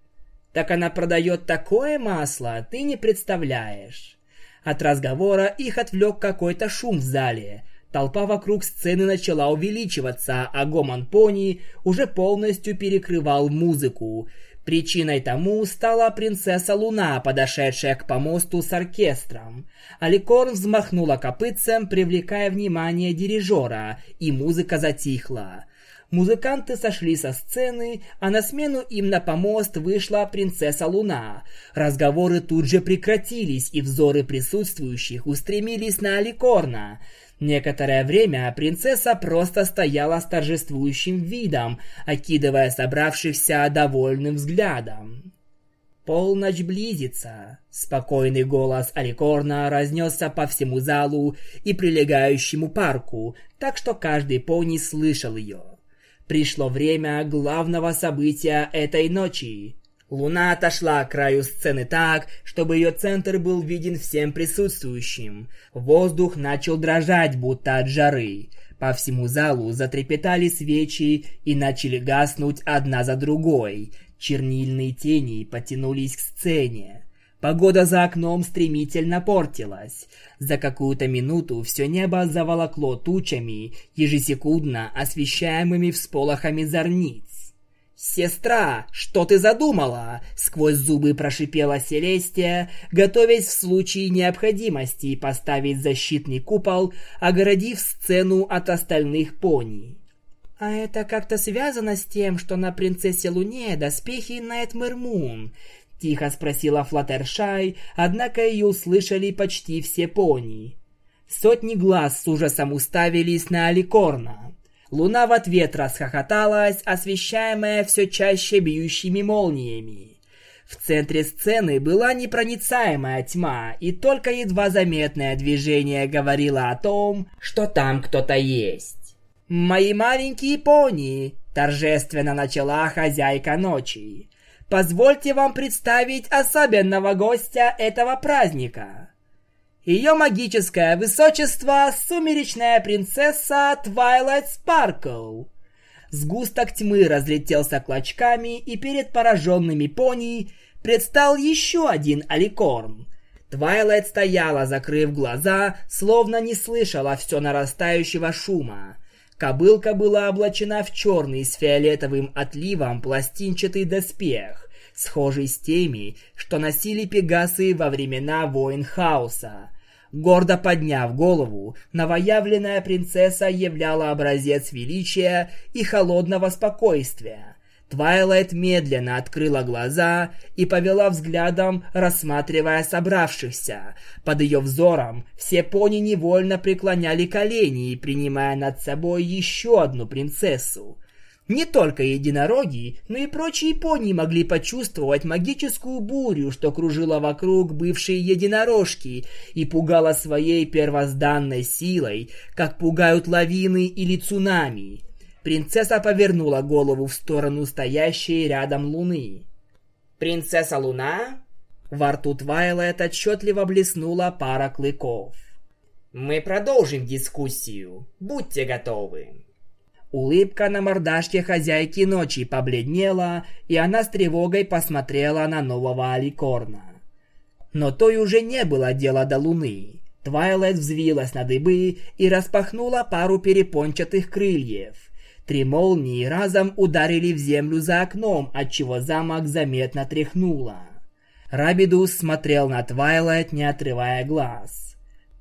Так она продает такое масло, ты не представляешь». От разговора их отвлек какой-то шум в зале — Толпа вокруг сцены начала увеличиваться, а гомон пони уже полностью перекрывал музыку. Причиной тому стала принцесса Луна, подошедшая к помосту с оркестром. Аликорн взмахнула копытцем, привлекая внимание дирижера, и музыка затихла. Музыканты сошли со сцены, а на смену им на помост вышла принцесса Луна. Разговоры тут же прекратились, и взоры присутствующих устремились на Аликорна. Некоторое время принцесса просто стояла с торжествующим видом, окидывая собравшихся довольным взглядом. «Полночь близится», — спокойный голос Аликорна разнесся по всему залу и прилегающему парку, так что каждый пони слышал ее. Пришло время главного события этой ночи Луна отошла к краю сцены так, чтобы ее центр был виден всем присутствующим. Воздух начал дрожать, будто от жары. По всему залу затрепетали свечи и начали гаснуть одна за другой. Чернильные тени потянулись к сцене. Погода за окном стремительно портилась. За какую-то минуту все небо заволокло тучами, ежесекундно освещаемыми всполохами зорниц. «Сестра, что ты задумала?» — сквозь зубы прошипела Селестия, готовясь в случае необходимости поставить защитный купол, огородив сцену от остальных пони. «А это как-то связано с тем, что на принцессе Луне доспехи Найтмэр Мун?» — тихо спросила Флаттершай, однако ее услышали почти все пони. Сотни глаз с ужасом уставились на Аликорна. Луна в ответ расхохоталась, освещаемая все чаще бьющими молниями. В центре сцены была непроницаемая тьма, и только едва заметное движение говорило о том, что там кто-то есть. «Мои маленькие пони!» – торжественно начала хозяйка ночи. «Позвольте вам представить особенного гостя этого праздника. Ее магическое высочество – сумеречная принцесса Твайлайт Спаркл». Сгусток тьмы разлетелся клочками, и перед пораженными пони предстал еще один аликорн. Твайлайт стояла, закрыв глаза, словно не слышала все нарастающего шума. Кобылка была облачена в черный с фиолетовым отливом пластинчатый доспех, схожий с теми, что носили пегасы во времена войн хаоса. Гордо подняв голову, новоявленная принцесса являла образец величия и холодного спокойствия. Твайлайт медленно открыла глаза и повела взглядом, рассматривая собравшихся. Под ее взором все пони невольно преклоняли колени, принимая над собой еще одну принцессу. Не только единороги, но и прочие пони могли почувствовать магическую бурю, что кружила вокруг бывшей единорожки и пугала своей первозданной силой, как пугают лавины или цунами. Принцесса повернула голову в сторону стоящей рядом луны. «Принцесса Луна?» Во рту Твайлайт отчетливо блеснула пара клыков. «Мы продолжим дискуссию. Будьте готовы». Улыбка на мордашке хозяйки ночи побледнела, и она с тревогой посмотрела на нового Аликорна. Но той уже не было дела до Луны. Твайлайт взвилась на дыбы и распахнула пару перепончатых крыльев. Три молнии разом ударили в землю за окном, отчего замок заметно тряхнуло. Рабидус смотрел на Твайлайт, не отрывая глаз.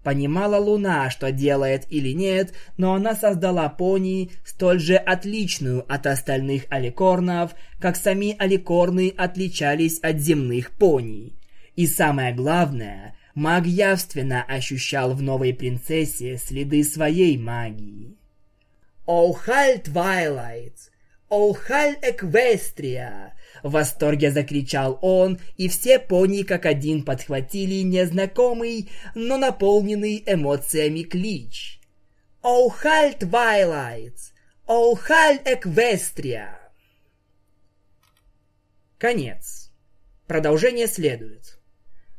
Понимала Луна, что делает или нет, но она создала пони, столь же отличную от остальных аликорнов, как сами аликорны отличались от земных пони. И самое главное, маг явственно ощущал в новой принцессе следы своей магии. «Оухаль Твайлайт! Оухаль Эквестрия!» В восторге закричал он, и все пони как один подхватили незнакомый, но наполненный эмоциями клич. «All hail Твайлайт! All hail Эквестрия!» Конец. Продолжение следует.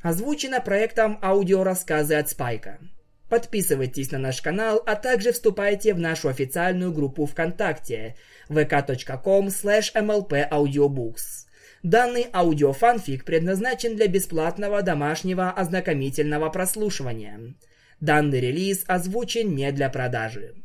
Озвучено проектом аудиорассказы от Спайка. Подписывайтесь на наш канал, а также вступайте в нашу официальную группу ВКонтакте vk.com mlpaudiobooks. Данный аудиофанфик предназначен для бесплатного домашнего ознакомительного прослушивания. Данный релиз озвучен не для продажи.